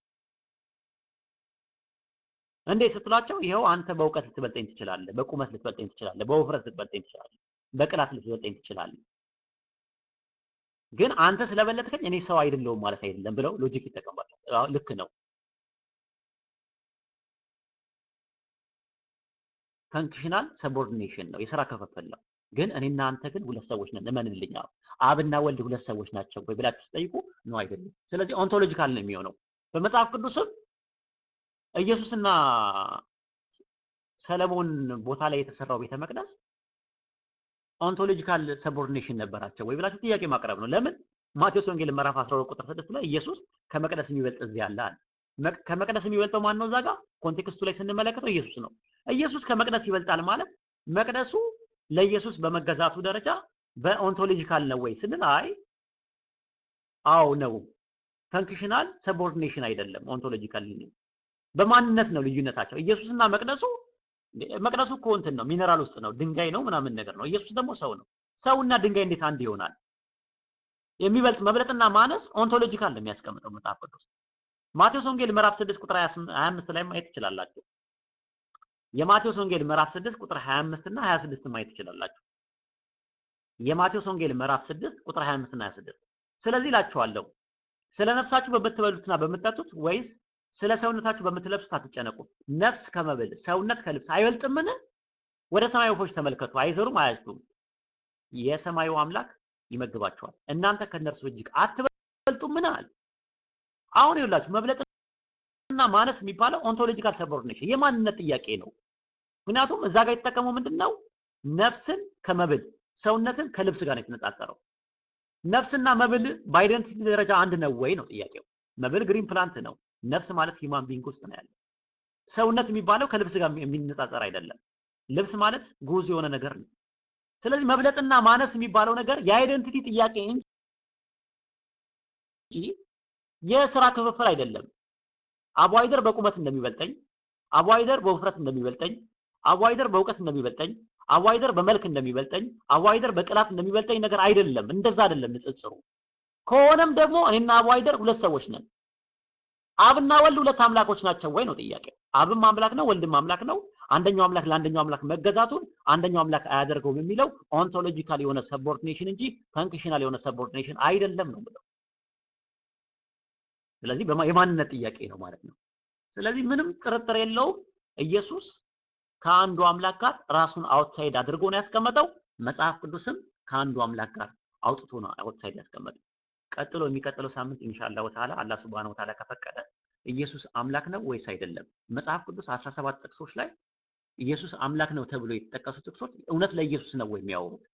Speaker 2: እንዴት ስትሏቸው ይኸው አንተ በእውቀት ልትበልጠኝ ትችላለህ፣ በቁመት ልትበልጠኝ ትችላለህ፣ በውፍረት ልትበልጠኝ ትችላለህ፣ በቅላት ልትበልጠኝ ትችላለህ። ግን አንተ ስለበለጥከኝ እኔ ሰው አይደለሁም ማለት አይደለም ብለው logic ይጠቀማሉ። ልክ ነው። functional subordination ነው፣ የስራ ክፍፍል ነው። ግን እኔና አንተ ግን ሁለት ሰዎች ነን፣ እመንልኝ። አብና ወልድ ሁለት ሰዎች ናቸው ወይ ብላችሁ ትጠይቁ ነው አይደለም። ስለዚህ ontological ነው የሚሆነው። በመጽሐፍ ቅዱስም ኢየሱስና ሰለሞን ቦታ ላይ የተሰራው ቤተ መቅደስ ontological subordination ነበራቸው ወይ ብላችሁ ጥያቄ ማቅረብ ነው። ለምን ማቴዎስ ወንጌል ምዕራፍ 12 ቁጥር 6 ላይ ኢየሱስ ከመቅደስ የሚበልጥ እዚህ አለ አለ። ከመቅደስ የሚበልጠው ማን ነው? እዛ ጋር context ኡ ላይ ስንመለከተው ኢየሱስ ነው። ኢየሱስ ከመቅደስ ይበልጣል ማለት መቅደሱ ለኢየሱስ በመገዛቱ ደረጃ በ ontological ነው ወይ ስንል አይ አዎ ነው። functional subordination አይደለም፣ ontological ነው። በማንነት ነው ልዩነታቸው። ኢየሱስና መቅደሱ መቅደሱ እኮ እንትን ነው ሚነራል ውስጥ ነው ድንጋይ ነው ምናምን ነገር ነው። ኢየሱስ ደግሞ ሰው ነው። ሰውና ድንጋይ እንዴት አንድ ይሆናል? የሚበልጥ መብለጥና ማነስ ontological ነው የሚያስቀምጠው መጽሐፍ ቅዱስ። ማቴዎስ ወንጌል ምዕራፍ 6 ቁጥር 25 ላይ ማየት ትችላላችሁ። የማቴዎስ ወንጌል ምዕራፍ 6 ቁጥር 25 እና 26 ማየት ትችላላችሁ። የማቴዎስ ወንጌል ምዕራፍ 6 ቁጥር 25 እና 26 ስለዚህ እላችኋለሁ ስለ ነፍሳችሁ በምትበሉትና በምትጠጡት ወይስ ስለ ሰውነታችሁ በምትለብሱት አትጨነቁ። ነፍስ ከመብል ሰውነት ከልብስ አይበልጥምን? ወደ ሰማይ ወፎች ተመልከቱ፣ አይዘሩም፣ አያጭዱም፣ የሰማዩ አምላክ ይመግባቸዋል። እናንተ ከእነርሱ እጅግ አትበልጡምን? አለ። አሁን ይኸውላችሁ መብለጥና ማነስ የሚባለው ontological subordination የማንነት ጥያቄ ነው። ምክንያቱም እዛ ጋር የተጠቀመው ምንድን ነው? ነፍስን ከመብል ሰውነትን ከልብስ ጋር ነው የተነጻጸረው። ነፍስና መብል በ identity ደረጃ አንድ ነው ወይ ነው ጥያቄው። መብል green plant ነው። ነፍስ ማለት human being ውስጥ ነው ያለው። ሰውነት የሚባለው ከልብስ ጋር የሚነጻጸር አይደለም። ልብስ ማለት goods የሆነ ነገር ነው። ስለዚህ መብለጥና ማነስ የሚባለው ነገር የ identity ጥያቄ እንጂ የስራ ክፍፍል አይደለም። አቡ ሃይደር በቁመት እንደሚበልጠኝ፣ አቡ ሃይደር በውፍረት እንደሚበልጠኝ፣ አቡ ሃይደር በእውቀት እንደሚበልጠኝ፣ አቡ ሃይደር በመልክ እንደሚበልጠኝ፣ አቡ ሃይደር በቅላት እንደሚበልጠኝ ነገር አይደለም። እንደዛ አይደለም ንጽጽሩ። ከሆነም ደግሞ እኔና አቡ ሃይደር ሁለት ሰዎች ነን። አብና ወልድ ሁለት አምላኮች ናቸው ወይ ነው ጥያቄው። አብም አምላክ ነው፣ ወልድም አምላክ ነው። አንደኛው አምላክ ለአንደኛው አምላክ መገዛቱን አንደኛው አምላክ አያደርገውም የሚለው ontological የሆነ subordination እንጂ functional የሆነ subordination አይደለም ነው ብለው። ስለዚህ የማንነት ጥያቄ ነው ማለት ነው። ስለዚህ ምንም ጥርጥር የለውም ኢየሱስ ከአንዱ አምላክ ጋር ራሱን outside አድርጎ ነው ያስቀመጠው። መጽሐፍ ቅዱስም ከአንዱ አምላክ ጋር አውጥቶ ነው outside ያስቀመጠው። ቀጥሎ የሚቀጥለው ሳምንት إن شاء الله وتعالى አላህ سبحانه وتعالى ከፈቀደ ኢየሱስ አምላክ ነው ወይስ አይደለም? መጽሐፍ ቅዱስ 17 ጥቅሶች ላይ ኢየሱስ አምላክ ነው ተብሎ የተጠቀሱ ጥቅሶች እውነት ለኢየሱስ ነው ወይ የሚያወሩት?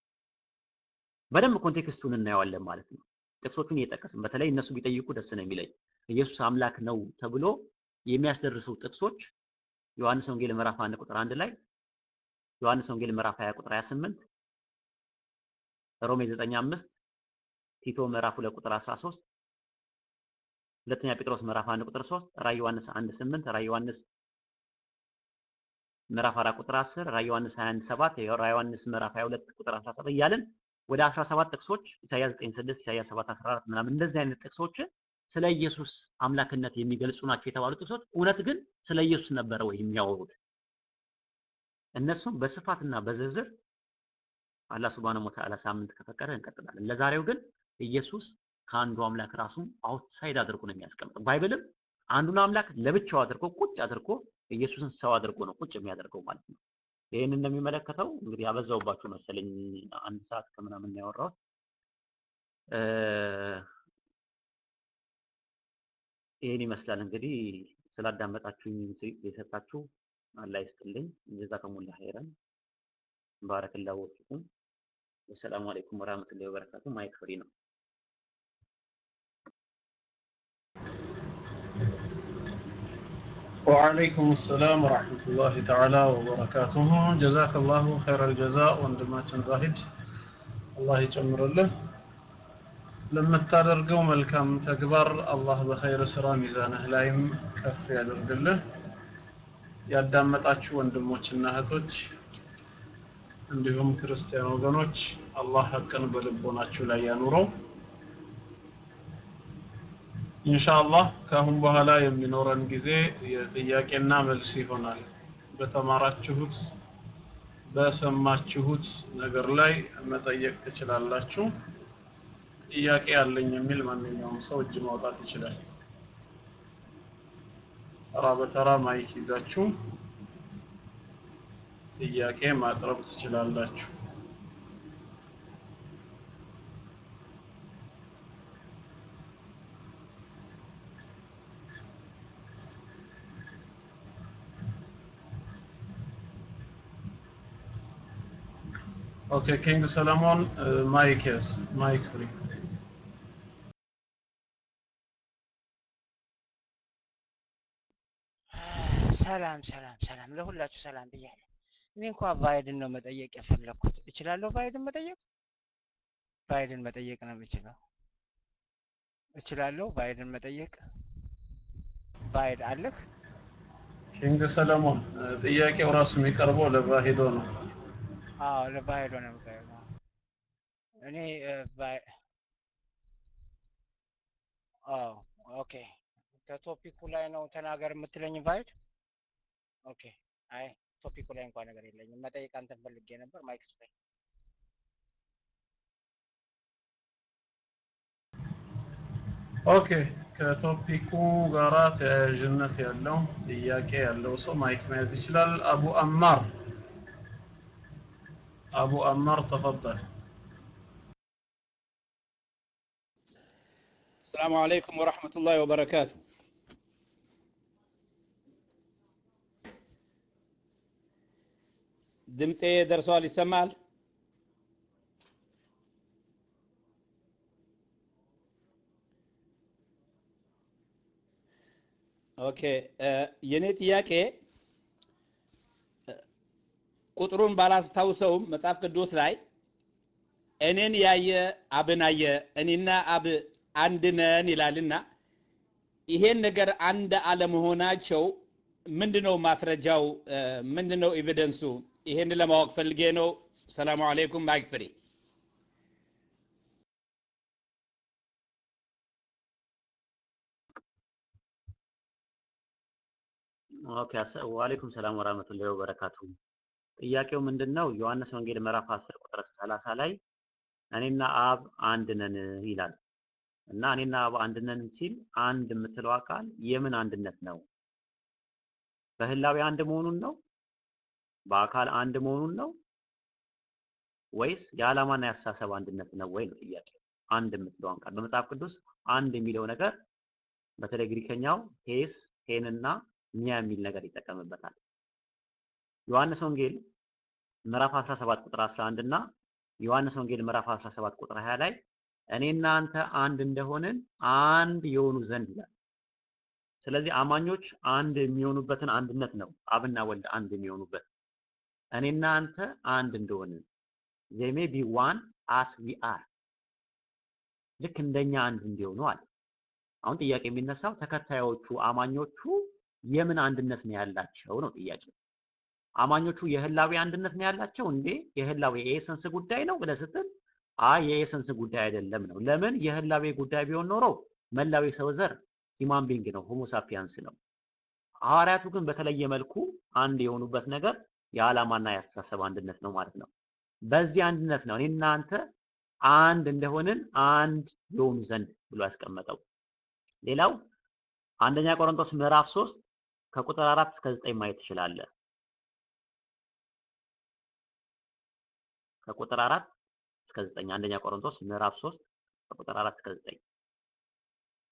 Speaker 2: በደንብ context ኡን እናየዋለን ማለት ነው። ጥቅሶቹን እየጠቀስን በተለይ እነሱ ቢጠይቁ ደስ ነው የሚለኝ። ኢየሱስ አምላክ ነው ተብሎ የሚያስደርሱ ጥቅሶች ዮሐንስ ወንጌል ምዕራፍ 1 ቁጥር 1 ላይ፣ ዮሐንስ ወንጌል ምዕራፍ 20 ቁጥር 28፣ ሮሜ 9:5 ቲቶ ምዕራፍ 2 ቁጥር 13 ሁለተኛ ጴጥሮስ ምዕራፍ 1 ቁጥር 3 ራዕይ ዮሐንስ 1 8 ራዕይ ዮሐንስ ምዕራፍ 4 ቁጥር 10 ራዕይ ዮሐንስ 21 7 ራዕይ ዮሐንስ ምዕራፍ 22 ቁጥር 17 እያልን ወደ 17 ጥቅሶች ኢሳይያስ 9 6 ኢሳይያስ 7 14 ምናምን እንደዚህ አይነት ጥቅሶች ስለ ኢየሱስ አምላክነት የሚገልጹ ናቸው የተባሉ ጥቅሶች እውነት ግን ስለ ኢየሱስ ነበረ ወይ የሚያወሩት? እነሱም በስፋትና በዝርዝር አላህ سبحانه وتعالى ሳምንት ከፈቀደ እንቀጥላለን። ለዛሬው ግን ኢየሱስ ከአንዱ አምላክ ራሱን outside አድርጎ ነው የሚያስቀምጠው። Bible ም አንዱን አምላክ ለብቻው አድርጎ ቁጭ አድርጎ ኢየሱስን ሰው አድርጎ ነው ቁጭ የሚያደርገው ማለት ነው። ይህንን እንደሚመለከተው እንግዲህ አበዛሁባችሁ መሰለኝ አንድ ሰዓት ከምናምን ያወራሁት። ይህን ይመስላል እንግዲህ ስላዳመጣችሁኝ የሰጣችሁ አላህ ይስጥልኝ። جزاكم الله خيرا بارك الله فيكم። والسلام عليكم ورحمة الله وبركاته።
Speaker 1: mic free ነው። ወዓለይኩም ሰላም ወራህመቱላሂ ተዓላ ወበረካቱሁ። ጀዛከላሁ ኸይረል ጀዛ ወንድማችን ዛሂድ አላህ ይጨምርልህ። ለምታደርገው መልካም ተግባር አላህ በኸይር ስራ ሚዛንህ ላይም ከፍ ያደርግልህ ያዳመጣችሁ ወንድሞችና እህቶች እንዲሁም ክርስቲያን ወገኖች አላህ ሐቅን በልቦናችሁ ላይ ያኑረው ኢንሻአላህ ከአሁን በኋላ የሚኖረን ጊዜ የጥያቄና መልስ ይሆናል። በተማራችሁት በሰማችሁት ነገር ላይ መጠየቅ ትችላላችሁ። ጥያቄ ያለኝ የሚል ማንኛውም ሰው እጅ ማውጣት ይችላል። ተራ በተራ ማይክ ይዛችሁ ጥያቄ ማቅረብ ትችላላችሁ። OK ኪንግ ሰለሞን mic ያዝ mic free
Speaker 3: ሰላም ሰላም ሰላም ለሁላችሁ ሰላም ብያለሁ። እኔ እንኳ አቡ ሃይደርን ነው መጠየቅ የፈለኩት። እችላለሁ አቡ ሃይደርን መጠየቅ? አቡ ሃይደርን መጠየቅ ነው የምችለው። እችላለሁ አቡ ሃይደርን መጠየቅ? ባይድ አለህ?
Speaker 1: ኪንግ ሰለሞን ጥያቄው ራሱ የሚቀርበው ለባሂዶ ነው።
Speaker 3: አዎ ለባይዶ ነው የምቀርበው። እኔ OK። ከ topic ኡ ላይ ነው ተናገር የምትለኝ ባይድ? OK። አይ topic ኡ ላይ እንኳን ነገር የለኝም። መጠየቅ አንተን ፈልጌ ነበር። mic ስጠኝ።
Speaker 1: OK ከ topic ኡ ጋራ ተያያዥነት ያለው ጥያቄ ያለው ሰው mic መያዝ ይችላል። አቡ አማር أبو أمار تفضل.
Speaker 4: السلام عليكم ورحمة الله وبركاته. دمتي درسوالي سمال أوكي. آه ينيتي ياكي ቁጥሩን ባላስታውሰውም መጽሐፍ ቅዱስ ላይ እኔን ያየ አብን አየ እኔና አብ አንድ ነን ይላልና ይሄን ነገር አንድ አለመሆናቸው ምንድነው ማስረጃው? ምንድነው ኤቪደንሱ? ይሄን ለማወቅ ፈልጌ ነው። ሰላሙ አለይኩም ማይክ ፍሪ።
Speaker 2: Okay وعليكم السلام ورحمة الله وبركاته። ጥያቄው ምንድነው? ዮሐንስ ወንጌል ምዕራፍ 10 ቁጥር 30 ላይ እኔና አብ አንድ ነን ይላል እና እኔና አብ አንድ ነን ሲል አንድ የምትለው ቃል የምን አንድነት ነው? በህላዊ አንድ መሆኑን ነው? በአካል አንድ መሆኑን ነው? ወይስ የዓላማና የአስተሳሰብ አንድነት ነው ወይ ነው ጥያቄው። አንድ የምትለውን ቃል በመጽሐፍ ቅዱስ አንድ የሚለው ነገር በተለይ ግሪከኛው ሄስ ሄንና ኒያ የሚል ነገር ይጠቀምበታል። ዮሐንስ ወንጌል ምዕራፍ 17 ቁጥር 11 እና ዮሐንስ ወንጌል ምዕራፍ 17 ቁጥር 20 ላይ እኔና አንተ አንድ እንደሆንን አንድ የሆኑ ዘንድ ይላል። ስለዚህ አማኞች አንድ የሚሆኑበትን አንድነት ነው አብና ወልድ አንድ የሚሆኑበት እኔና አንተ አንድ እንደሆንን may be one as we are ልክ እንደኛ አንድ እንዲሆኑ አለ። አሁን ጥያቄ የሚነሳው ተከታዮቹ አማኞቹ የምን አንድነት ነው ያላቸው ነው ጥያቄው። አማኞቹ የህላዊ አንድነት ነው ያላቸው እንዴ? የህላዊ የ essence ጉዳይ ነው ብለህ ስትል አይ የ essence ጉዳይ አይደለም ነው። ለምን የህላዊ ጉዳይ ቢሆን ኖሮ መላው የሰው ዘር human being ነው፣ Homo sapiens ነው። ሐዋርያቱ ግን በተለየ መልኩ አንድ የሆኑበት ነገር የዓላማና የአስተሳሰብ አንድነት ነው ማለት ነው። በዚህ አንድነት ነው እኔ እናንተ አንድ እንደሆንን አንድ የሆኑ ዘንድ ብሎ ያስቀመጠው። ሌላው አንደኛ ቆሮንቶስ ምዕራፍ 3 ከቁጥር 4 እስከ 9 ማየት ትችላለህ። ከቁጥር 4 እስከ 9 አንደኛ ቆሮንቶስ ምዕራፍ 3 ከቁጥር 4 እስከ 9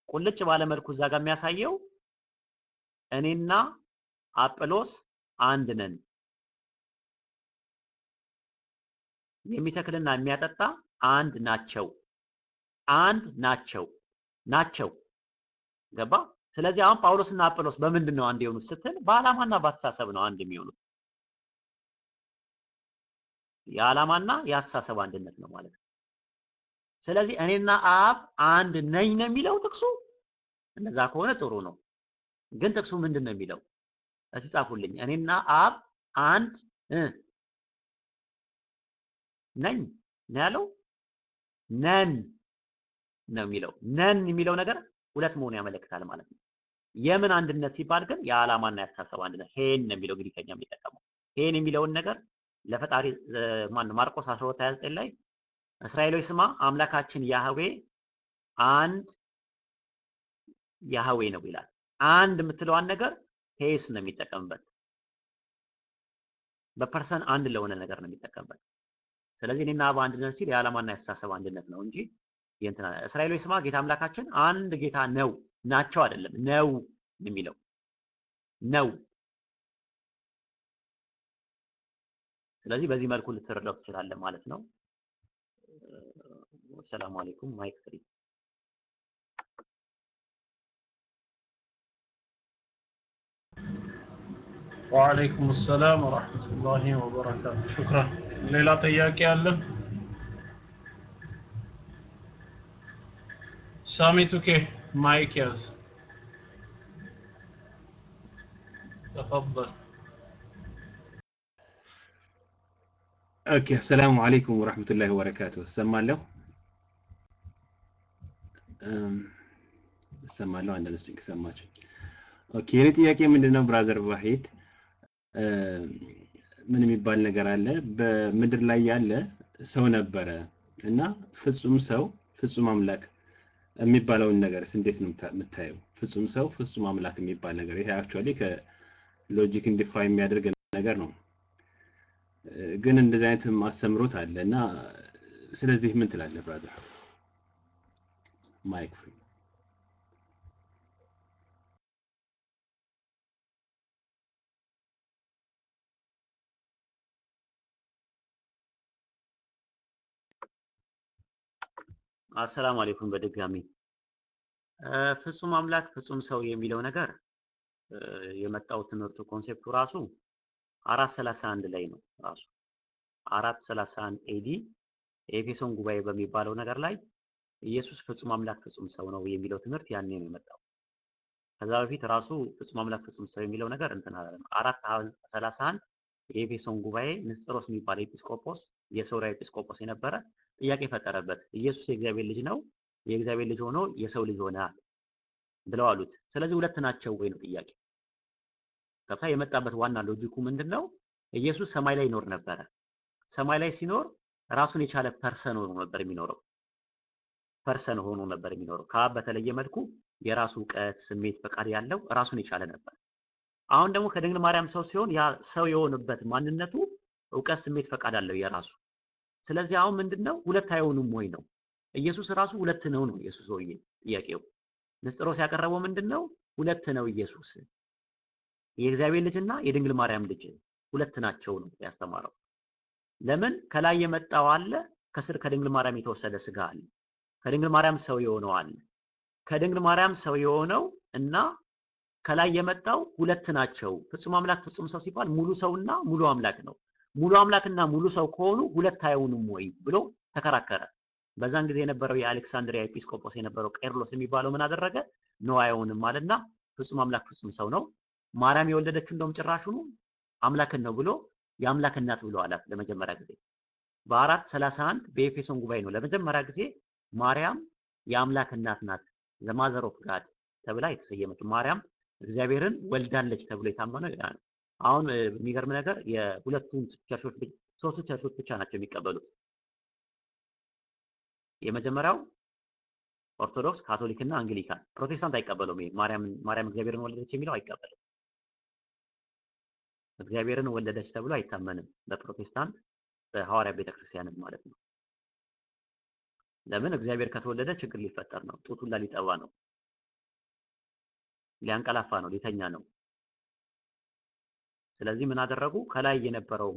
Speaker 2: ቁልጭ ባለ መልኩ እዛ ጋር የሚያሳየው እኔና አጵሎስ አንድ ነን፣ የሚተክልና የሚያጠጣ አንድ ናቸው፣ አንድ ናቸው ናቸው። ገባ? ስለዚህ አሁን ጳውሎስና አጵሎስ በምንድን ነው አንድ የሆኑት ስትል በዓላማና በአስተሳሰብ ነው አንድ የሚሆኑት። የዓላማና የአስተሳሰብ አንድነት ነው ማለት ነው። ስለዚህ እኔና አብ አንድ ነኝ ነው የሚለው ጥቅሱ። እንደዛ ከሆነ ጥሩ ነው። ግን ጥቅሱ ምንድን ነው የሚለው? እስቲ ጻፉልኝ። እኔና አብ አንድ ነኝ ነው ያለው። ነን ነው የሚለው። ነን የሚለው ነገር ሁለት መሆኑ ያመለክታል ማለት ነው። የምን አንድነት ሲባል ግን የዓላማና የአስተሳሰብ አንድነት ሄን ነው የሚለው እንግዲህ ከኛ የሚጠቀመው ሄን የሚለውን ነገር ለፈጣሪ ማነው ማርቆስ 12:29 ላይ እስራኤሎች ስማ አምላካችን ያህዌ አንድ ያህዌ ነው ይላል። አንድ የምትለዋን ነገር ሄስ ነው የሚጠቀምበት። በፐርሰን አንድ ለሆነ ነገር ነው የሚጠቀምበት። ስለዚህ እኔና አብ አንድነት ሲል የዓላማና የአስተሳሰብ አንድነት ነው እንጂ የእንትና እስራኤሎች ስማ ጌታ አምላካችን አንድ ጌታ ነው ናቸው አይደለም ነው የሚለው ነው። ስለዚህ በዚህ መልኩ ልትረዳው ትችላለህ ማለት ነው። السلام عليكم mic free
Speaker 1: وعليكم السلام ورحمة الله وبركاته። شكرا። ሌላ ጥያቄ አለ? ሳሚ ቱኬ mic ያዝ። تفضل
Speaker 5: okay السلام عليكم ورحمة الله وبركاته። እሰማለሁ እሰማለሁ። አንዳንድ ስጭኝ ከሰማችሁ። Okay የኔ ጥያቄ ምንድነው brother ዋሂድ ምን የሚባል ነገር አለ? በምድር ላይ ያለ ሰው ነበረ እና ፍጹም ሰው ፍጹም አምላክ የሚባለውን ነገርስ እንዴት ነው የምታ- የምታየው? ፍጹም ሰው ፍጹም አምላክ የሚባል ነገር ይሄ actually ከ logic ኢንዲፋይ የሚያደርግ ነገር ነው። ግን እንደዚህ አይነት አስተምሮት አለ እና ስለዚህ ምን ትላለህ brother? mic free
Speaker 2: السلام عليكم በድጋሚ ፍጹም አምላክ ፍጹም ሰው የሚለው ነገር የመጣው ትምህርቱ concept ኡ ራሱ አራት ሰላሳ አንድ ላይ ነው ራሱ አራት ሰላሳ አንድ AD የኤፌሶን ጉባኤ በሚባለው ነገር ላይ ኢየሱስ ፍጹም አምላክ ፍጹም ሰው ነው የሚለው ትምህርት ያኔ ነው የመጣው። ከዛ በፊት ራሱ ፍጹም አምላክ ፍጹም ሰው የሚለው ነገር እንትን አላለም። አራት ሰላሳ አንድ የኤፌሶን ጉባኤ ንስጥሮስ የሚባል ኤጲስቆጶስ የሶርያ ኤጲስቆጶስ የነበረ ጥያቄ ፈጠረበት። ኢየሱስ የእግዚአብሔር ልጅ ነው፣ የእግዚአብሔር ልጅ ሆኖ የሰው ልጅ ሆነ ብለው አሉት። ስለዚህ ሁለት ናቸው ወይ ነው ጥያቄ። ገብታ የመጣበት ዋና logic ኡ ምንድን ነው? ኢየሱስ ሰማይ ላይ ይኖር ነበረ። ሰማይ ላይ ሲኖር ራሱን የቻለ person ሆኖ ነበር የሚኖረው። person ሆኖ ነበር የሚኖረው። ከአብ በተለየ መልኩ የራሱ እውቀት፣ ስሜት፣ ፈቃድ ያለው ራሱን የቻለ ነበር። አሁን ደግሞ ከድንግል ማርያም ሰው ሲሆን ያ ሰው የሆነበት ማንነቱ እውቀት፣ ስሜት፣ ፈቃድ አለው የራሱ። ስለዚህ አሁን ምንድነው ሁለት አይሆኑም ወይ ነው? ኢየሱስ ራሱ ሁለት ነው ነው ኢየሱስ ሰውዬ ጥያቄው። ንስጥሮስ ያቀረበው ምንድነው? ሁለት ነው ኢየሱስ የእግዚአብሔር ልጅና የድንግል ማርያም ልጅ ሁለት ናቸው ነው ያስተማረው። ለምን ከላይ የመጣው አለ፣ ከስር ከድንግል ማርያም የተወሰደ ስጋ አለ። ከድንግል ማርያም ሰው የሆነው አለ። ከድንግል ማርያም ሰው የሆነው እና ከላይ የመጣው ሁለት ናቸው። ፍጹም አምላክ ፍጹም ሰው ሲባል ሙሉ ሰውና ሙሉ አምላክ ነው። ሙሉ አምላክና ሙሉ ሰው ከሆኑ ሁለት አይሆኑም ወይ ብሎ ተከራከረ። በዛን ጊዜ የነበረው የአሌክሳንድሪያ ኤጲስቆጶስ የነበረው ቄርሎስ የሚባለው ምን አደረገ? ነው አይሆንም አለና ፍጹም አምላክ ፍጹም ሰው ነው። ማርያም የወለደችው እንደውም ጭራሹኑ አምላክን ነው ብሎ የአምላክ እናት ብሎ አላት ለመጀመሪያ ጊዜ በአራት ሰላሳ አንድ በኤፌሶን ጉባኤ ነው ለመጀመሪያ ጊዜ ማርያም የአምላክ እናት ናት the mother of God ተብላ የተሰየመችው ማርያም እግዚአብሔርን ወልዳለች ተብሎ የታመነው ያ ነው። አሁን የሚገርም ነገር የሁለቱም ቸርቾች ሶስቱ ቸርቾች ብቻ ናቸው የሚቀበሉት። የመጀመሪያው ኦርቶዶክስ፣ ካቶሊክ እና አንግሊካን። ፕሮቴስታንት አይቀበለውም። ይሄ ማርያም ማርያም እግዚአብሔርን ወለደች የሚለው አይቀበልም። እግዚአብሔርን ወለደች ተብሎ አይታመንም በፕሮቴስታንት በሐዋርያ ቤተክርስቲያንም ማለት ነው። ለምን እግዚአብሔር ከተወለደ ችግር ሊፈጠር ነው። ጡት ሊ ሊጠባ ነው፣ ሊያንቀላፋ ነው፣ ሊተኛ ነው። ስለዚህ ምን አደረጉ? ከላይ የነበረው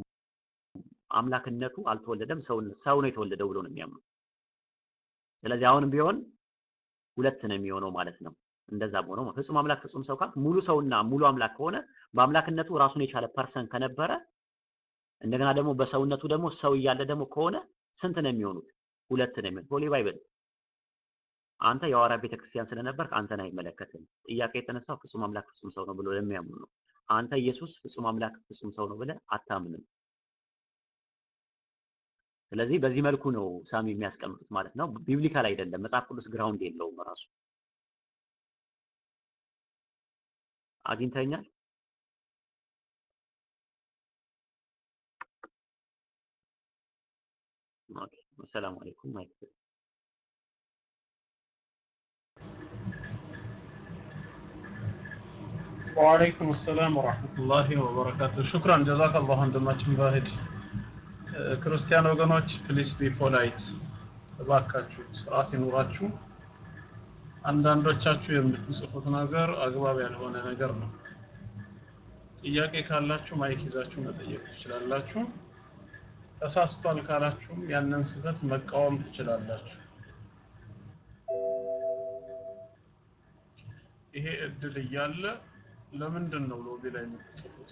Speaker 2: አምላክነቱ አልተወለደም፣ ሰው ሰው ነው የተወለደው ብሎ ነው የሚያምኑ። ስለዚህ አሁንም ቢሆን ሁለት ነው የሚሆነው ማለት ነው። እንደዛም ሆኖ ፍጹም አምላክ ፍጹም ሰው ካልክ ሙሉ ሰውና ሙሉ አምላክ ከሆነ በአምላክነቱ ራሱን የቻለ person ከነበረ እንደገና ደግሞ በሰውነቱ ደግሞ ሰው እያለ ደግሞ ከሆነ ስንት ነው የሚሆኑት? ሁለት ነው የሚሆኑት። Holy Bible አንተ የሐዋርያ ቤተክርስቲያን ስለነበርክ አንተን አይመለከትም። ጥያቄ የተነሳው ፍጹም አምላክ ፍጹም ሰው ነው ብሎ ለሚያምኑ ነው። አንተ ኢየሱስ ፍጹም አምላክ ፍጹም ሰው ነው ብለህ አታምንም። ስለዚህ በዚህ መልኩ ነው ሳሚ የሚያስቀምጡት ማለት ነው። biblical አይደለም፣ መጽሐፍ ቅዱስ ground የለውም ራሱ። አግኝተኸኛል? Okay። السلام عليكم mic
Speaker 1: وعليكم السلام ورحمة الله وبركاته። شكرا جزاك الله ወንድማችን ዋሂድ። ክርስቲያን ወገኖች please be polite፣ እባካችሁ ስርዓት ይኑራችሁ። አንዳንዶቻችሁ የምትጽፉት ነገር አግባብ ያልሆነ ነገር ነው። ጥያቄ ካላችሁ mic ይዛችሁ መጠየቅ ትችላላችሁ። ተሳስቷል ካላችሁም ያንን ስህተት መቃወም ትችላላችሁ። ይሄ እድል እያለ ለምንድን ነው lobby ላይ የምትጽፉት?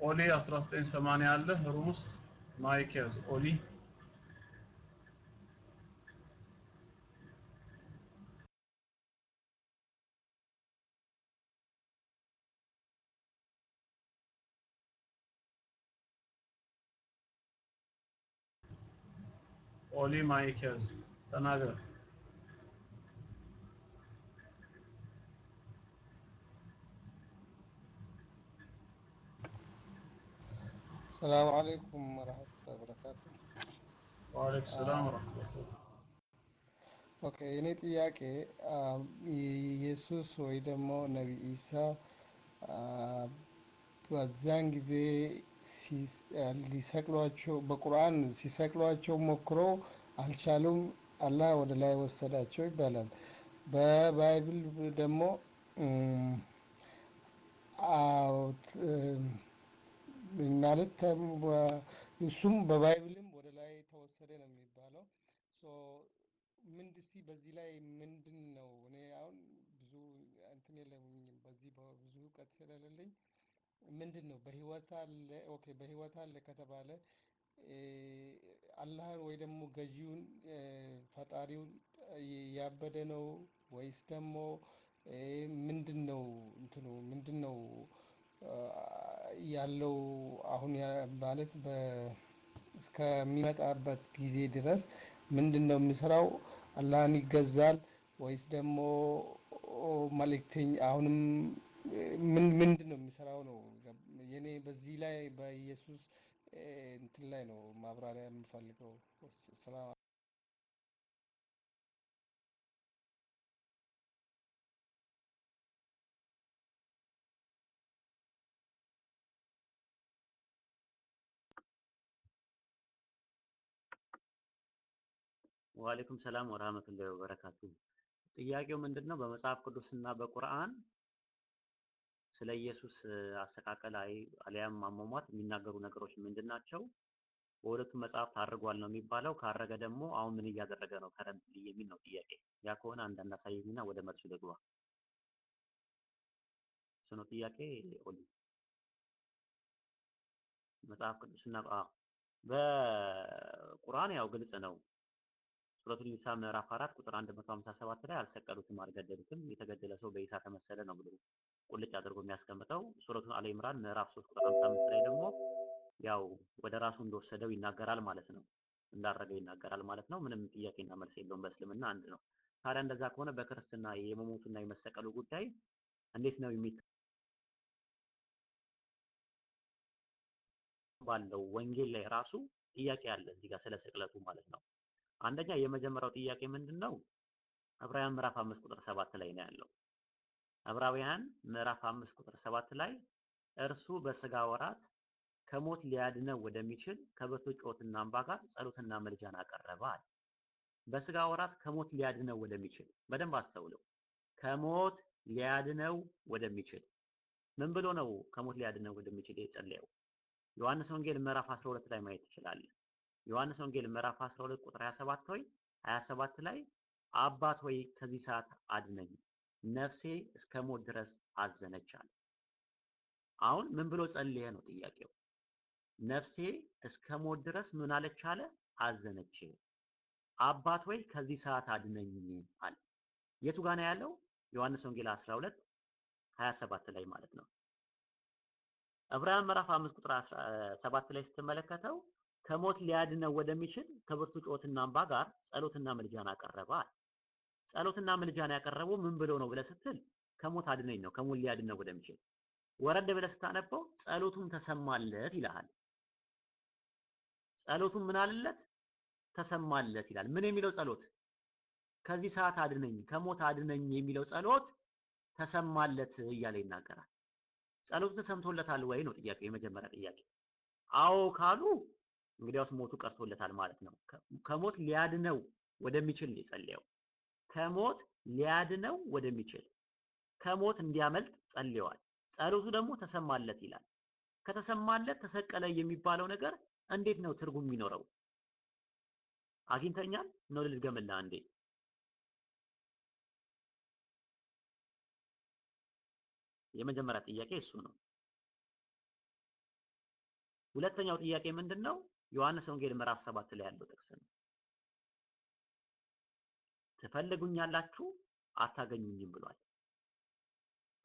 Speaker 1: ኦሊ 1980 አለ room ውስጥ mic ያዝ ኦሊ ኦሊ mic ያዝ ተናገር
Speaker 6: ሰላም አለይኩም ወረህመቱላሂ ወበረካቱ።
Speaker 1: ወአለይኩም ሰላም ወራህመቱላህ
Speaker 6: okay የኔ ጥያቄ ኢየሱስ ወይ ደግሞ ነቢ ኢሳ በዛን ጊዜ ሊሰቅሏቸው በቁርአን ሲሰቅሏቸው ሞክሮ አልቻሉም፣ አላህ ወደ ላይ ወሰዳቸው ይባላል። በባይብል ደግሞ ማለት እሱም በባይብልም ወደ ላይ ተወሰደ ነው የሚባለው። ምን እስቲ በዚህ ላይ ምንድን ነው እኔ አሁን ብዙ እንትን የለኝም። በዚህ ብዙ እውቀት ስለሌለኝ ምንድን ነው በህይወት አለ okay በህይወት አለ ከተባለ አላህን ወይ ደግሞ ገዢውን ፈጣሪውን ያበደ ነው ወይስ ደግሞ ምንድን ነው እንትኑ? ምንድን ነው ያለው አሁን ማለት እስከሚመጣበት ጊዜ ድረስ ምንድን ነው የሚሰራው? አላህን ይገዛል ወይስ ደግሞ መልእክተኛ አሁንም ምን ምንድን ነው የሚሰራው ነው የኔ በዚህ ላይ በኢየሱስ እንትን ላይ ነው ማብራሪያ የምፈልገው። ሰላም
Speaker 2: ወአለይኩም ሰላም ወራህመቱላሂ ወበረካቱ። ጥያቄው ምንድነው? በመጽሐፍ ቅዱስና በቁርአን ስለ ኢየሱስ አሰቃቀል አሊያም አሟሟት የሚናገሩ ነገሮች ምንድን ናቸው? በሁለቱም መጽሐፍ አርጓል ነው የሚባለው። ካረገ ደግሞ አሁን ምን እያደረገ ነው currently የሚል ነው ጥያቄ። ያ ከሆነ አንዳንድ አሳየኝና ወደ መልሱ ልግባ። እሱ ጥያቄ ኦሊ። መጽሐፍ ቅዱስና በቁርአን ያው ግልጽ ነው። ሱረቱል ኒሳ ምዕራፍ 4 ቁጥር 157 ላይ አልሰቀሉትም፣ አልገደሉትም፣ የተገደለ ሰው በኢሳ ተመሰለ ነው ብሎ ቁልጭ አድርጎ የሚያስቀምጠው። ሱረቱን አለ ኢምራን ምዕራፍ 3 ቁጥር 55 ላይ ደግሞ ያው ወደ ራሱ እንደወሰደው ይናገራል ማለት ነው። እንዳረገ ይናገራል ማለት ነው። ምንም ጥያቄና መልስ የለውም። በእስልምና አንድ ነው። ታዲያ እንደዛ ከሆነ በክርስትና የመሞቱና የመሰቀሉ ጉዳይ እንዴት ነው የሚ ባለው ወንጌል ላይ ራሱ ጥያቄ አለ እዚህ ጋር ስለ ስቅለቱ ማለት ነው። አንደኛ የመጀመሪያው ጥያቄ ምንድን ነው? ዕብራውያን ምዕራፍ አምስት ቁጥር ሰባት ላይ ነው ያለው። ዕብራውያን ምዕራፍ አምስት ቁጥር ሰባት ላይ እርሱ በስጋ ወራት ከሞት ሊያድነው ወደሚችል ከብርቱ ጩኸትና እንባ ጋር ጸሎትና መልጃን አቀረበ አለ። በስጋ ወራት ከሞት ሊያድነው ወደሚችል በደንብ አስተውለው። ከሞት ሊያድነው ወደሚችል ምን ብሎ ነው ከሞት ሊያድነው ወደሚችል የጸለየው? ዮሐንስ ወንጌል ምዕራፍ 12 ላይ ማየት ትችላለህ። ዮሐንስ ወንጌል ምዕራፍ 12 ቁጥር 27 ወይ 27 ላይ አባት ሆይ ከዚህ ሰዓት አድነኝ፣ ነፍሴ እስከ ሞት ድረስ አዘነች አለ። አሁን ምን ብሎ ጸለየ ነው ጥያቄው። ነፍሴ እስከ ሞት ድረስ ምን አለች አለ? አዘነች። አባት ሆይ ከዚህ ሰዓት አድነኝ አለ። የቱ ነው ያለው? ዮሐንስ ወንጌል 12 27 ላይ ማለት ነው። ዕብራውያን ምዕራፍ 5 ቁጥር 7 ላይ ስትመለከተው ከሞት ሊያድነው ወደሚችል ከብርቱ ጩኸትና እንባ ጋር ጸሎትና ምልጃን አቀረበ አለ። ጸሎትና ምልጃን ያቀረበው ምን ብሎ ነው ብለህ ስትል ከሞት አድነኝ ነው፣ ከሞት ሊያድነው ወደሚችል። ወረድ ብለህ ስታነበው ጸሎቱም ተሰማለት ይልሃል። ጸሎቱም ምን አለለት? ተሰማለት ይላል። ምን የሚለው ጸሎት? ከዚህ ሰዓት አድነኝ፣ ከሞት አድነኝ የሚለው ጸሎት ተሰማለት እያለ ይናገራል። ጸሎቱ ተሰምቶለታል ወይ ነው ጥያቄ፣ የመጀመሪያ ጥያቄ። አዎ ካሉ እንግዲያውስ ሞቱ ቀርቶለታል ማለት ነው። ከሞት ሊያድነው ወደሚችል የጸለየው ከሞት ሊያድነው ወደሚችል ከሞት እንዲያመልጥ ጸልየዋል። ጸሎቱ ደግሞ ተሰማለት ይላል። ከተሰማለት ተሰቀለ የሚባለው ነገር እንዴት ነው ትርጉም የሚኖረው? አግኝተኛል ነው ልድገምልህ አንዴ። የመጀመሪያ ጥያቄ እሱ ነው። ሁለተኛው ጥያቄ ምንድን ነው? ዮሐንስ ወንጌል ምዕራፍ ሰባት ላይ ያለው ጥቅስ ነው። ትፈልጉኛላችሁ አታገኙኝም ብሏል።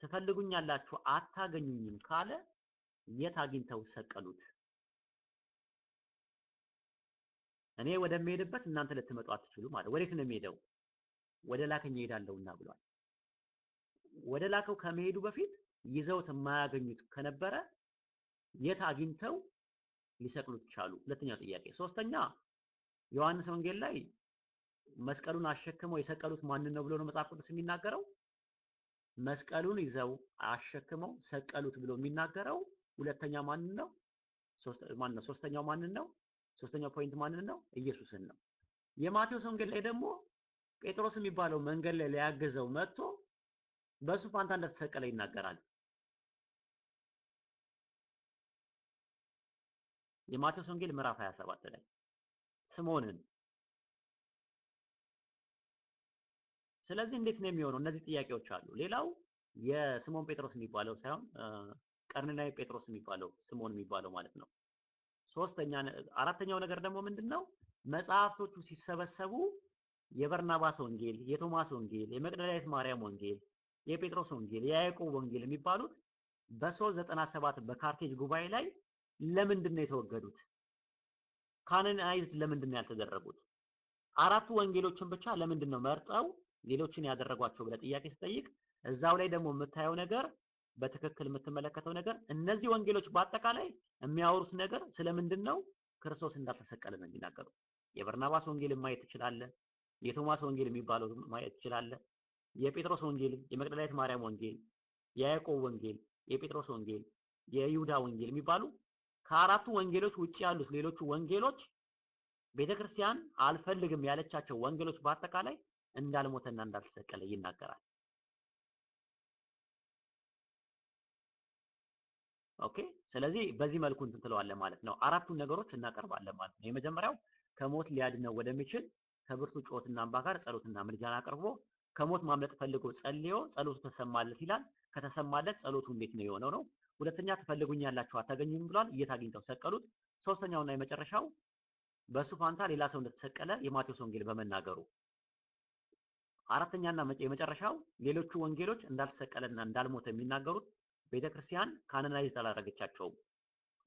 Speaker 2: ትፈልጉኛላችሁ አታገኙኝም ካለ የት አግኝተው ሰቀሉት? እኔ ወደሚሄድበት እናንተ ልትመጡ አትችሉ ማለት ወዴት ነው የሚሄደው? ወደ ላከኝ እሄዳለሁና ብሏል። ወደ ላከው ከመሄዱ በፊት ይዘውት የማያገኙት ከነበረ የት አግኝተው ሊሰቅሉት ቻሉ? ሁለተኛው ጥያቄ። ሶስተኛ ዮሐንስ ወንጌል ላይ መስቀሉን አሸክመው የሰቀሉት ማንን ነው ብሎ ነው መጽሐፍ ቅዱስ የሚናገረው? መስቀሉን ይዘው አሸክመው ሰቀሉት ብሎ የሚናገረው ሁለተኛ ማንን ነው? ማን ነው? ሶስተኛው ማንን ነው? ሶስተኛው ፖይንት ማንን ነው? ኢየሱስን ነው። የማቴዎስ ወንጌል ላይ ደግሞ ጴጥሮስ የሚባለው መንገድ ላይ ሊያግዘው መጥቶ በሱ ፋንታ እንደተሰቀለ ይናገራል። የማቴዎስ ወንጌል ምዕራፍ 27 ላይ ስምዖንን ስለዚህ እንዴት ነው የሚሆነው? እነዚህ ጥያቄዎች አሉ። ሌላው የስምዖን ጴጥሮስ የሚባለው ሳይሆን ቀርኔናዊ ጴጥሮስ የሚባለው ስምዖን የሚባለው ማለት ነው። ሶስተኛ አራተኛው ነገር ደግሞ ምንድነው? መጽሐፍቶቹ ሲሰበሰቡ የበርናባስ ወንጌል፣ የቶማስ ወንጌል፣ የመቅደላዊት ማርያም ወንጌል፣ የጴጥሮስ ወንጌል፣ የያዕቆብ ወንጌል የሚባሉት በ397 በካርቴጅ ጉባኤ ላይ ለምንድን ነው የተወገዱት? ካኖናይዝድ ለምንድን ነው ያልተደረጉት? አራቱ ወንጌሎችን ብቻ ለምንድን ነው መርጠው ሌሎችን ያደረጓቸው ብለህ ጥያቄ ስጠይቅ እዛው ላይ ደግሞ የምታየው ነገር በትክክል የምትመለከተው ነገር እነዚህ ወንጌሎች በአጠቃላይ የሚያወሩት ነገር ስለምንድን ነው? ክርስቶስ እንዳልተሰቀለ ነው የሚናገሩት። የበርናባስ ወንጌል ማየት ትችላለህ። የቶማስ ወንጌል የሚባለው ማየት ትችላለህ። የጴጥሮስ ወንጌል፣ የመቅደላዊት ማርያም ወንጌል፣ የያዕቆብ ወንጌል፣ የጴጥሮስ ወንጌል፣ የይሁዳ ወንጌል የሚባሉ ከአራቱ ወንጌሎች ውጭ ያሉት ሌሎቹ ወንጌሎች ቤተክርስቲያን አልፈልግም ያለቻቸው ወንጌሎች በአጠቃላይ እንዳልሞተና እንዳልተሰቀለ ይናገራል። Okay። ስለዚህ በዚህ መልኩ እንትን ትለዋለህ ማለት ነው። አራቱን ነገሮች እናቀርባለን ማለት ነው። የመጀመሪያው ከሞት ሊያድነው ወደሚችል ከብርቱ ጩኸትና እንባ ጋር ጸሎትና ምልጃን አቅርቦ ከሞት ማምለጥ ፈልጎ ጸልዮ ጸሎቱ ተሰማለት ይላል። ከተሰማለት ጸሎቱ እንዴት ነው የሆነው ነው። ሁለተኛ ትፈልጉኛላችሁ አታገኙም ብሏል። አግኝተው ሰቀሉት? ሶስተኛውና የመጨረሻው በሱ ፋንታ ሌላ ሰው እንደተሰቀለ የማቴዎስ ወንጌል በመናገሩ አራተኛና የመጨረሻው ሌሎቹ ወንጌሎች እንዳልተሰቀለና እንዳልሞተ የሚናገሩት ቤተክርስቲያን canonized አላደረገቻቸውም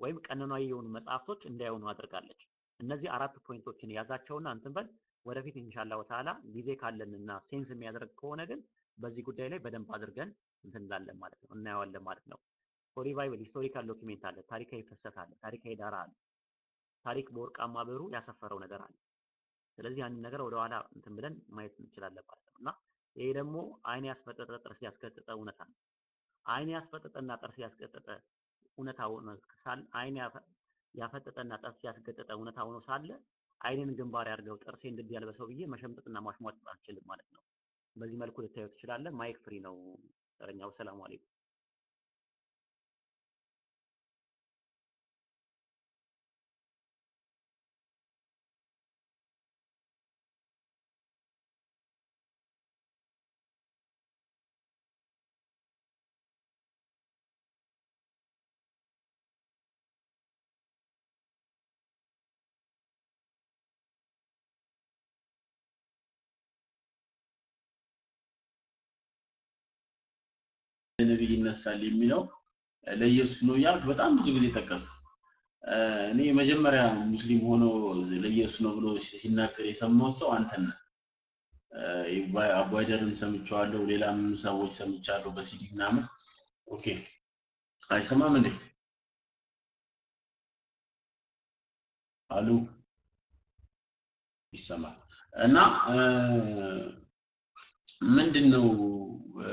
Speaker 2: ወይም ቀኖናዊ የሆኑ መጽሐፍቶች እንዳይሆኑ አድርጋለች። እነዚህ አራት point ኦችን ያዛቸውና እንትን በል ወደፊት ኢንሻአላህ ተዓላ ጊዜ ካለንና sense የሚያደርግ ከሆነ ግን በዚህ ጉዳይ ላይ በደንብ አድርገን እንትን እንላለን ማለት ነው፣ እናየዋለን ማለት ነው። Bible historical document አለ፣ ታሪካዊ ፍሰት አለ፣ ታሪካዊ ዳራ አለ፣ ታሪክ በወርቃማ ብዕሩ ያሰፈረው ነገር አለ። ስለዚህ ያንን ነገር ወደኋላ እንትን ብለን ማየት እንችላለን ማለት ነው እና ይሄ ደግሞ አይን ያስፈጠጠ ጥርስ ያስገጠጠ እውነታ ነው። አይን ያስፈጠጠና ጥርስ ያስገጠጠ እውነታ ሆኖ ሳለ አይን ያፈ- ያፈጠጠና ጥርስ ያስገጠጠ እውነታ ሆኖ ሳለ አይኔን ግንባር ያድርገው ጥርሴን ድድ ያልብሰው ብዬ መሸምጠጥና ማሽሟጠጥ አልችልም ማለት ነው። በዚህ መልኩ ልታየው ትችላለህ። mic free ነው ተረኛው። ሰላም አለይኩም።
Speaker 7: ነብይ ይነሳል የሚለው ለኢየሱስ ነው እያልክ በጣም ብዙ ጊዜ ጠቀስክ። እኔ መጀመሪያ ሙስሊም ሆኖ ለኢየሱስ ነው ብሎ ሲናገር የሰማው ሰው አንተን አቡ ሀይደርም ሰምቼዋለሁ፣ ሌላም ሰዎች ሰምቻለሁ በሲዲ ምናምን። Okay አይሰማም እንዴ? hello ይሰማል። እና ምንድን ነው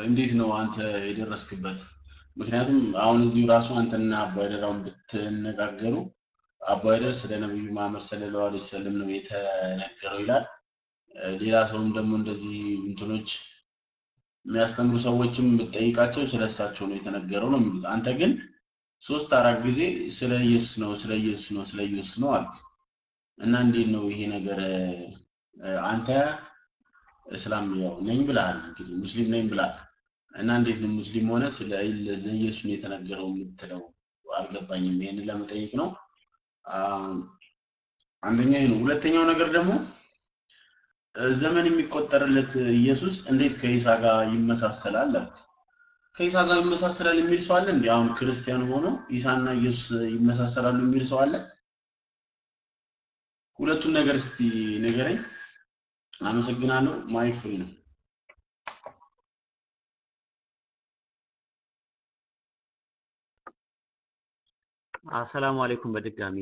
Speaker 7: እንዴት ነው አንተ የደረስክበት? ምክንያቱም አሁን እዚሁ ራሱ አንተና አቡሀይደራውን ብትነጋገሩ አቡሀይደር ስለ ነብዩ መሐመድ ሰለላሁ ዐለይሂ ወሰለም ነው የተነገረው ይላል። ሌላ ሰውም ደግሞ እንደዚህ እንትኖች የሚያስተምሩ ሰዎችም ብትጠይቃቸው ስለ እሳቸው ነው የተነገረው ነው የሚሉት። አንተ ግን ሶስት አራት ጊዜ ስለ ኢየሱስ ነው ስለ ኢየሱስ ነው ስለ ኢየሱስ ነው አልክ እና እንዴት ነው ይሄ ነገር አንተ እስላም ነኝ ብለሃል እንግዲህ ሙስሊም ነኝ ብለሃል እና እንዴት ነው ሙስሊም ሆነ? ስለ ለኢየሱስ ነው የተነገረው የምትለው አልገባኝም። ይሄንን ለመጠየቅ ነው። አንደኛ ነው። ሁለተኛው ነገር ደግሞ ዘመን የሚቆጠርለት ኢየሱስ እንዴት ከኢሳ ጋር ይመሳሰላል አልክ? ከኢሳ ጋር ይመሳሰላል የሚል ሰው አለ እንዴ? አሁን ክርስቲያን ሆኖ ኢሳና ኢየሱስ ይመሳሰላሉ የሚል ሰው አለ? ሁለቱን ነገር እስቲ ንገረኝ አመሰግናለሁ mic free ነው
Speaker 2: አሰላሙ አለይኩም በድጋሚ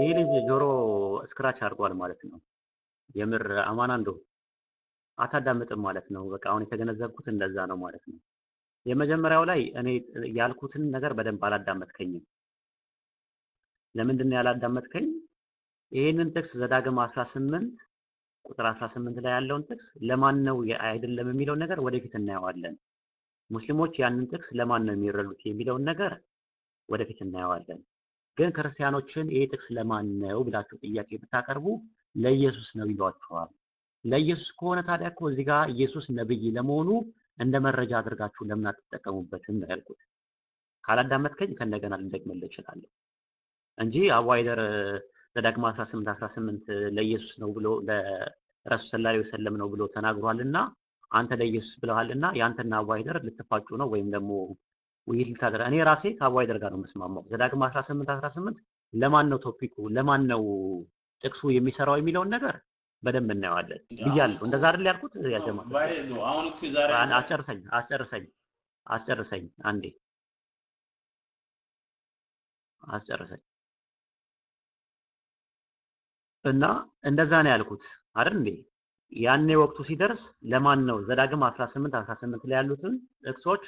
Speaker 2: ይህ ልጅ ጆሮ scratch አድርጓል ማለት ነው። የምር አማና እንደው አታዳምጥም ማለት ነው። በቃ አሁን የተገነዘብኩት እንደዛ ነው ማለት ነው። የመጀመሪያው ላይ እኔ ያልኩትን ነገር በደንብ አላዳመጥከኝም። ለምንድን ነው ያላዳመጥከኝ? ይህንን ጥቅስ ዘዳግም 18 ቁጥር 18 ላይ ያለውን ጥቅስ ለማን ነው አይደለም የሚለውን ነገር ወደፊት እናየዋለን። ሙስሊሞች ያንን ጥቅስ ለማን ነው የሚረዱት የሚለውን ነገር ወደፊት እናየዋለን። ግን ክርስቲያኖችን ይሄ ጥቅስ ለማን ነው ብላችሁ ጥያቄ ብታቀርቡ ለኢየሱስ ነው ይሏችኋል። ለኢየሱስ ከሆነ ታዲያ እኮ እዚህ ጋር ኢየሱስ ነብይ ለመሆኑ እንደ መረጃ አድርጋችሁ ለምን አትጠቀሙበትም ነው ያልኩት። ካላዳመጥከኝ ከእንደገና ልደግምልህ እችላለሁ እንጂ አዋይደር ዘዳግም 18 18 ለኢየሱስ ነው ብሎ ለረሱል ሰለላሁ ዐለይሂ ወሰለም ነው ብሎ ተናግሯልና አንተ ለኢየሱስ ብለሃልና የአንተና አዋይደር ልትፋጩ ነው ወይም ደግሞ ውይይት ልታደርግ እኔ ራሴ ከአዋይደር ጋር ነው የምስማማው። ዘዳግም 18 18 ለማን ነው ቶፒኩ ለማን ነው ጥቅሱ የሚሰራው የሚለውን ነገር በደንብ እናየዋለን ብያለሁ። እንደዛ አይደል ያልኩት? ያጀማ አስጨርሰኝ አስጨርሰኝ አስጨርሰኝ አንዴ አስጨርሰኝ እና እንደዛ ነው ያልኩት አይደል እንዴ? ያኔ ወቅቱ ሲደርስ ለማን ነው ዘዳግም 18 18 ላይ ያሉትን ጥቅሶች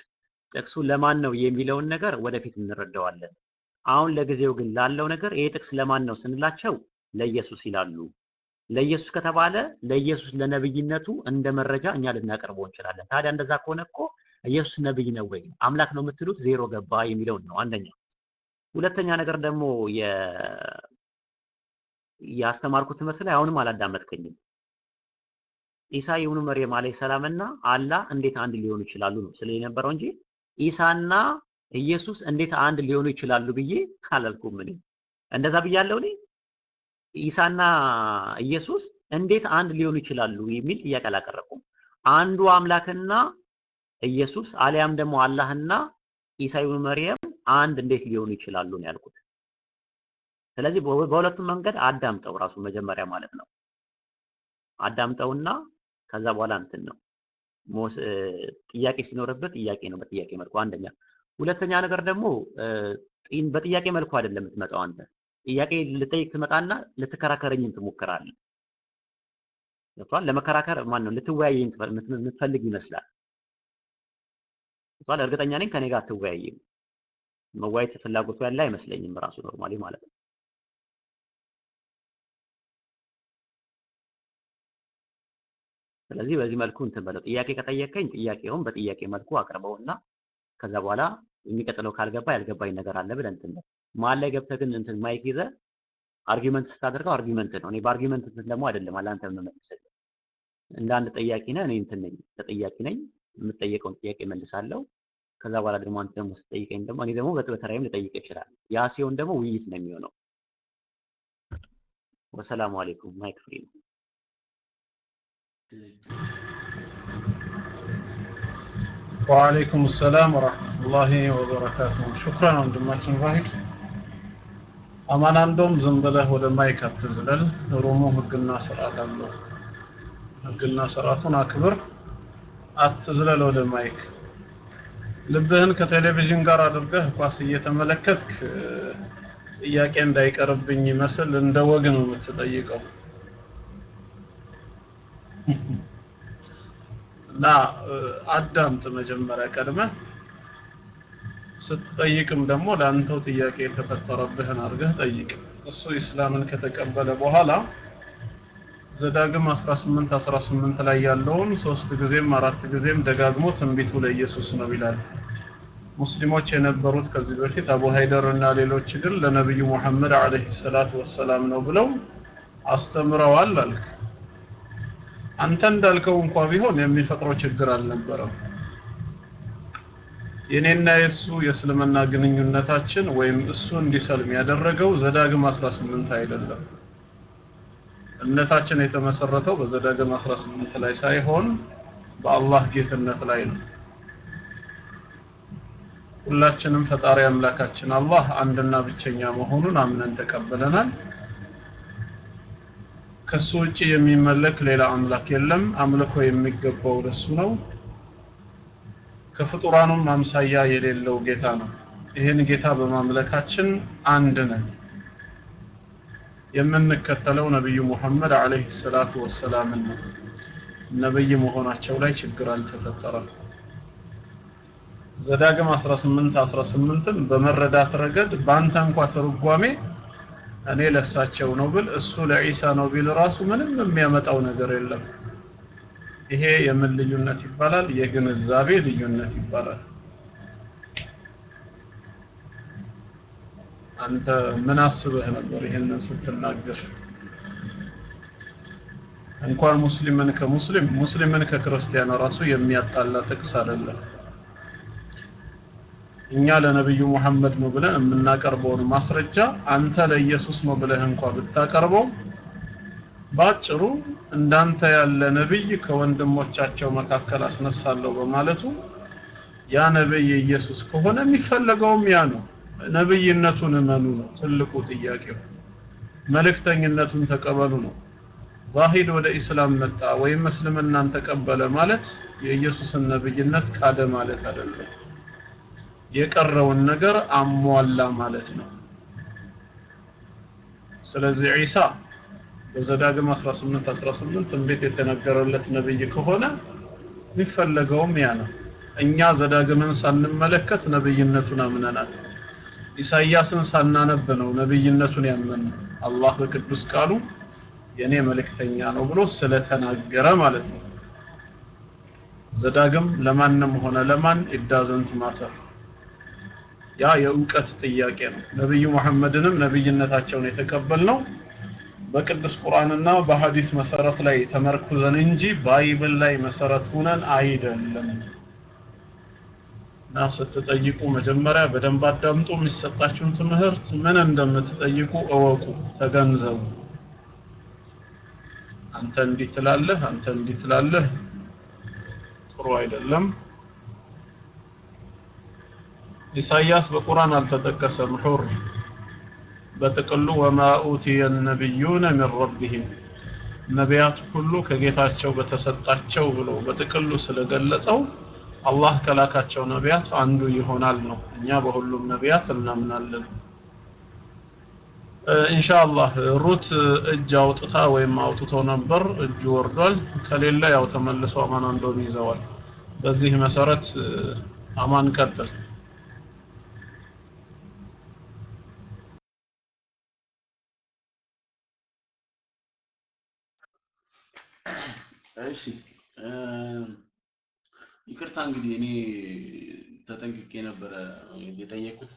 Speaker 2: ጥቅሱ ለማን ነው የሚለውን ነገር ወደፊት እንረዳዋለን። አሁን ለጊዜው ግን ላለው ነገር ይሄ ጥቅስ ለማን ነው ስንላቸው ለኢየሱስ ይላሉ። ለኢየሱስ ከተባለ ለኢየሱስ ለነብይነቱ እንደ መረጃ እኛ ልናቀርበው እንችላለን። ታዲያ እንደዛ ከሆነ እኮ ኢየሱስ ነብይ ነው ወይ አምላክ ነው የምትሉት ዜሮ ገባ የሚለውን ነው አንደኛ። ሁለተኛ ነገር ደግሞ ያስተማርኩት ትምህርት ላይ አሁንም አላዳመጥከኝም። ኢሳ ኢብኑ መርየም አለይሂ ሰላም እና አላህ እንዴት አንድ ሊሆኑ ይችላሉ ነው ስለ የነበረው እንጂ ኢሳና ኢየሱስ እንዴት አንድ ሊሆኑ ይችላሉ ብዬ አላልኩም። እኔ እንደዛ ብያለሁ። እኔ ኢሳና ኢየሱስ እንዴት አንድ ሊሆኑ ይችላሉ የሚል ጥያቄ አላቀረብኩም። አንዱ አምላክና ኢየሱስ አሊያም ደግሞ አላህና ኢሳ ኢብኑ መርየም አንድ እንዴት ሊሆኑ ይችላሉ ነው ያልኩት። ስለዚህ በሁለቱም መንገድ አዳምጠው ራሱ መጀመሪያ ማለት ነው። አዳምጠውና ከዛ በኋላ እንትን ነው ጥያቄ ሲኖርበት ጥያቄ ነው በጥያቄ መልኩ አንደኛ። ሁለተኛ ነገር ደግሞ በጥያቄ መልኩ አይደለም የምትመጣው አንተ ጥያቄ ልጠይቅ ትመጣና ልትከራከረኝም ትሞክራለህ። ገብቶሃል? ለመከራከር ማን ነው ልትወያየኝ ትፈ- የምት- የምትፈልግ ይመስላል። ገብቶሃል? እርግጠኛ ነኝ ከኔ ጋር አትወያይም። መወያየት ፍላጎቱ ያለ አይመስለኝም ራሱ normally ማለት ነው። ስለዚህ በዚህ መልኩ እንትን በለው። ጥያቄ ከጠየቀኝ ጥያቄውን በጥያቄ መልኩ አቅርበውና ከዛ በኋላ የሚቀጥለው ካልገባ ያልገባኝ ነገር አለ ብለህ እንትን መሀል ላይ ገብተህ ግን እንትን mic ይዘህ argument ስታደርገው argument ነው። እኔ በ argument እንትን ደግሞ አይደለም አላንተ የምመልስልህ። እንደ አንድ ጠያቂ ነህ፣ እኔ እንትን ነኝ፣ ተጠያቂ ነኝ። የምጠየቀውን ጥያቄ መልሳለሁ። ከዛ በኋላ ደግሞ አንተ ደግሞ ስትጠይቀኝ ደግሞ እኔ ደግሞ በተራዬም ልጠይቅ ይችላል። ያ ሲሆን ደግሞ ውይይት ነው የሚሆነው። ወሰላሙ አሌይኩም። mic free ነው።
Speaker 1: ወአለይኩም ሰላም ወራህመቱላሂ ወበረካቱሁ። ሹክራን ወንድማችን አንዶም ዝም ብለህ ወደ mic አትዝለል። room ኡ ህግና ስርዓት አለው። ህግና ስርዓቱን አክብር። አትዝለል ወደ mic። ልብህን ከቴሌቪዥን ጋር አድርገህ ኳስ እየተመለከትክ ጥያቄ እንዳይቀርብኝ ይመስል እንደ ወግ ነው የምትጠይቀው እና አዳምጥ መጀመሪያ ቀድመህ ስትጠይቅም ደግሞ ለአንተው ጥያቄ የተፈጠረብህን አድርገህ ጠይቅ። እሱ ኢስላምን ከተቀበለ በኋላ ዘዳግም 18 18 ላይ ያለውን ሶስት ጊዜም አራት ጊዜም ደጋግሞ ትንቢቱ ለኢየሱስ ነው ይላል። ሙስሊሞች የነበሩት ከዚህ በፊት አቡ ሀይደር እና ሌሎች ግን ለነብዩ ሙሐመድ አለይሂ ሰላቱ ወሰላም ነው ብለው አስተምረዋል አልክ። አንተ እንዳልከው እንኳ ቢሆን የሚፈጥረው ችግር አልነበረም። የኔና የእሱ የእስልምና ግንኙነታችን ወይም እሱ እንዲሰልም ያደረገው ዘዳግም 18 አይደለም። እምነታችን የተመሰረተው በዘዳግም 18 ላይ ሳይሆን በአላህ ጌትነት ላይ ነው። ሁላችንም ፈጣሪ አምላካችን አላህ አንድና ብቸኛ መሆኑን አምነን ተቀብለናል። ከሱ ውጪ የሚመለክ ሌላ አምላክ የለም። አምልኮ የሚገባው ለሱ ነው። ከፍጡራኑም አምሳያ የሌለው ጌታ ነው። ይህን ጌታ በማምለካችን አንድ ነን። የምንከተለው ነብዩ ሙሐመድ አለይሂ ሰላቱ ወሰላምን ነው። ነብይ መሆናቸው ላይ ችግር አልተፈጠረም። ዘዳግም 18 18ን በመረዳት ረገድ በአንተ እንኳ ትርጓሜ እኔ ለሳቸው ነው ብል እሱ ለዒሳ ነው ቢል ራሱ ምንም የሚያመጣው ነገር የለም። ይሄ የምን ልዩነት ይባላል? የግንዛቤ ልዩነት ይባላል። አንተ ምን አስበህ ነበር ይሄንን ስትናገር? እንኳን ሙስሊምን ከሙስሊም ሙስሊምን ከክርስቲያን ራሱ የሚያጣላ ጥቅስ አይደለም። እኛ ለነብዩ ሙሐመድ ነው ብለን የምናቀርበውን ማስረጃ አንተ ለኢየሱስ ነው ብለህ እንኳ ብታቀርበው ባጭሩ እንዳንተ ያለ ነብይ ከወንድሞቻቸው መካከል አስነሳለሁ በማለቱ ያ ነብይ ኢየሱስ ከሆነ የሚፈለገውም ያ ነው። ነብይነቱን እመኑ ነው ትልቁ ጥያቄው። መልእክተኝነቱን ተቀበሉ ነው። ዋሂድ ወደ ኢስላም መጣ ወይም እስልምናን ተቀበለ ማለት የኢየሱስን ነብይነት ካደ ማለት አይደለም። የቀረውን ነገር አሟላ ማለት ነው። ስለዚህ ዒሳ በዘዳግም 18 18 ትንቢት የተነገረለት ነብይ ከሆነ የሚፈለገውም ያ ነው። እኛ ዘዳግምን ሳንመለከት ነብይነቱን አምነናል። ኢሳይያስን ሳናነብ ነው ነብይነቱን ያመንነው። አላህ በቅዱስ ቃሉ የኔ መልእክተኛ ነው ብሎ ስለተናገረ ማለት ነው። ዘዳግም ለማንም ሆነ ለማን it doesn't matter ያ የእውቀት ጥያቄ ነው። ነብዩ መሐመድንም ነብይነታቸውን የተቀበልነው በቅዱስ ቁርአንና በሐዲስ መሰረት ላይ ተመርኩዘን እንጂ Bible ላይ መሰረት ሁነን አይደለም። እና ስትጠይቁ መጀመሪያ በደንብ አዳምጡ። የሚሰጣችሁን ትምህርት ምን እንደምትጠይቁ እወቁ፣ ተገንዘቡ። አንተ እንዲህ ትላለህ፣ አንተ እንዲህ ትላለህ፣ ጥሩ አይደለም። ኢሳይያስ በቁርአን አልተጠቀሰም። ሑር በጥቅሉ ወማ ኡቲየ ነቢዩነ ሚን ረቢሂም ነቢያት ሁሉ ከጌታቸው በተሰጣቸው ብሎ በጥቅሉ ስለገለጸው አላህ ከላካቸው ነቢያት አንዱ ይሆናል ነው። እኛ በሁሉም ነቢያት እናምናለን። ኢንሻአላህ ሩት እጅ አውጥታ ወይም አውጥቶ ነበር፣ እጁ ወርዷል። ከሌለ ያው ተመልሶ አማን አንዶም ይዘዋል። በዚህ መሰረት አማን ቀጥል።
Speaker 7: እሺ ይቅርታ እንግዲህ እኔ ተጠንቅቄ ነበረ የጠየኩት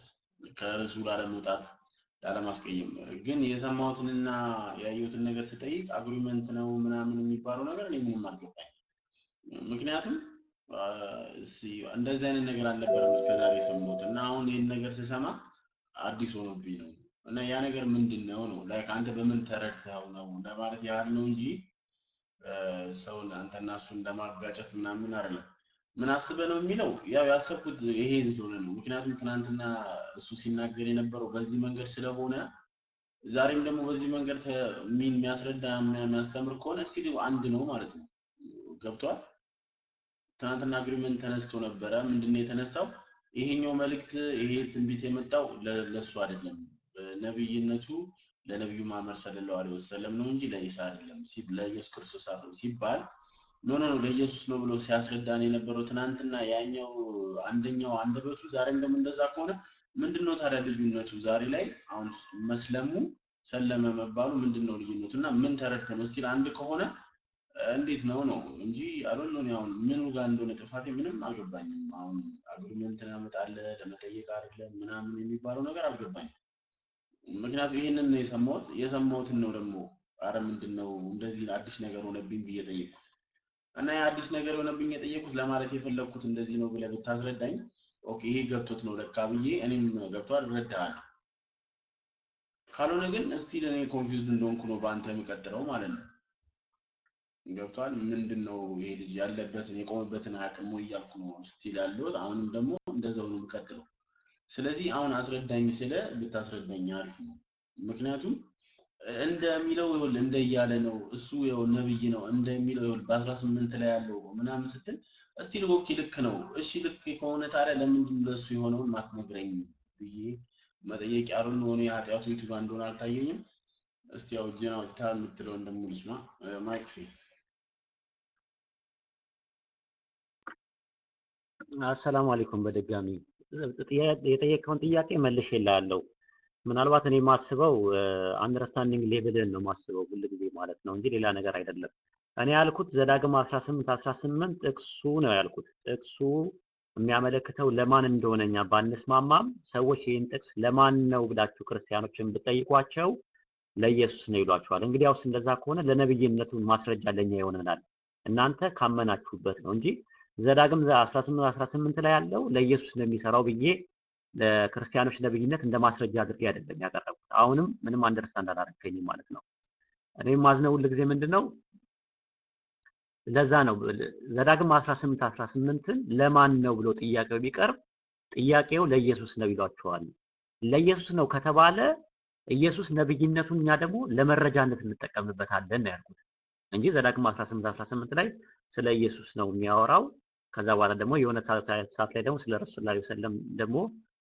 Speaker 7: ከርዕሱ ላለመውጣት ላለማስቀየም፣ ግን የሰማሁትንና ያየሁትን ነገር ስጠይቅ agreement ነው ምናምን የሚባለው ነገር እኔ ምንም አልገባኝ። ምክንያቱም እንደዚህ አይነት ነገር አልነበረም እስከዛሬ የሰማሁት እና አሁን ይህን ነገር ስሰማ አዲስ ሆኖብኝ ነው እና ያ ነገር ምንድን ነው ነው like አንተ በምን ተረድተው ነው ለማለት ያህል ነው እንጂ ሰውን አንተና እሱን ለማጋጨት ምናምን አይደለም። ምን አስበህ ነው የሚለው ያው ያሰብኩት ይሄ ስለሆነ ነው። ምክንያቱም ትናንትና እሱ ሲናገር የነበረው በዚህ መንገድ ስለሆነ ዛሬም ደግሞ በዚህ መንገድ mean የሚያስረዳ የሚያስተምር ከሆነ still አንድ ነው ማለት ነው። ገብቷል? ትናንትና agreement ተነስቶ ነበረ። ምንድነው የተነሳው? ይሄኛው መልእክት ይሄ ትንቢት የመጣው ለሱ አይደለም ነብይነቱ ለነብዩ መሐመድ ሰለላሁ ዐለይሂ ወሰለም ነው እንጂ ለኢሳ አይደለም ለኢየሱስ ክርስቶስ አይደለም ሲባል no no no ለኢየሱስ ነው ብሎ ሲያስረዳን የነበረው ትናንትና ያኛው አንደኛው አንደበቱ ዛሬም ደግሞ እንደዛ ከሆነ ምንድነው ታዲያ ልዩነቱ? ዛሬ ላይ አሁን መስለሙ ሰለመ መባሉ ምንድነው ልዩነቱ? እና ምን ተረድተህ ነው? still አንድ ከሆነ እንዴት ነው ነው እንጂ አሁን ምኑ ጋር እንደሆነ ጥፋቴ ምንም አልገባኝም። አሁን agreement ያመጣለህ ለመጠየቅ አይደለም ምናምን የሚባለው ነገር አልገባኝም። ምክንያቱም ይህንን የሰማሁት። የሰማሁትን ነው ደግሞ አረ ምንድነው እንደዚህ አዲስ ነገር ሆነብኝ ብዬ ጠየቅኩት እና የአዲስ ነገር የሆነብኝ የጠየቅኩት ለማለት የፈለግኩት እንደዚህ ነው ብለህ ብታስረዳኝ okay ይሄ ገብቶት ነው ለካ ብዬ እኔም ገብቷል እረዳሃለሁ። ካልሆነ ግን still እኔ confused እንደሆንኩ ነው በአንተ የምቀጥለው ማለት ነው። ገብቷል። ምንድን ነው ይሄ ልጅ ያለበትን የቆመበትን አቅም እያልኩ ነው still ያለሁት። አሁንም ደግሞ እንደዛው ነው የምቀጥለው። ስለዚህ አሁን አስረዳኝ ስለ ብታስረዳኝ አሪፍ ነው። ምክንያቱም እንደሚለው ይኸውልህ እንደ እያለ ነው እሱ ይኸው ነብይ ነው እንደሚለው ይኸውልህ በአስራ ስምንት ላይ ያለው ምናምን ስትል እስቲ ኦኬ ልክ ነው። እሺ ልክ ከሆነ ታዲያ ለምንድን ነው ለእሱ የሆነውን ማትነግረኝ ብዬ መጠየቅ ያሩን ሆነ የኃጢአቱ የቱ እንደሆነ አልታየኝም። እስቲ ያው እጅና ወጥታ የምትለውን ደግሞ ልስማ። ማይክ ፊ
Speaker 2: አሰላሙ አለይኩም በድጋሚ የጠየቀውን ጥያቄ መልሼልሃለሁ። ምናልባት እኔ የማስበው አንደርስታንዲንግ ሌቭልን ነው የማስበው ሁል ጊዜ ማለት ነው እንጂ ሌላ ነገር አይደለም። እኔ ያልኩት ዘዳግም 18 18 ጥቅሱ ነው ያልኩት። ጥቅሱ የሚያመለክተው ለማን እንደሆነ እኛ ባንስማማም ሰዎች ይህን ጥቅስ ለማን ነው ብላችሁ ክርስቲያኖችን ብጠይቋቸው ለኢየሱስ ነው ይሏቸዋል። እንግዲህ ያውስ እንደዛ ከሆነ ለነብይነቱ ማስረጃ ለኛ ይሆነናል። እናንተ ካመናችሁበት ነው እንጂ ዘዳግም 18 18 ላይ ያለው ለኢየሱስ ነው የሚሰራው ብዬ ለክርስቲያኖች ነብይነት እንደ ማስረጃ አድርጌ አይደለም ያቀረብኩት። አሁንም ምንም አንደርስታንድ አላደረገኝም ማለት ነው። እኔም ማዝነው ሁል ምንድነው ለዛ ነው ዘዳግም 18 18ን ለማን ነው ብሎ ጥያቄው ቢቀርብ ጥያቄው ለኢየሱስ ነው ይሏቸዋል። ለኢየሱስ ነው ከተባለ ኢየሱስ ነብይነቱን እኛ ደግሞ ለመረጃነት እንጠቀምበታለን ነው ያልኩት እንጂ ዘዳግም 18 18 ላይ ስለ ኢየሱስ ነው የሚያወራው። ከዛ በኋላ ደግሞ የሆነ ሰዓት ላይ ደግሞ ስለ ረሱል ላ ሰለም ደግሞ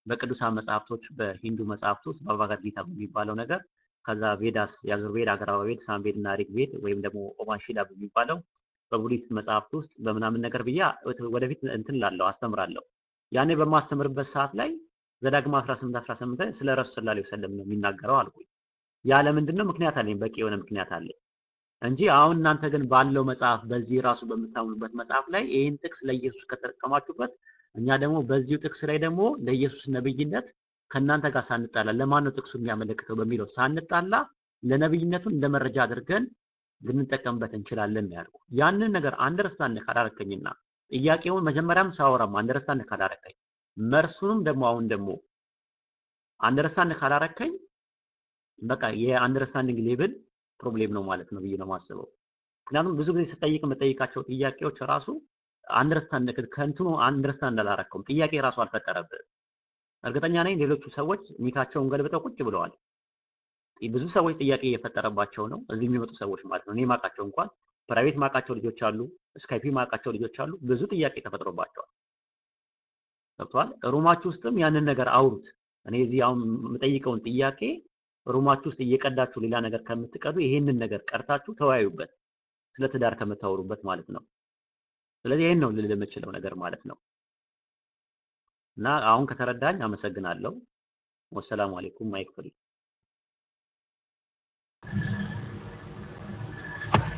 Speaker 2: በቅዱሳን መጽሐፍቶች በሂንዱ መጽሐፍት ውስጥ በባጋድ ጊታ በሚባለው ነገር ከዛ ቬዳስ የአዙርቬድ አገራባ ቬድ ሳምቬድ እና ሪግቬድ ወይም ደግሞ ኦማንሺላ በሚባለው በቡዲስት መጽሐፍት ውስጥ በምናምን ነገር ብዬ ወደፊት እንትን ላለው አስተምራለሁ። ያኔ በማስተምርበት ሰዓት ላይ ዘዳግም 18 18 ላይ ስለ ዐለይሂ ወሰለም ነው የሚናገረው አልኩኝ። ያለ ምንድን ነው ምክንያት አለኝ፣ በቂ የሆነ ምክንያት አለኝ እንጂ አሁን እናንተ ግን ባለው መጽሐፍ በዚህ ራሱ በምታምኑበት መጽሐፍ ላይ ይህን ጥቅስ ለኢየሱስ ከተጠቀማችሁበት እኛ ደግሞ በዚሁ ጥቅስ ላይ ደግሞ ለኢየሱስ ነብይነት ከእናንተ ጋር ሳንጣላ ለማን ነው ጥቅሱ የሚያመለክተው በሚለው ሳንጣላ ለነብይነቱን እንደ መረጃ አድርገን ልንጠቀምበት እንችላለን ያልኩ። ያንን ነገር አንደርስታንድ ካላረከኝና ጥያቄውን መጀመሪያም ሳወራም አንደርስታንድ ካላረከኝ መርሱንም ደግሞ አሁን ደግሞ understand ካላረከኝ በቃ የ understanding level problem ነው ማለት ነው ብዬ ነው የማስበው። ምክንያቱም ብዙ ጊዜ ስጠይቅ የምጠይቃቸው ጥያቄዎች ራሱ understand ከእንትኑ understand አላረከውም። ጥያቄ ራሱ አልፈጠረብህም። እርግጠኛ ነኝ ሌሎቹ ሰዎች nick ኣቸውን ገልብጠው ቁጭ ብለዋል። ብዙ ሰዎች ጥያቄ እየፈጠረባቸው ነው። እዚህ የሚመጡ ሰዎች ማለት ነው። እኔ ማውቃቸው እንኳን private ማውቃቸው ልጆች አሉ፣ Skype ማውቃቸው ልጆች አሉ። ብዙ ጥያቄ ተፈጥሮባቸዋል። ገብተዋል። room ኣችሁ ውስጥም ያንን ነገር አውሩት። እኔ እዚህ አሁን የምጠይቀውን ጥያቄ room ኣችሁ ውስጥ እየቀዳችሁ ሌላ ነገር ከምትቀዱ ይሄንን ነገር ቀርታችሁ ተወያዩበት፣ ስለ ትዳር ከምታወሩበት ማለት ነው። ስለዚህ ይሄን ነው ልል የምችለው ነገር ማለት ነው። እና አሁን ከተረዳኝ አመሰግናለሁ። ወሰላሙ አለይኩም mic free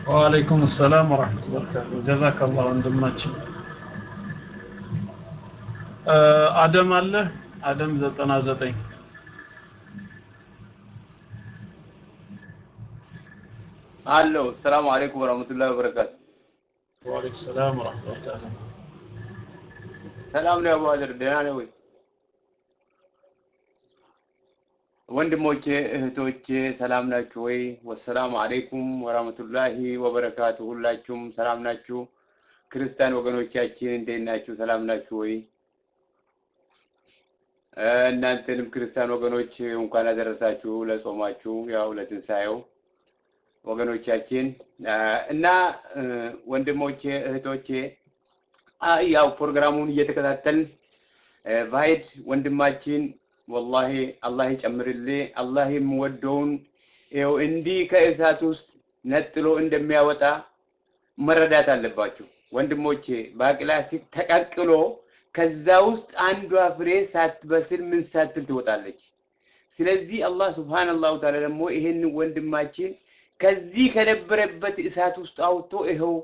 Speaker 1: ወአለይኩም ሰላም ወራህመቱላሂ ወበረካቱሁ ጀዛከላህ ወንድማችን አደም አለ አደም ዘጠና ዘጠኝ
Speaker 8: አለው። ሰላም አለይኩም ወራህመቱላሂ ወበረካቱ
Speaker 1: ወአለይኩም ሰላም ወራህመቱላሂ
Speaker 8: ሰላም ነው አቡ አደር ደህና ነው ወይ? ወንድሞቼ እህቶቼ ሰላም ናችሁ ወይ? ወሰላሙ አለይኩም ወራህመቱላሂ ወበረካቱ ሁላችሁም ሰላም ናችሁ? ክርስቲያን ወገኖቻችን እንዴት ናችሁ? ሰላም ናችሁ ወይ? እናንተንም ክርስቲያን ወገኖች እንኳን አደረሳችሁ ለጾማችሁ ያው ለትንሳኤው ወገኖቻችን። እና ወንድሞቼ እህቶቼ ያው ፕሮግራሙን እየተከታተልን ቫይድ ወንድማችን ወላሂ አላህ ይጨምርልህ። አላህ የሚወደውን ይኸው እንዲህ ከእሳት ውስጥ ነጥሎ እንደሚያወጣ መረዳት አለባችሁ። ወንድሞቼ ባቅላ ተቀቅሎ ከዛ ውስጥ አንዷ ፍሬ ሳትበስል ምን ሳትል ትወጣለች? ስለዚህ አላህ ስብሓንላሁ ተዓላ ደግሞ ይሄን ወንድማችን ከዚህ ከነበረበት እሳት ውስጥ አውጥቶ ይኸው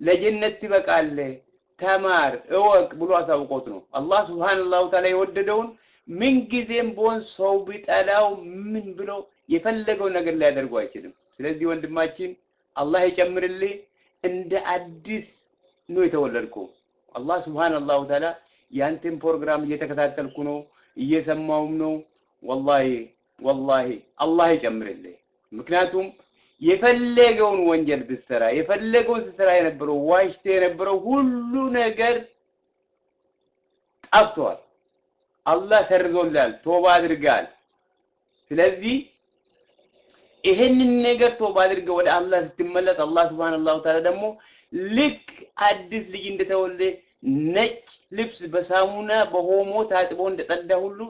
Speaker 8: ለጀነት ትበቃለህ ተማር እወቅ ብሎ አሳውቆት ነው። አላህ ስብሓንላሁ ተዓላ የወደደውን ምንጊዜም ቢሆን ሰው ቢጠላው ምን ብሎ የፈለገው ነገር ሊያደርጉ አይችልም። ስለዚህ ወንድማችን አላህ ይጨምርልህ። እንደ አዲስ ነው የተወለድከው። አላህ ስብሓንላሁ ተዓላ ያንተን ፕሮግራም እየተከታተልኩ ነው እየሰማውም ነው። ወላሂ ወላሂ አላህ ይጨምርልህ። ምክንያቱም የፈለገውን ወንጀል ብትሰራ የፈለገውን ስትሰራ የነበረው ዋሽተ የነበረው ሁሉ ነገር ጠፍቷል። አላህ ሰርዞላል ቶባ አድርጋል። ስለዚህ ይሄንን ነገር ቶባ አድርገ ወደ አላህ ስትመለስ አላህ ስብሓንላሁ ተዓላ ደግሞ ልክ አዲስ ልጅ እንደተወለደ ነጭ ልብስ በሳሙና በሆሞ ታጥቦ እንደጸዳ ሁሉ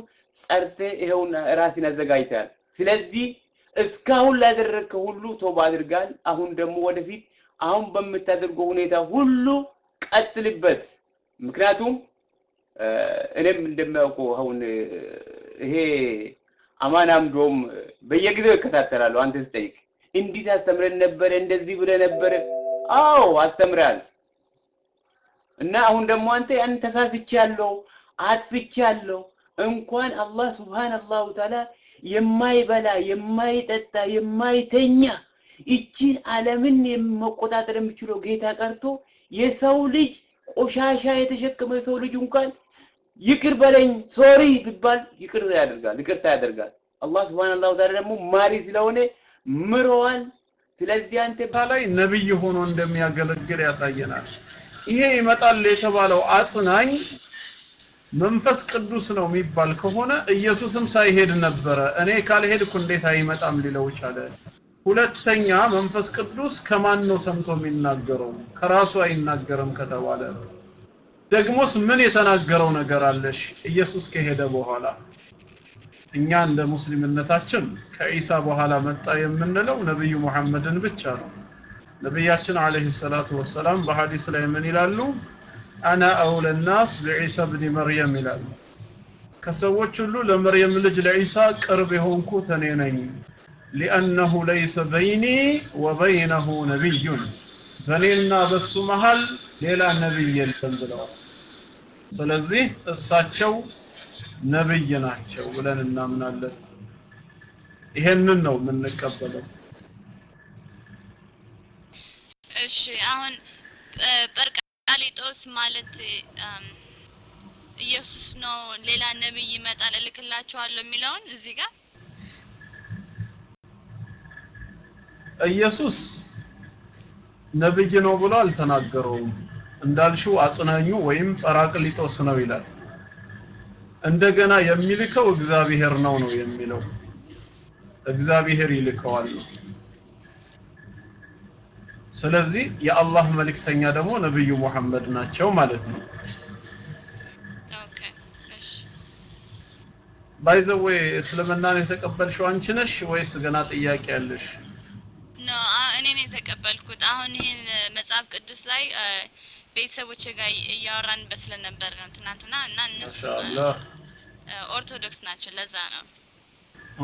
Speaker 8: ጸርተ ይኸውና ራስን አዘጋጅታል ስለዚህ እስካሁን ላደረግከው ሁሉ ቶባ አድርጋል አሁን ደግሞ ወደፊት አሁን በምታደርገው ሁኔታ ሁሉ ቀጥልበት። ምክንያቱም እኔም እንደሚያውቀው አሁን ይሄ አማናም ዶም በየጊዜው ይከታተላለሁ አንተ ስጠይቅ እንዲህ አስተምረን ነበረ? እንደዚህ ብለ ነበረ? አዎ አስተምራል። እና አሁን ደግሞ አንተ ያን ተሳስቻለሁ አጥፍቻለሁ። እንኳን አላህ ስብሓንላሁ ተዓላ የማይበላ የማይጠጣ የማይተኛ ይችን ዓለምን መቆጣጠር የሚችለው ጌታ ቀርቶ የሰው ልጅ ቆሻሻ የተሸከመ የሰው ልጅ እንኳን ይቅር በለኝ ሶሪ ቢባል ይቅር ያደርጋል ይቅርታ ያደርጋል። አላህ ስብሓንላሁ ተዓላ ደግሞ ማሪ ስለሆነ ምረዋል። ስለዚህ አንተ
Speaker 1: ላይ ነብይ ሆኖ እንደሚያገለግል ያሳየናል። ይሄ ይመጣል የተባለው አጽናኝ መንፈስ ቅዱስ ነው የሚባል ከሆነ ኢየሱስም ሳይሄድ ነበረ። እኔ ካልሄድኩ እንዴት አይመጣም ሊለው ቻለ? ሁለተኛ መንፈስ ቅዱስ ከማን ነው ሰምቶ የሚናገረው? ከራሱ አይናገርም ከተባለ ደግሞስ ምን የተናገረው ነገር አለሽ? ኢየሱስ ከሄደ በኋላ እኛ እንደ ሙስሊምነታችን ከኢሳ በኋላ መጣ የምንለው ነብዩ መሐመድን ብቻ ነው። ነብያችን አለይሂ ሰላቱ ወሰላም በሐዲስ ላይ ምን ይላሉ አና አውለ ናስ ቢዒሳ ብኒ መርየም ይላሉ ከሰዎች ሁሉ ለመርየም ልጅ ለኢሳ ቅርብ የሆንኩት እኔ ነኝ። ሊአነሁ ለይሰ በይኒ ወበይነሁ ነቢዩን። በእኔና በሱ መሃል ሌላ ነቢይ የለም ብለዋል። ስለዚህ እሳቸው ነብይ ናቸው ብለን እናምናለን። ይሄንን ነው የምንቀበለው።
Speaker 9: እሺ አሁን ጰርቃሊጦስ ማለት ኢየሱስ ነው ሌላ ነብይ ይመጣል እልክላችኋለሁ የሚለውን እዚህ ጋር?
Speaker 1: ኢየሱስ ነብይ ነው ብሎ አልተናገረውም። እንዳልሽው አጽናኙ ወይም ጰራቅሊጦስ ነው ይላል። እንደገና የሚልከው እግዚአብሔር ነው ነው የሚለው። እግዚአብሔር ይልከዋል ነው። ስለዚህ የአላህ መልእክተኛ ደግሞ ነብዩ ሙሐመድ ናቸው ማለት ነው።
Speaker 9: by the
Speaker 1: way እስልምናን የተቀበልሽው አንቺ ነሽ ወይስ ገና ጥያቄ ያለሽ?
Speaker 9: no እኔ የተቀበልኩት። አሁን ይህን መጽሐፍ ቅዱስ ላይ አ፣ ቤተሰቦቼ ጋር እያወራንበት ስለነበር ነው ትናንትና እና እነሱ ኦርቶዶክስ ናቸው። ለዛ ነው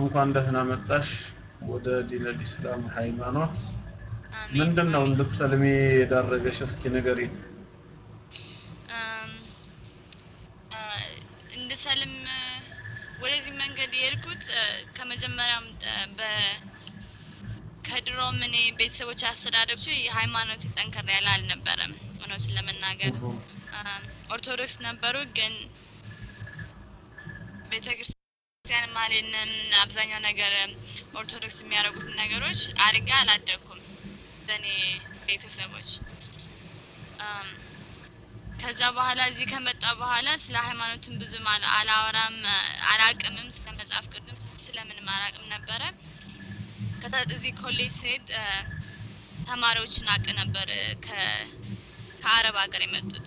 Speaker 1: እንኳን ደህና መጣሽ ወደ ዲነል ኢስላም ሃይማኖት። ምንድን ነው እንድትሰልሚ ያደረገሽ? እስኪ ንገሪኝ።
Speaker 9: እንድሰልም ወደዚህ መንገድ የሄድኩት ከመጀመሪያም ከድሮም እኔ ቤተሰቦች አስተዳደጎች ሃይማኖት ጠንከር ያለ አልነበረም። እውነቱን ለመናገር ኦርቶዶክስ ነበሩ፣ ግን ቤተክርስቲያን ማለንም አብዛኛው ነገር ኦርቶዶክስ የሚያደርጉትን ነገሮች አድርጌ አላደግኩም በእኔ ቤተሰቦች። ከዛ በኋላ እዚህ ከመጣ በኋላ ስለ ሃይማኖትን ብዙም አላ- አላወራም አላቅምም። ስለ መጽሐፍ ቅዱስ ስለምንም አላቅም ነበረ። ከዛ እዚህ ኮሌጅ ስሄድ ተማሪዎችን አቅ ነበር ከአረብ ሀገር የመጡት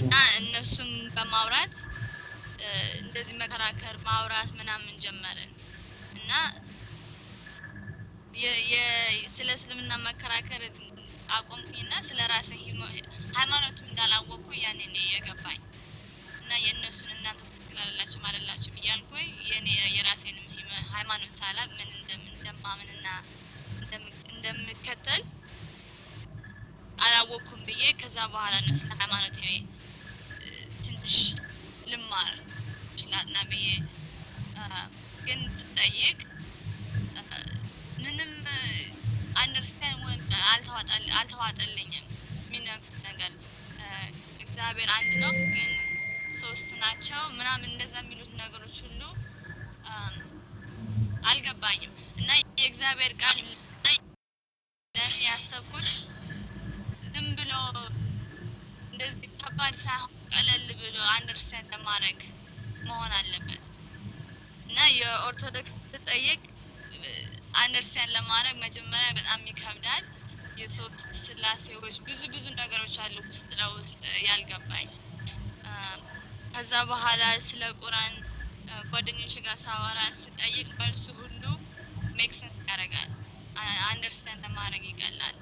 Speaker 9: እና እነሱን በማውራት እንደዚህ መከራከር ማውራት ምናምን ጀመርን እና ስለ እስልምና መከራከር አቆምኩኝና ስለ ራሴ ሃይማኖትም እንዳላወቅኩ ያኔ ነው የገባኝ። እና የእነሱን እናንተ ትክክል አይደላችሁም አይደላችሁም እያልኩኝ የኔ የራሴንም ሂመ- ሃይማኖት ሳላቅ ምን እንደማምንና እንደም- እንደምከተል አላወቅኩም ብዬ ከዛ በኋላ ነው ስለ ሃይማኖት ትንሽ ልማር ችላትና ብዬ ግን ስጠይቅ አ፣ ምንም አንደርስታንድ አልተዋጠልኝም የሚነግሩት ነገር። እግዚአብሔር አንድ ነው ግን ሶስት ናቸው ምናምን እንደዛ የሚሉት ነገሮች ሁሉ አልገባኝም። እና የእግዚአብሔር ቃል ለእኔ ያሰብኩት ዝም ብሎ እንደዚህ ከባድ ሳይሆን ቀለል ብሎ አንደርስታንድ ለማድረግ መሆን አለበት። እና የኦርቶዶክስ ስትጠይቅ understand ለማድረግ መጀመሪያ በጣም ይከብዳል። የሶስት ስላሴዎች ብዙ ብዙ ነገሮች አሉ ውስጥ ለውስጥ ያልገባኝ። ከዛ በኋላ ስለ አ፣ ጓደኞች ጋር ሳወራ ስጠይቅ መልሱ ሁሉ make sense ያደርጋል። understand ለማድረግ ይቀላል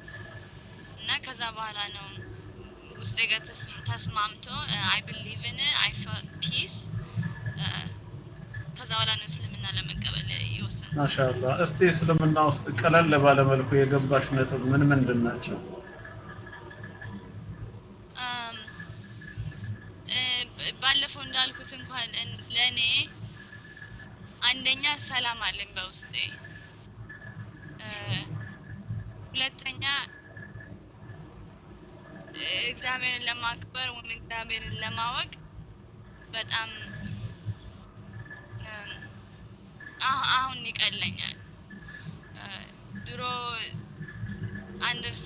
Speaker 9: እና ከዛ በኋላ ነው ውስጤ ጋር ተስ- ተስማምቶ I believe in I feel peace ከዛ በኋላ ነው እስልምና ለመቀበል የወሰንኩት።
Speaker 1: ማሻአላህ። እስቲ እስልምና ውስጥ ቀለል ባለ መልኩ የገባሽ ነጥብ ምን ምንድን ናቸው?
Speaker 9: ባለፈው እንዳልኩት እንኳን እን- ለእኔ አንደኛ ሰላም አለኝ በውስጤ፣ ሁለተኛ እግዚአብሔርን ለማክበር ወይም እግዚአብሔርን ለማወቅ በጣም አሁን ይቀለኛል። ድሮ አንደርስ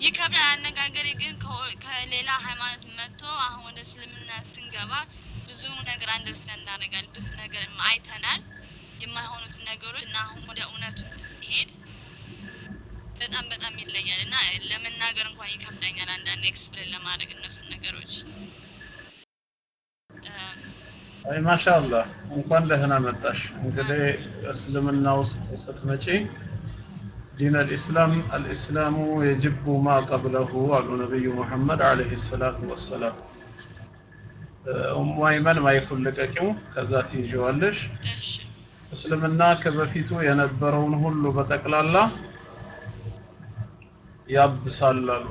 Speaker 9: ይከብዳል አነጋገሬ ግን ከሌላ ሃይማኖት መጥቶ አሁን ወደ እስልምና ስንገባ ብዙ ነገር አንደርስታንድ እናደርጋለን። ብዙ ነገር አይተናል የማይሆኑትን ነገሮች እና አሁን ወደ እውነቱ ስንሄድ በጣም በጣም ይለያል እና ለመናገር እንኳን ይከብደኛል አንዳንድ explain ለማድረግ እነሱን ነገሮች
Speaker 1: አይ ማሻአላህ እንኳን ደህና መጣሽ። እንግዲህ እስልምና ውስጥ ስትመጪ ዲን አልኢስላም አልኢስላሙ የጅቡ ማ ቀብለሁ አሉ ነቢዩ ሙሐመድ አለይሂ ሰላቱ ወሰላም። ኡሙ አይመን ማይኩን ልቀቂው፣ ከዛ ትይዣዋለሽ።
Speaker 9: እሺ
Speaker 1: እስልምና ከበፊቱ የነበረውን ሁሉ በጠቅላላ ያብሳል አሉ።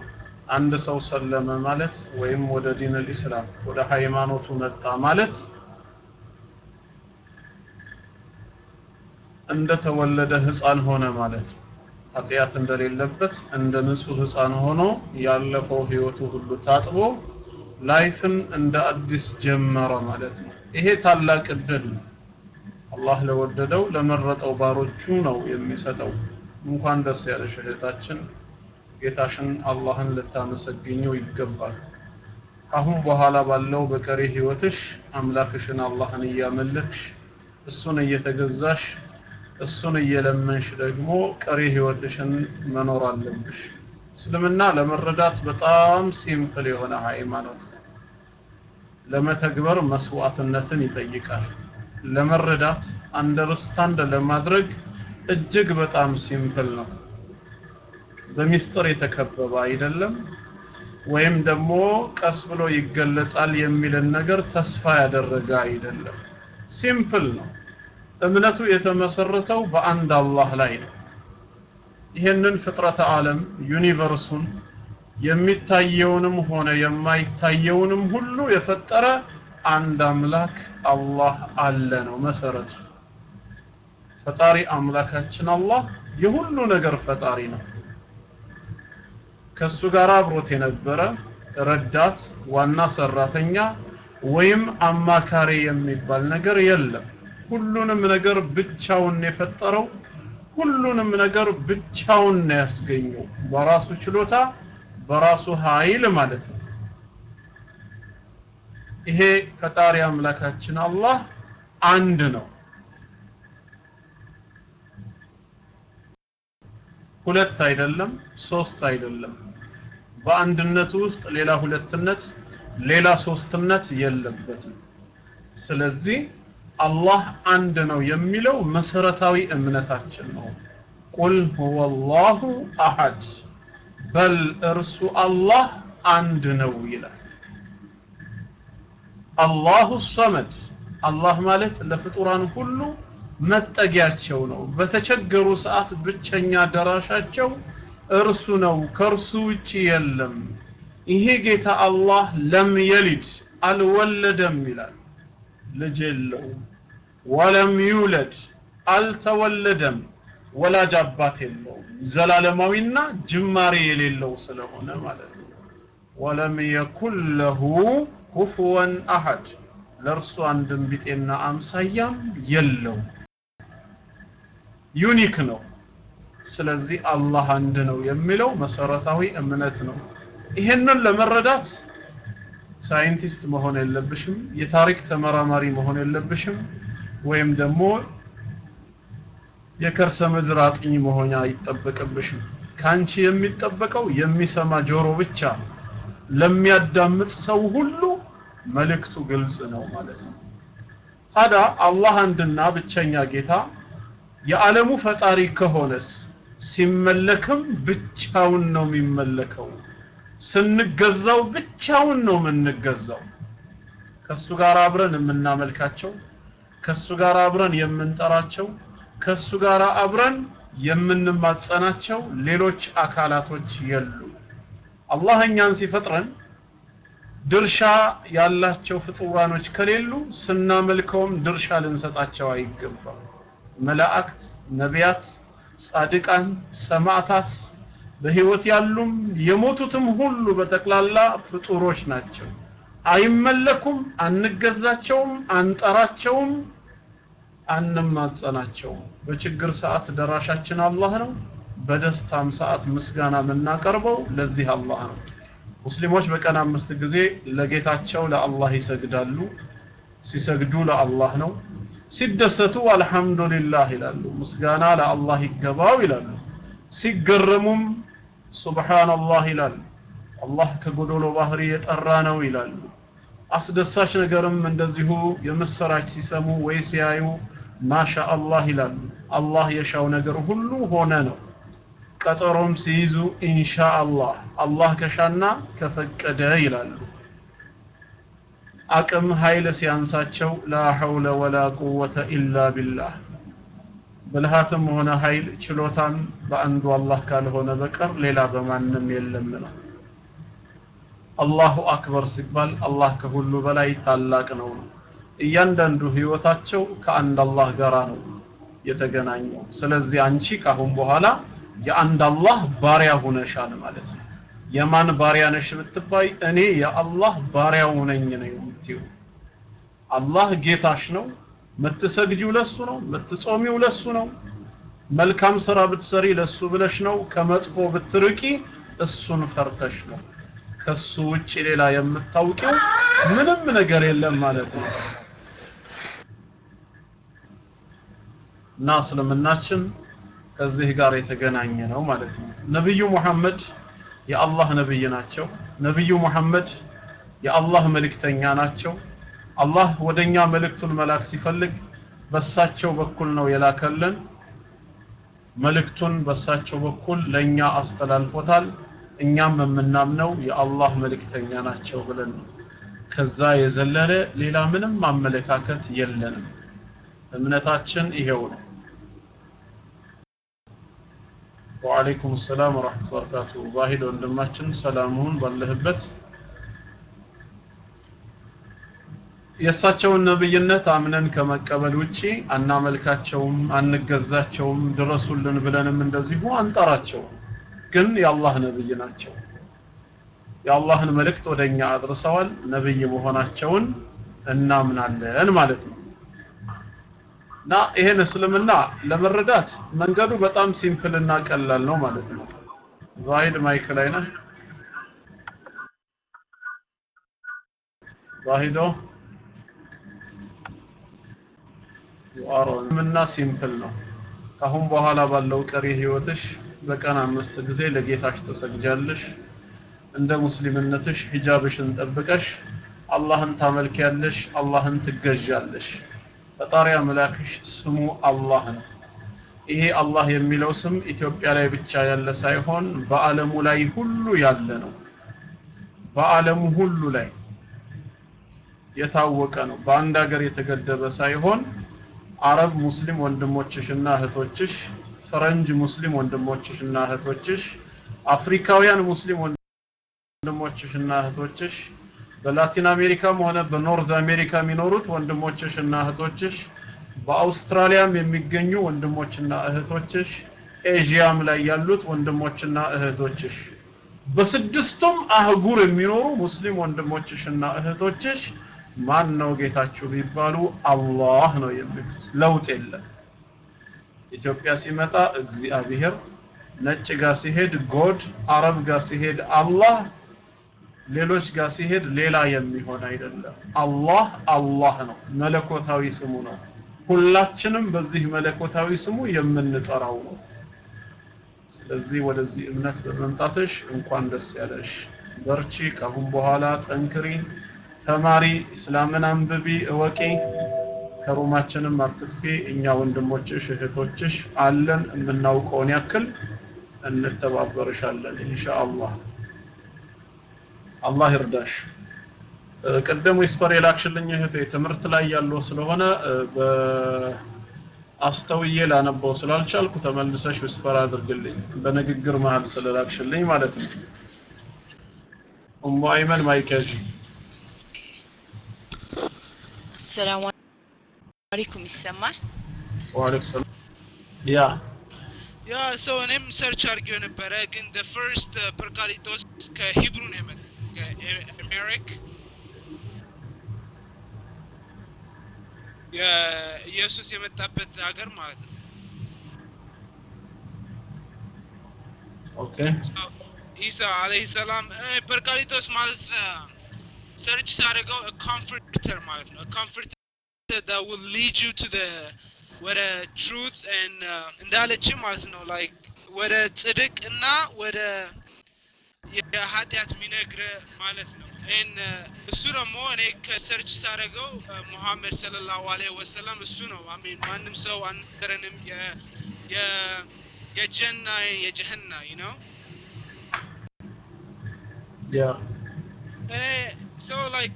Speaker 1: አንድ ሰው ሰለመ ማለት ወይም ወደ ዲን አልኢስላም ወደ ሃይማኖቱ መጣ ማለት እንደተወለደ ህፃን ሆነ ማለት ነው። ኃጢአት እንደሌለበት እንደ ንጹህ ህፃን ሆኖ ያለፈው ህይወቱ ሁሉ ታጥቦ ላይፍን እንደ አዲስ ጀመረ ማለት ነው። ይሄ ታላቅ እድል አላህ ለወደደው ለመረጠው ባሮቹ ነው የሚሰጠው። እንኳን ደስ ያለሽ እህታችን፣ ጌታሽን አላህን ልታመሰግኘው ይገባል። ካሁን በኋላ ባለው በቀሪ ህይወትሽ አምላክሽን አላህን እያመለክሽ እሱን እየተገዛሽ እሱን እየለመንሽ ደግሞ ቀሪ ህይወትሽን መኖር አለብሽ። እስልምና ለመረዳት በጣም simple የሆነ ሃይማኖት ነው። ለመተግበር መስዋዕትነትን ይጠይቃል። ለመረዳት understand ለማድረግ እጅግ በጣም simple ነው። በሚስጥር የተከበበ አይደለም። ወይም ደግሞ ቀስ ብሎ ይገለጻል የሚልን ነገር ተስፋ ያደረገ አይደለም። simple ነው። እምነቱ የተመሰረተው በአንድ አላህ ላይ ነው። ይህንን ፍጥረተ ዓለም universe ኡን የሚታየውንም ሆነ የማይታየውንም ሁሉ የፈጠረ አንድ አምላክ አላህ አለ ነው መሰረቱ። ፈጣሪ አምላካችን አላህ የሁሉ ነገር ፈጣሪ ነው። ከሱ ጋር አብሮት የነበረ ረዳት፣ ዋና ሰራተኛ ወይም አማካሪ የሚባል ነገር የለም። ሁሉንም ነገር ብቻውን የፈጠረው ሁሉንም ነገር ብቻውን ነው ያስገኘው በራሱ ችሎታ በራሱ ኃይል ማለት ነው። ይሄ ፈጣሪ አምላካችን አላህ አንድ ነው። ሁለት አይደለም፣ ሶስት አይደለም። በአንድነቱ ውስጥ ሌላ ሁለትነት፣ ሌላ ሶስትነት የለበትም። ስለዚህ አላህ አንድ ነው የሚለው መሰረታዊ እምነታችን ነው። ቁል ሁወ አላሁ አሐድ በል እርሱ አላህ አንድ ነው ይላል። አላሁ ሰመድ አላህ ማለት ለፍጡራን ሁሉ መጠጊያቸው ነው። በተቸገሩ ሰዓት ብቸኛ ደራሻቸው እርሱ ነው፣ ከእርሱ ውጪ የለም። ይሄ ጌታ አላህ ለም የሊድ አልወለደም ይላል። ልጅ የለውም። ወለም ዩለድ አልተወለደም፣ ወላጅ አባት የለውም። ዘላለማዊና ጅማሬ የሌለው ስለሆነ ማለት ነው። ወለም የኩን ለሁ ኩፍወን አሐድ ለእርሱ አንድም ቢጤና አምሳያም የለው። unique ነው። ስለዚህ አላህ አንድ ነው የሚለው መሰረታዊ እምነት ነው። ይሄንን ለመረዳት ሳይንቲስት መሆን የለብሽም፣ የታሪክ ተመራማሪ መሆን የለብሽም፣ ወይም ደግሞ የከርሰ ምድር አጥኚ መሆን አይጠበቅብሽም። ካንቺ የሚጠበቀው የሚሰማ ጆሮ ብቻ ለሚያዳምጥ ሰው ሁሉ መልእክቱ ግልጽ ነው ማለት ነው። ታዲያ አላህ አንድና ብቸኛ ጌታ የዓለሙ ፈጣሪ ከሆነስ ሲመለክም ብቻውን ነው የሚመለከው። ስንገዛው ብቻውን ነው የምንገዛው። ከሱ ጋር አብረን የምናመልካቸው፣ ከሱ ጋር አብረን የምንጠራቸው፣ ከሱ ጋር አብረን የምንማጸናቸው ሌሎች አካላቶች የሉ። አላህ እኛን ሲፈጥረን ድርሻ ያላቸው ፍጡራኖች ከሌሉ ስናመልከውም ድርሻ ልንሰጣቸው አይገባም። መላእክት፣ ነቢያት፣ ጻድቃን፣ ሰማዕታት በህይወት ያሉም የሞቱትም ሁሉ በጠቅላላ ፍጡሮች ናቸው። አይመለኩም፣ አንገዛቸውም፣ አንጠራቸውም፣ አንማጸናቸውም። በችግር ሰዓት ደራሻችን አላህ ነው። በደስታም ሰዓት ምስጋና የምናቀርበው ለዚህ አላህ ነው። ሙስሊሞች በቀን አምስት ጊዜ ለጌታቸው ለአላህ ይሰግዳሉ። ሲሰግዱ ለአላህ ነው። ሲደሰቱ አልሐምዱሊላህ ይላሉ። ምስጋና ለአላህ ይገባው ይላሉ። ሲገረሙም ሱብሃንአላህ ይላሉ። አላህ ከጎዶሎ ባህሪ የጠራ ነው ይላሉ። አስደሳች ነገርም እንደዚሁ የምስራች ሲሰሙ ወይ ሲያዩ ማሻ አላህ ይላሉ። አላህ የሻው ነገር ሁሉ ሆነ ነው። ቀጠሮም ሲይዙ ኢንሻአላህ አላህ ከሻና ከፈቀደ ይላሉ። አቅም ኃይል ሲያንሳቸው ላ ሐውለ ወላ ቁወተ ኢላ ቢላህ ብልሃትም ሆነ ኃይል ችሎታም በአንዱ አላህ ካልሆነ በቀር ሌላ በማንም የለም ነው። አላሁ አክበር ሲባል አላህ ከሁሉ በላይ ታላቅ ነው ነው። እያንዳንዱ ህይወታቸው ከአንድ አላህ ጋራ ነው የተገናኘው። ስለዚህ አንቺ ካሁን በኋላ የአንድ አላህ ባሪያ ሆነሻል ማለት ነው። የማን ባሪያ ነሽ ብትባይ እኔ የአላህ ባሪያው ነኝ ነው የምትይው። አላህ ጌታሽ ነው። ምትሰግጂው ለሱ ነው። ምትጾሚው ለሱ ነው። መልካም ስራ ብትሰሪ ለሱ ብለሽ ነው። ከመጥፎ ብትርቂ እሱን ፈርተሽ ነው። ከሱ ውጪ ሌላ የምታውቂው ምንም ነገር የለም ማለት ነው። እና እስልምናችን ከዚህ ጋር የተገናኘ ነው ማለት ነው። ነብዩ ሙሐመድ የአላህ ነብይ ናቸው። ነብዩ ሙሐመድ የአላህ መልእክተኛ ናቸው። አላህ ወደኛ መልእክቱን መላክ ሲፈልግ በሳቸው በኩል ነው የላከልን። መልእክቱን በሳቸው በኩል ለኛ አስተላልፎታል እኛም የምናምነው የአላህ መልእክተኛ ናቸው ብለን ነው። ከዛ የዘለለ ሌላ ምንም አመለካከት የለንም። እምነታችን ይሄው ነው። ወአለይኩም ሰላም ወራህመቱላሂ ወበረካቱ ባሂድ ወንድማችን ሰላሙን ባለህበት። የእሳቸውን ነብይነት አምነን ከመቀበል ውጪ አናመልካቸውም አንገዛቸውም ድረሱልን ብለንም እንደዚሁ አንጠራቸውም ግን የአላህ ነብይ ናቸው። የአላህን መልእክት ወደኛ አድርሰዋል። ነብይ መሆናቸውን እናምናለን ማለት ነው። እና ይሄን እስልምና ለመረዳት መንገዱ በጣም simple እና ቀላል ነው ማለት ነው። ዛሂድ mic ላይ ነህ? ዛሂዶ? እስልምና simple ነው። ካሁን በኋላ ባለው ቀሪ ህይወትሽ በቀን አምስት ጊዜ ለጌታሽ ተሰግጃለሽ። እንደ ሙስሊምነትሽ ሂጃብሽን ጠብቀሽ አላህን ታመልኪያለሽ አላህን ትገዣለሽ። ፈጣሪ አምላክሽ ስሙ አላህ ነው። ይሄ አላህ የሚለው ስም ኢትዮጵያ ላይ ብቻ ያለ ሳይሆን በአለሙ ላይ ሁሉ ያለ ነው። በአለሙ ሁሉ ላይ የታወቀ ነው። በአንድ ሀገር የተገደበ ሳይሆን አረብ ሙስሊም ወንድሞችሽና እህቶችሽ ፈረንጅ ሙስሊም ወንድሞችሽና እህቶችሽ አፍሪካውያን ሙስሊም ወንድሞችሽና እህቶችሽ በላቲን አሜሪካም ሆነ በኖርዝ አሜሪካ የሚኖሩት ወንድሞችሽና እህቶችሽ በአውስትራሊያም የሚገኙ ወንድሞችና እህቶችሽ ኤዥያም ላይ ያሉት ወንድሞችና እህቶችሽ በስድስቱም አህጉር የሚኖሩ ሙስሊም ወንድሞችሽና እህቶችሽ ማን ነው ጌታችሁ ቢባሉ አላህ ነው የሚሉት። ለውጥ የለም ኢትዮጵያ ሲመጣ እግዚአብሔር ነጭ ጋር ሲሄድ ጎድ አረብ ጋር ሲሄድ አላህ ሌሎች ጋር ሲሄድ ሌላ የሚሆን አይደለም። አላህ አላህ ነው መለኮታዊ ስሙ ነው። ሁላችንም በዚህ መለኮታዊ ስሙ የምንጠራው ነው። ስለዚህ ወደዚህ እምነት በመምጣትሽ እንኳን ደስ ያለሽ። በርቺ ካሁን በኋላ ጠንክሪ ተማሪ እስላምን አንብቢ እወቂ ከ room ኣችንም አትጥፊ እኛ ወንድሞችሽ እህቶችሽ አለን። የምናውቀውን ያክል እንተባበርሻለን ኢንሻአላህ። አላህ ይርዳሽ። ቅድም whisper የላክሽልኝ እህቴ ትምህርት ላይ ያለው ስለሆነ አስተውዬ ላነበው ስላልቻልኩ ተመልሰሽ whisper አድርግልኝ። በንግግር መሀል ስለላክሽልኝ ማለት ነው። ኡሙ አይመን mic ያዥ።
Speaker 10: ሰላም አለይኩም ይሰማል
Speaker 1: ወአለይኩም ሰላም ያ
Speaker 11: ያ ሰው እኔም search አድርጌው ነበረ ግን the first ፐርካሊቶስ ከ Hebrew ነው የመጣ ከኤሜሪክ የኢየሱስ የመጣበት ሀገር ማለት ነው
Speaker 1: okay
Speaker 11: ኢሳ አለይሂ ሰላም ፐርካሊቶስ ማለት search ሳደርገው comforter ማለት ነው comforter that will lead you to the ወደ truth እንዳለችም ማለት ነው like ወደ ጽድቅ እና ወደ የኃጢአት የሚነግረ ማለት ነው ይህን እሱ ደግሞ እኔ ከሰርች ሳደርገው ሙሐመድ ሰለላሁ ዐለይሂ ወሰለም እሱ ነው አሚን ማንም ሰው አልነገረንም የጀና የጀህና ነው
Speaker 1: ያ
Speaker 11: እኔ ሰው ላይክ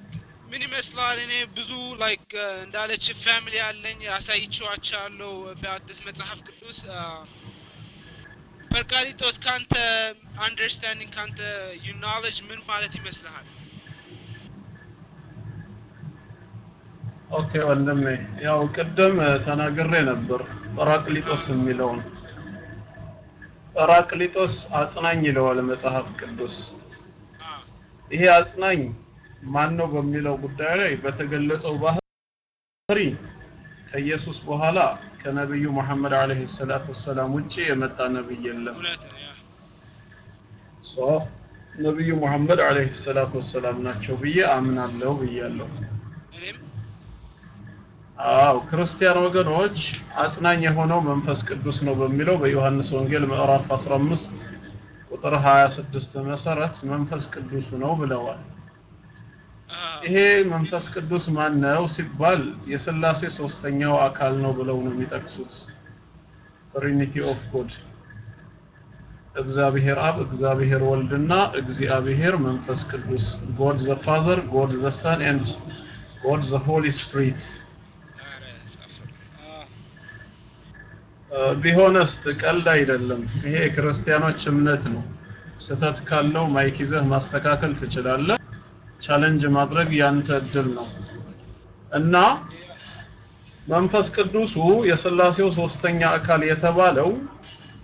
Speaker 11: ምን ይመስላል? እኔ ብዙ ላይክ እንዳለች ፋሚሊ አለኝ አሳይቼዋቸዋለሁ በአዲስ መጽሐፍ ቅዱስ። ፐርካሊቶስ ካንተ understanding ካንተ ዩ ኖሌጅ ምን ማለት ይመስልሃል?
Speaker 1: okay ወንድሜ ያው ቅድም ተናግሬ ነበር ጰራቅሊጦስ የሚለውን። ጰራቅሊጦስ አጽናኝ ይለዋል መጽሐፍ ቅዱስ። ይሄ አጽናኝ ማን ነው በሚለው ጉዳይ ላይ በተገለጸው ባህሪ ከኢየሱስ በኋላ ከነብዩ መሐመድ አለይሂ ሰላቱ ወሰላም ውጪ የመጣ ነብይ የለም so ነቢዩ ሙሐመድ አለይሂ ሰላቱ ወሰላም ናቸው ብዬ አምናለሁ ብያለሁ። አዎ ክርስቲያን ወገኖች አጽናኝ የሆነው መንፈስ ቅዱስ ነው በሚለው በዮሐንስ ወንጌል ምዕራፍ 15 ቁጥር 26 መሰረት መንፈስ ቅዱሱ ነው ብለዋል። ይሄ መንፈስ ቅዱስ ማን ነው ሲባል የሥላሴ ሶስተኛው አካል ነው ብለው ነው የሚጠቅሱት። Trinity of God እግዚአብሔር አብ፣ እግዚአብሔር ወልድና እግዚአብሔር መንፈስ ቅዱስ God the Father፣ God the Son and God the Holy Spirit ቢሆነስ ቀልድ አይደለም። ይሄ የክርስቲያኖች እምነት ነው። ስህተት ካለው mic ይዘህ ማስተካከል ትችላለህ። challenge ማድረግ ያንተ እድል ነው እና መንፈስ ቅዱሱ የሥላሴው ሶስተኛ አካል የተባለው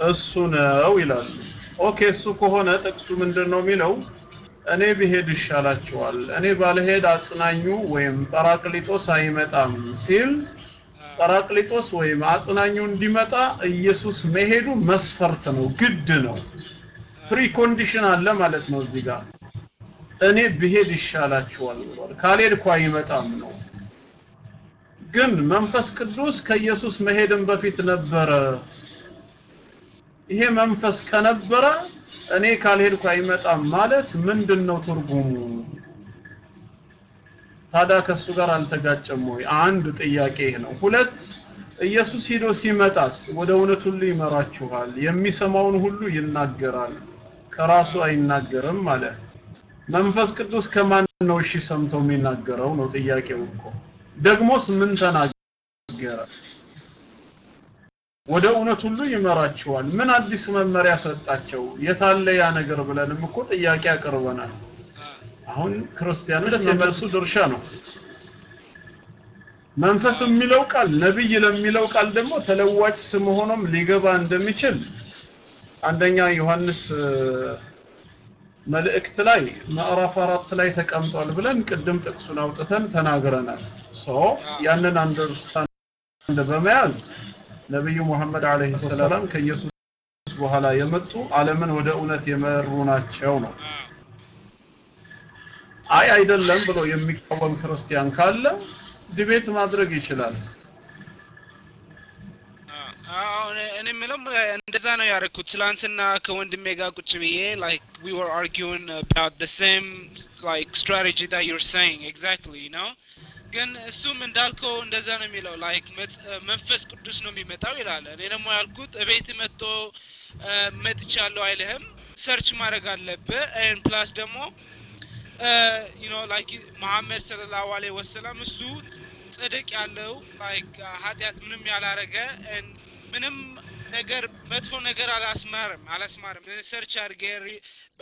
Speaker 1: እሱ ነው ይላሉ። okay እሱ ከሆነ ጥቅሱ ምንድን ነው የሚለው? እኔ ብሄድ ይሻላችኋል፣ እኔ ባልሄድ አጽናኙ ወይም ጰራቅሊጦስ አይመጣም ሲል ጰራቅሊጦስ ወይም አጽናኙ እንዲመጣ ኢየሱስ መሄዱ መስፈርት ነው፣ ግድ ነው። precondition አለ ማለት ነው እዚህ ጋር እኔ ብሄድ ይሻላችኋል ብሏል። ካልሄድኩ አይመጣም ነው። ግን መንፈስ ቅዱስ ከኢየሱስ መሄድን በፊት ነበረ። ይሄ መንፈስ ከነበረ እኔ ካልሄድኩ አይመጣም ማለት ምንድን ነው ትርጉሙ? ታዲያ ከሱ ጋር አልተጋጨም ወይ? አንድ ጥያቄ ነው። ሁለት ኢየሱስ ሂዶ ሲመጣስ ወደ እውነት ሁሉ ይመራችኋል፣ የሚሰማውን ሁሉ ይናገራል፣ ከራሱ አይናገርም ማለት መንፈስ ቅዱስ ከማን ነው እሺ ሰምቶ የሚናገረው ነው ጥያቄው እኮ። ደግሞስ ምን ተናገረ? ወደ እውነት ሁሉ ይመራችኋል። ምን አዲስ መመሪያ ሰጣቸው? የታለ ያ ነገር ብለንም እኮ ጥያቄ አቅርበናል። አሁን ክርስቲያኖች የመልሱ ድርሻ ነው። መንፈስ የሚለው ቃል ነብይ ለሚለው ቃል ደግሞ ተለዋጭ ስም ሆኖም ሊገባ እንደሚችል አንደኛ ዮሐንስ መልእክት ላይ ምዕራፍ አራት ላይ ተቀምጧል ብለን ቅድም ጥቅሱን አውጥተን ተናግረናል። so ያንን understand በመያዝ ነብዩ ሙሐመድ عليه السلام ከኢየሱስ በኋላ የመጡ ዓለምን ወደ እውነት የመሩ ናቸው ነው። አይ አይደለም ብሎ የሚቃወም ክርስቲያን ካለ debate ማድረግ ይችላል።
Speaker 11: እኔ የምለው እንደዛ ነው ያደረኩት። ትላንትና ከወንድሜ ጋር ቁጭ ብዬ like we were arguing about the same like strategy that you're saying exactly you know ግን እሱም እንዳልከው እንደዛ ነው የሚለው like መንፈስ ቅዱስ ነው የሚመጣው ይላል። እኔ ደግሞ ያልኩት እቤት መጥቶ መጥቻለሁ አይልህም። search ማድረግ አለብህ። and plus ደግሞ no like መሐመድ صلى الله عليه وسلم እሱ ጽድቅ ያለው like ኃጢአት ምንም ያላረገ ምንም ነገር መጥፎ ነገር አላስማርም አላስማርም። search አድርጌ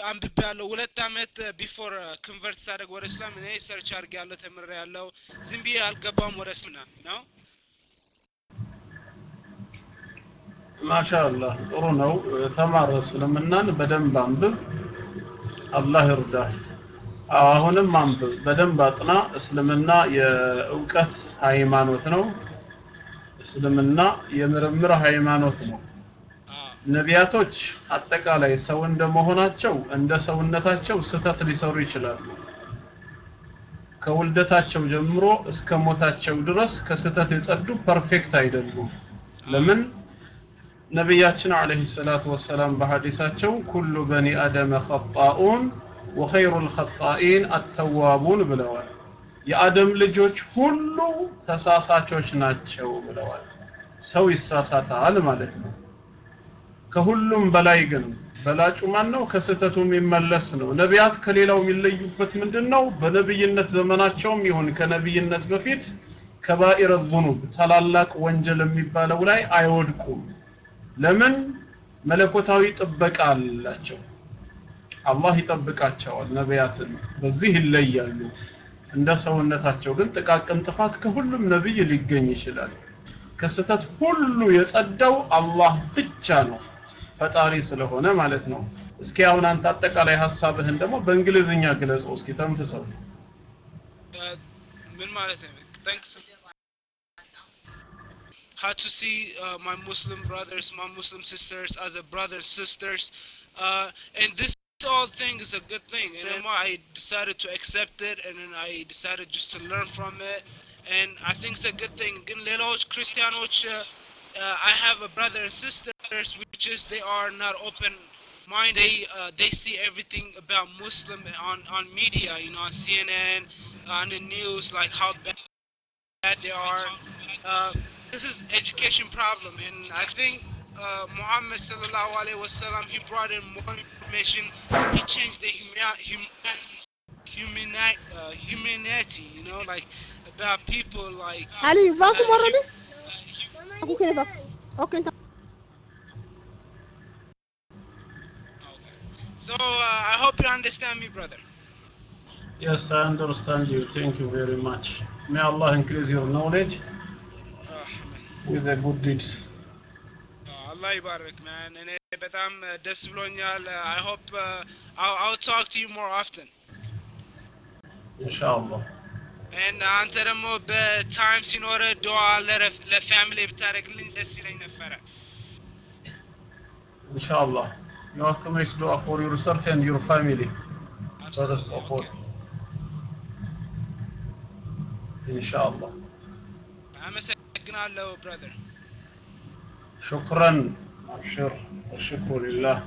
Speaker 11: አንብቤ ያለው ሁለት አመት before convert ሳደርግ ወደ እስላም እኔ search አድርጌ ያለው ተምሬ ያለው ዝም ብዬ አልገባም ወደ እስልምና ነው።
Speaker 1: ማሻአላህ ጥሩ ነው። ተማር እስልምናን በደንብ አንብብ። አላህ ይርዳህ። አሁንም አንብብ። በደንብ አጥና። እስልምና የእውቀት ሃይማኖት ነው እስልምና የምርምር ሃይማኖት ነው። ነቢያቶች አጠቃላይ ሰው እንደመሆናቸው እንደ ሰውነታቸው ስተት ሊሰሩ ይችላሉ። ከውልደታቸው ጀምሮ እስከ ሞታቸው ድረስ ከስተት የጸዱ perfect አይደሉም። ለምን? ነቢያችን عليه الصلاة والسلام በሐዲሳቸው كل بني آدم خطاء ወኸይሩ ልኸጣኢን አተዋቡን ብለዋል የአደም ልጆች ሁሉ ተሳሳቾች ናቸው ብለዋል። ሰው ይሳሳታል ማለት ነው። ከሁሉም በላይ ግን በላጩ ማን ነው ከስህተቱ የሚመለስ ነው። ነቢያት ከሌላው የሚለዩበት ምንድን ነው በነብይነት ዘመናቸውም ይሁን ከነብይነት በፊት ከባኢረ ዙኑብ ታላላቅ ወንጀል የሚባለው ላይ አይወድቁም። ለምን? መለኮታዊ ጥበቃ አላቸው። አላህ ይጠብቃቸዋል ነቢያትን። በዚህ ይለያሉ እንደ ሰውነታቸው ግን ጥቃቅን ጥፋት ከሁሉም ነብይ ሊገኝ ይችላል። ከስተት ሁሉ የጸዳው አላህ ብቻ ነው ፈጣሪ ስለሆነ ማለት ነው። እስኪ አሁን አንተ አጠቃላይ ሐሳብህን ደግሞ በእንግሊዝኛ ግለጸው እስኪ ተንፍሰው።
Speaker 11: ምን ማለት ነው? Thanks. How to see uh, my Muslim brothers, my Muslim sisters as a brothers, sisters, uh, and this all thing is a good thing, and then I decided to accept it, and then I decided just to learn from it, and I think it's a good thing. ግን ሌሎች ክርስቲያኖች uh, uh, I have a brother and sisters which is they are not open mind they uh, they see everything about Muslim on on media you know on CNN on the news like how bad bad they are uh, this is education problem and I think uh, Muhammad sallallahu alaihi wasallam he brought in more he changed the uh, humanity, you know, like about people like. Uh,
Speaker 12: Ali, uh, what? Uh, okay.
Speaker 11: So uh, I hope you understand me, brother.
Speaker 1: Yes, I understand you. Thank you very much. May Allah increase your knowledge uh, with the good deeds.
Speaker 11: Uh, Allah Ibarak, man. And በጣም uh, ደስ ብሎኛል uh, I hope uh, I'll, I'll talk to you more often
Speaker 1: Inshallah.
Speaker 11: and አንተ ደግሞ በታይም ሲኖረ ዱዓ ለረፍ- ለፋሚሊ ብታደርግልኝ ደስ ይለኝ ነበረ
Speaker 1: Inshallah. You have to make dua for yourself and your family. First of all. Inshallah.
Speaker 11: አመሰግናለሁ brother
Speaker 1: شكرا أبشر والشكر لله.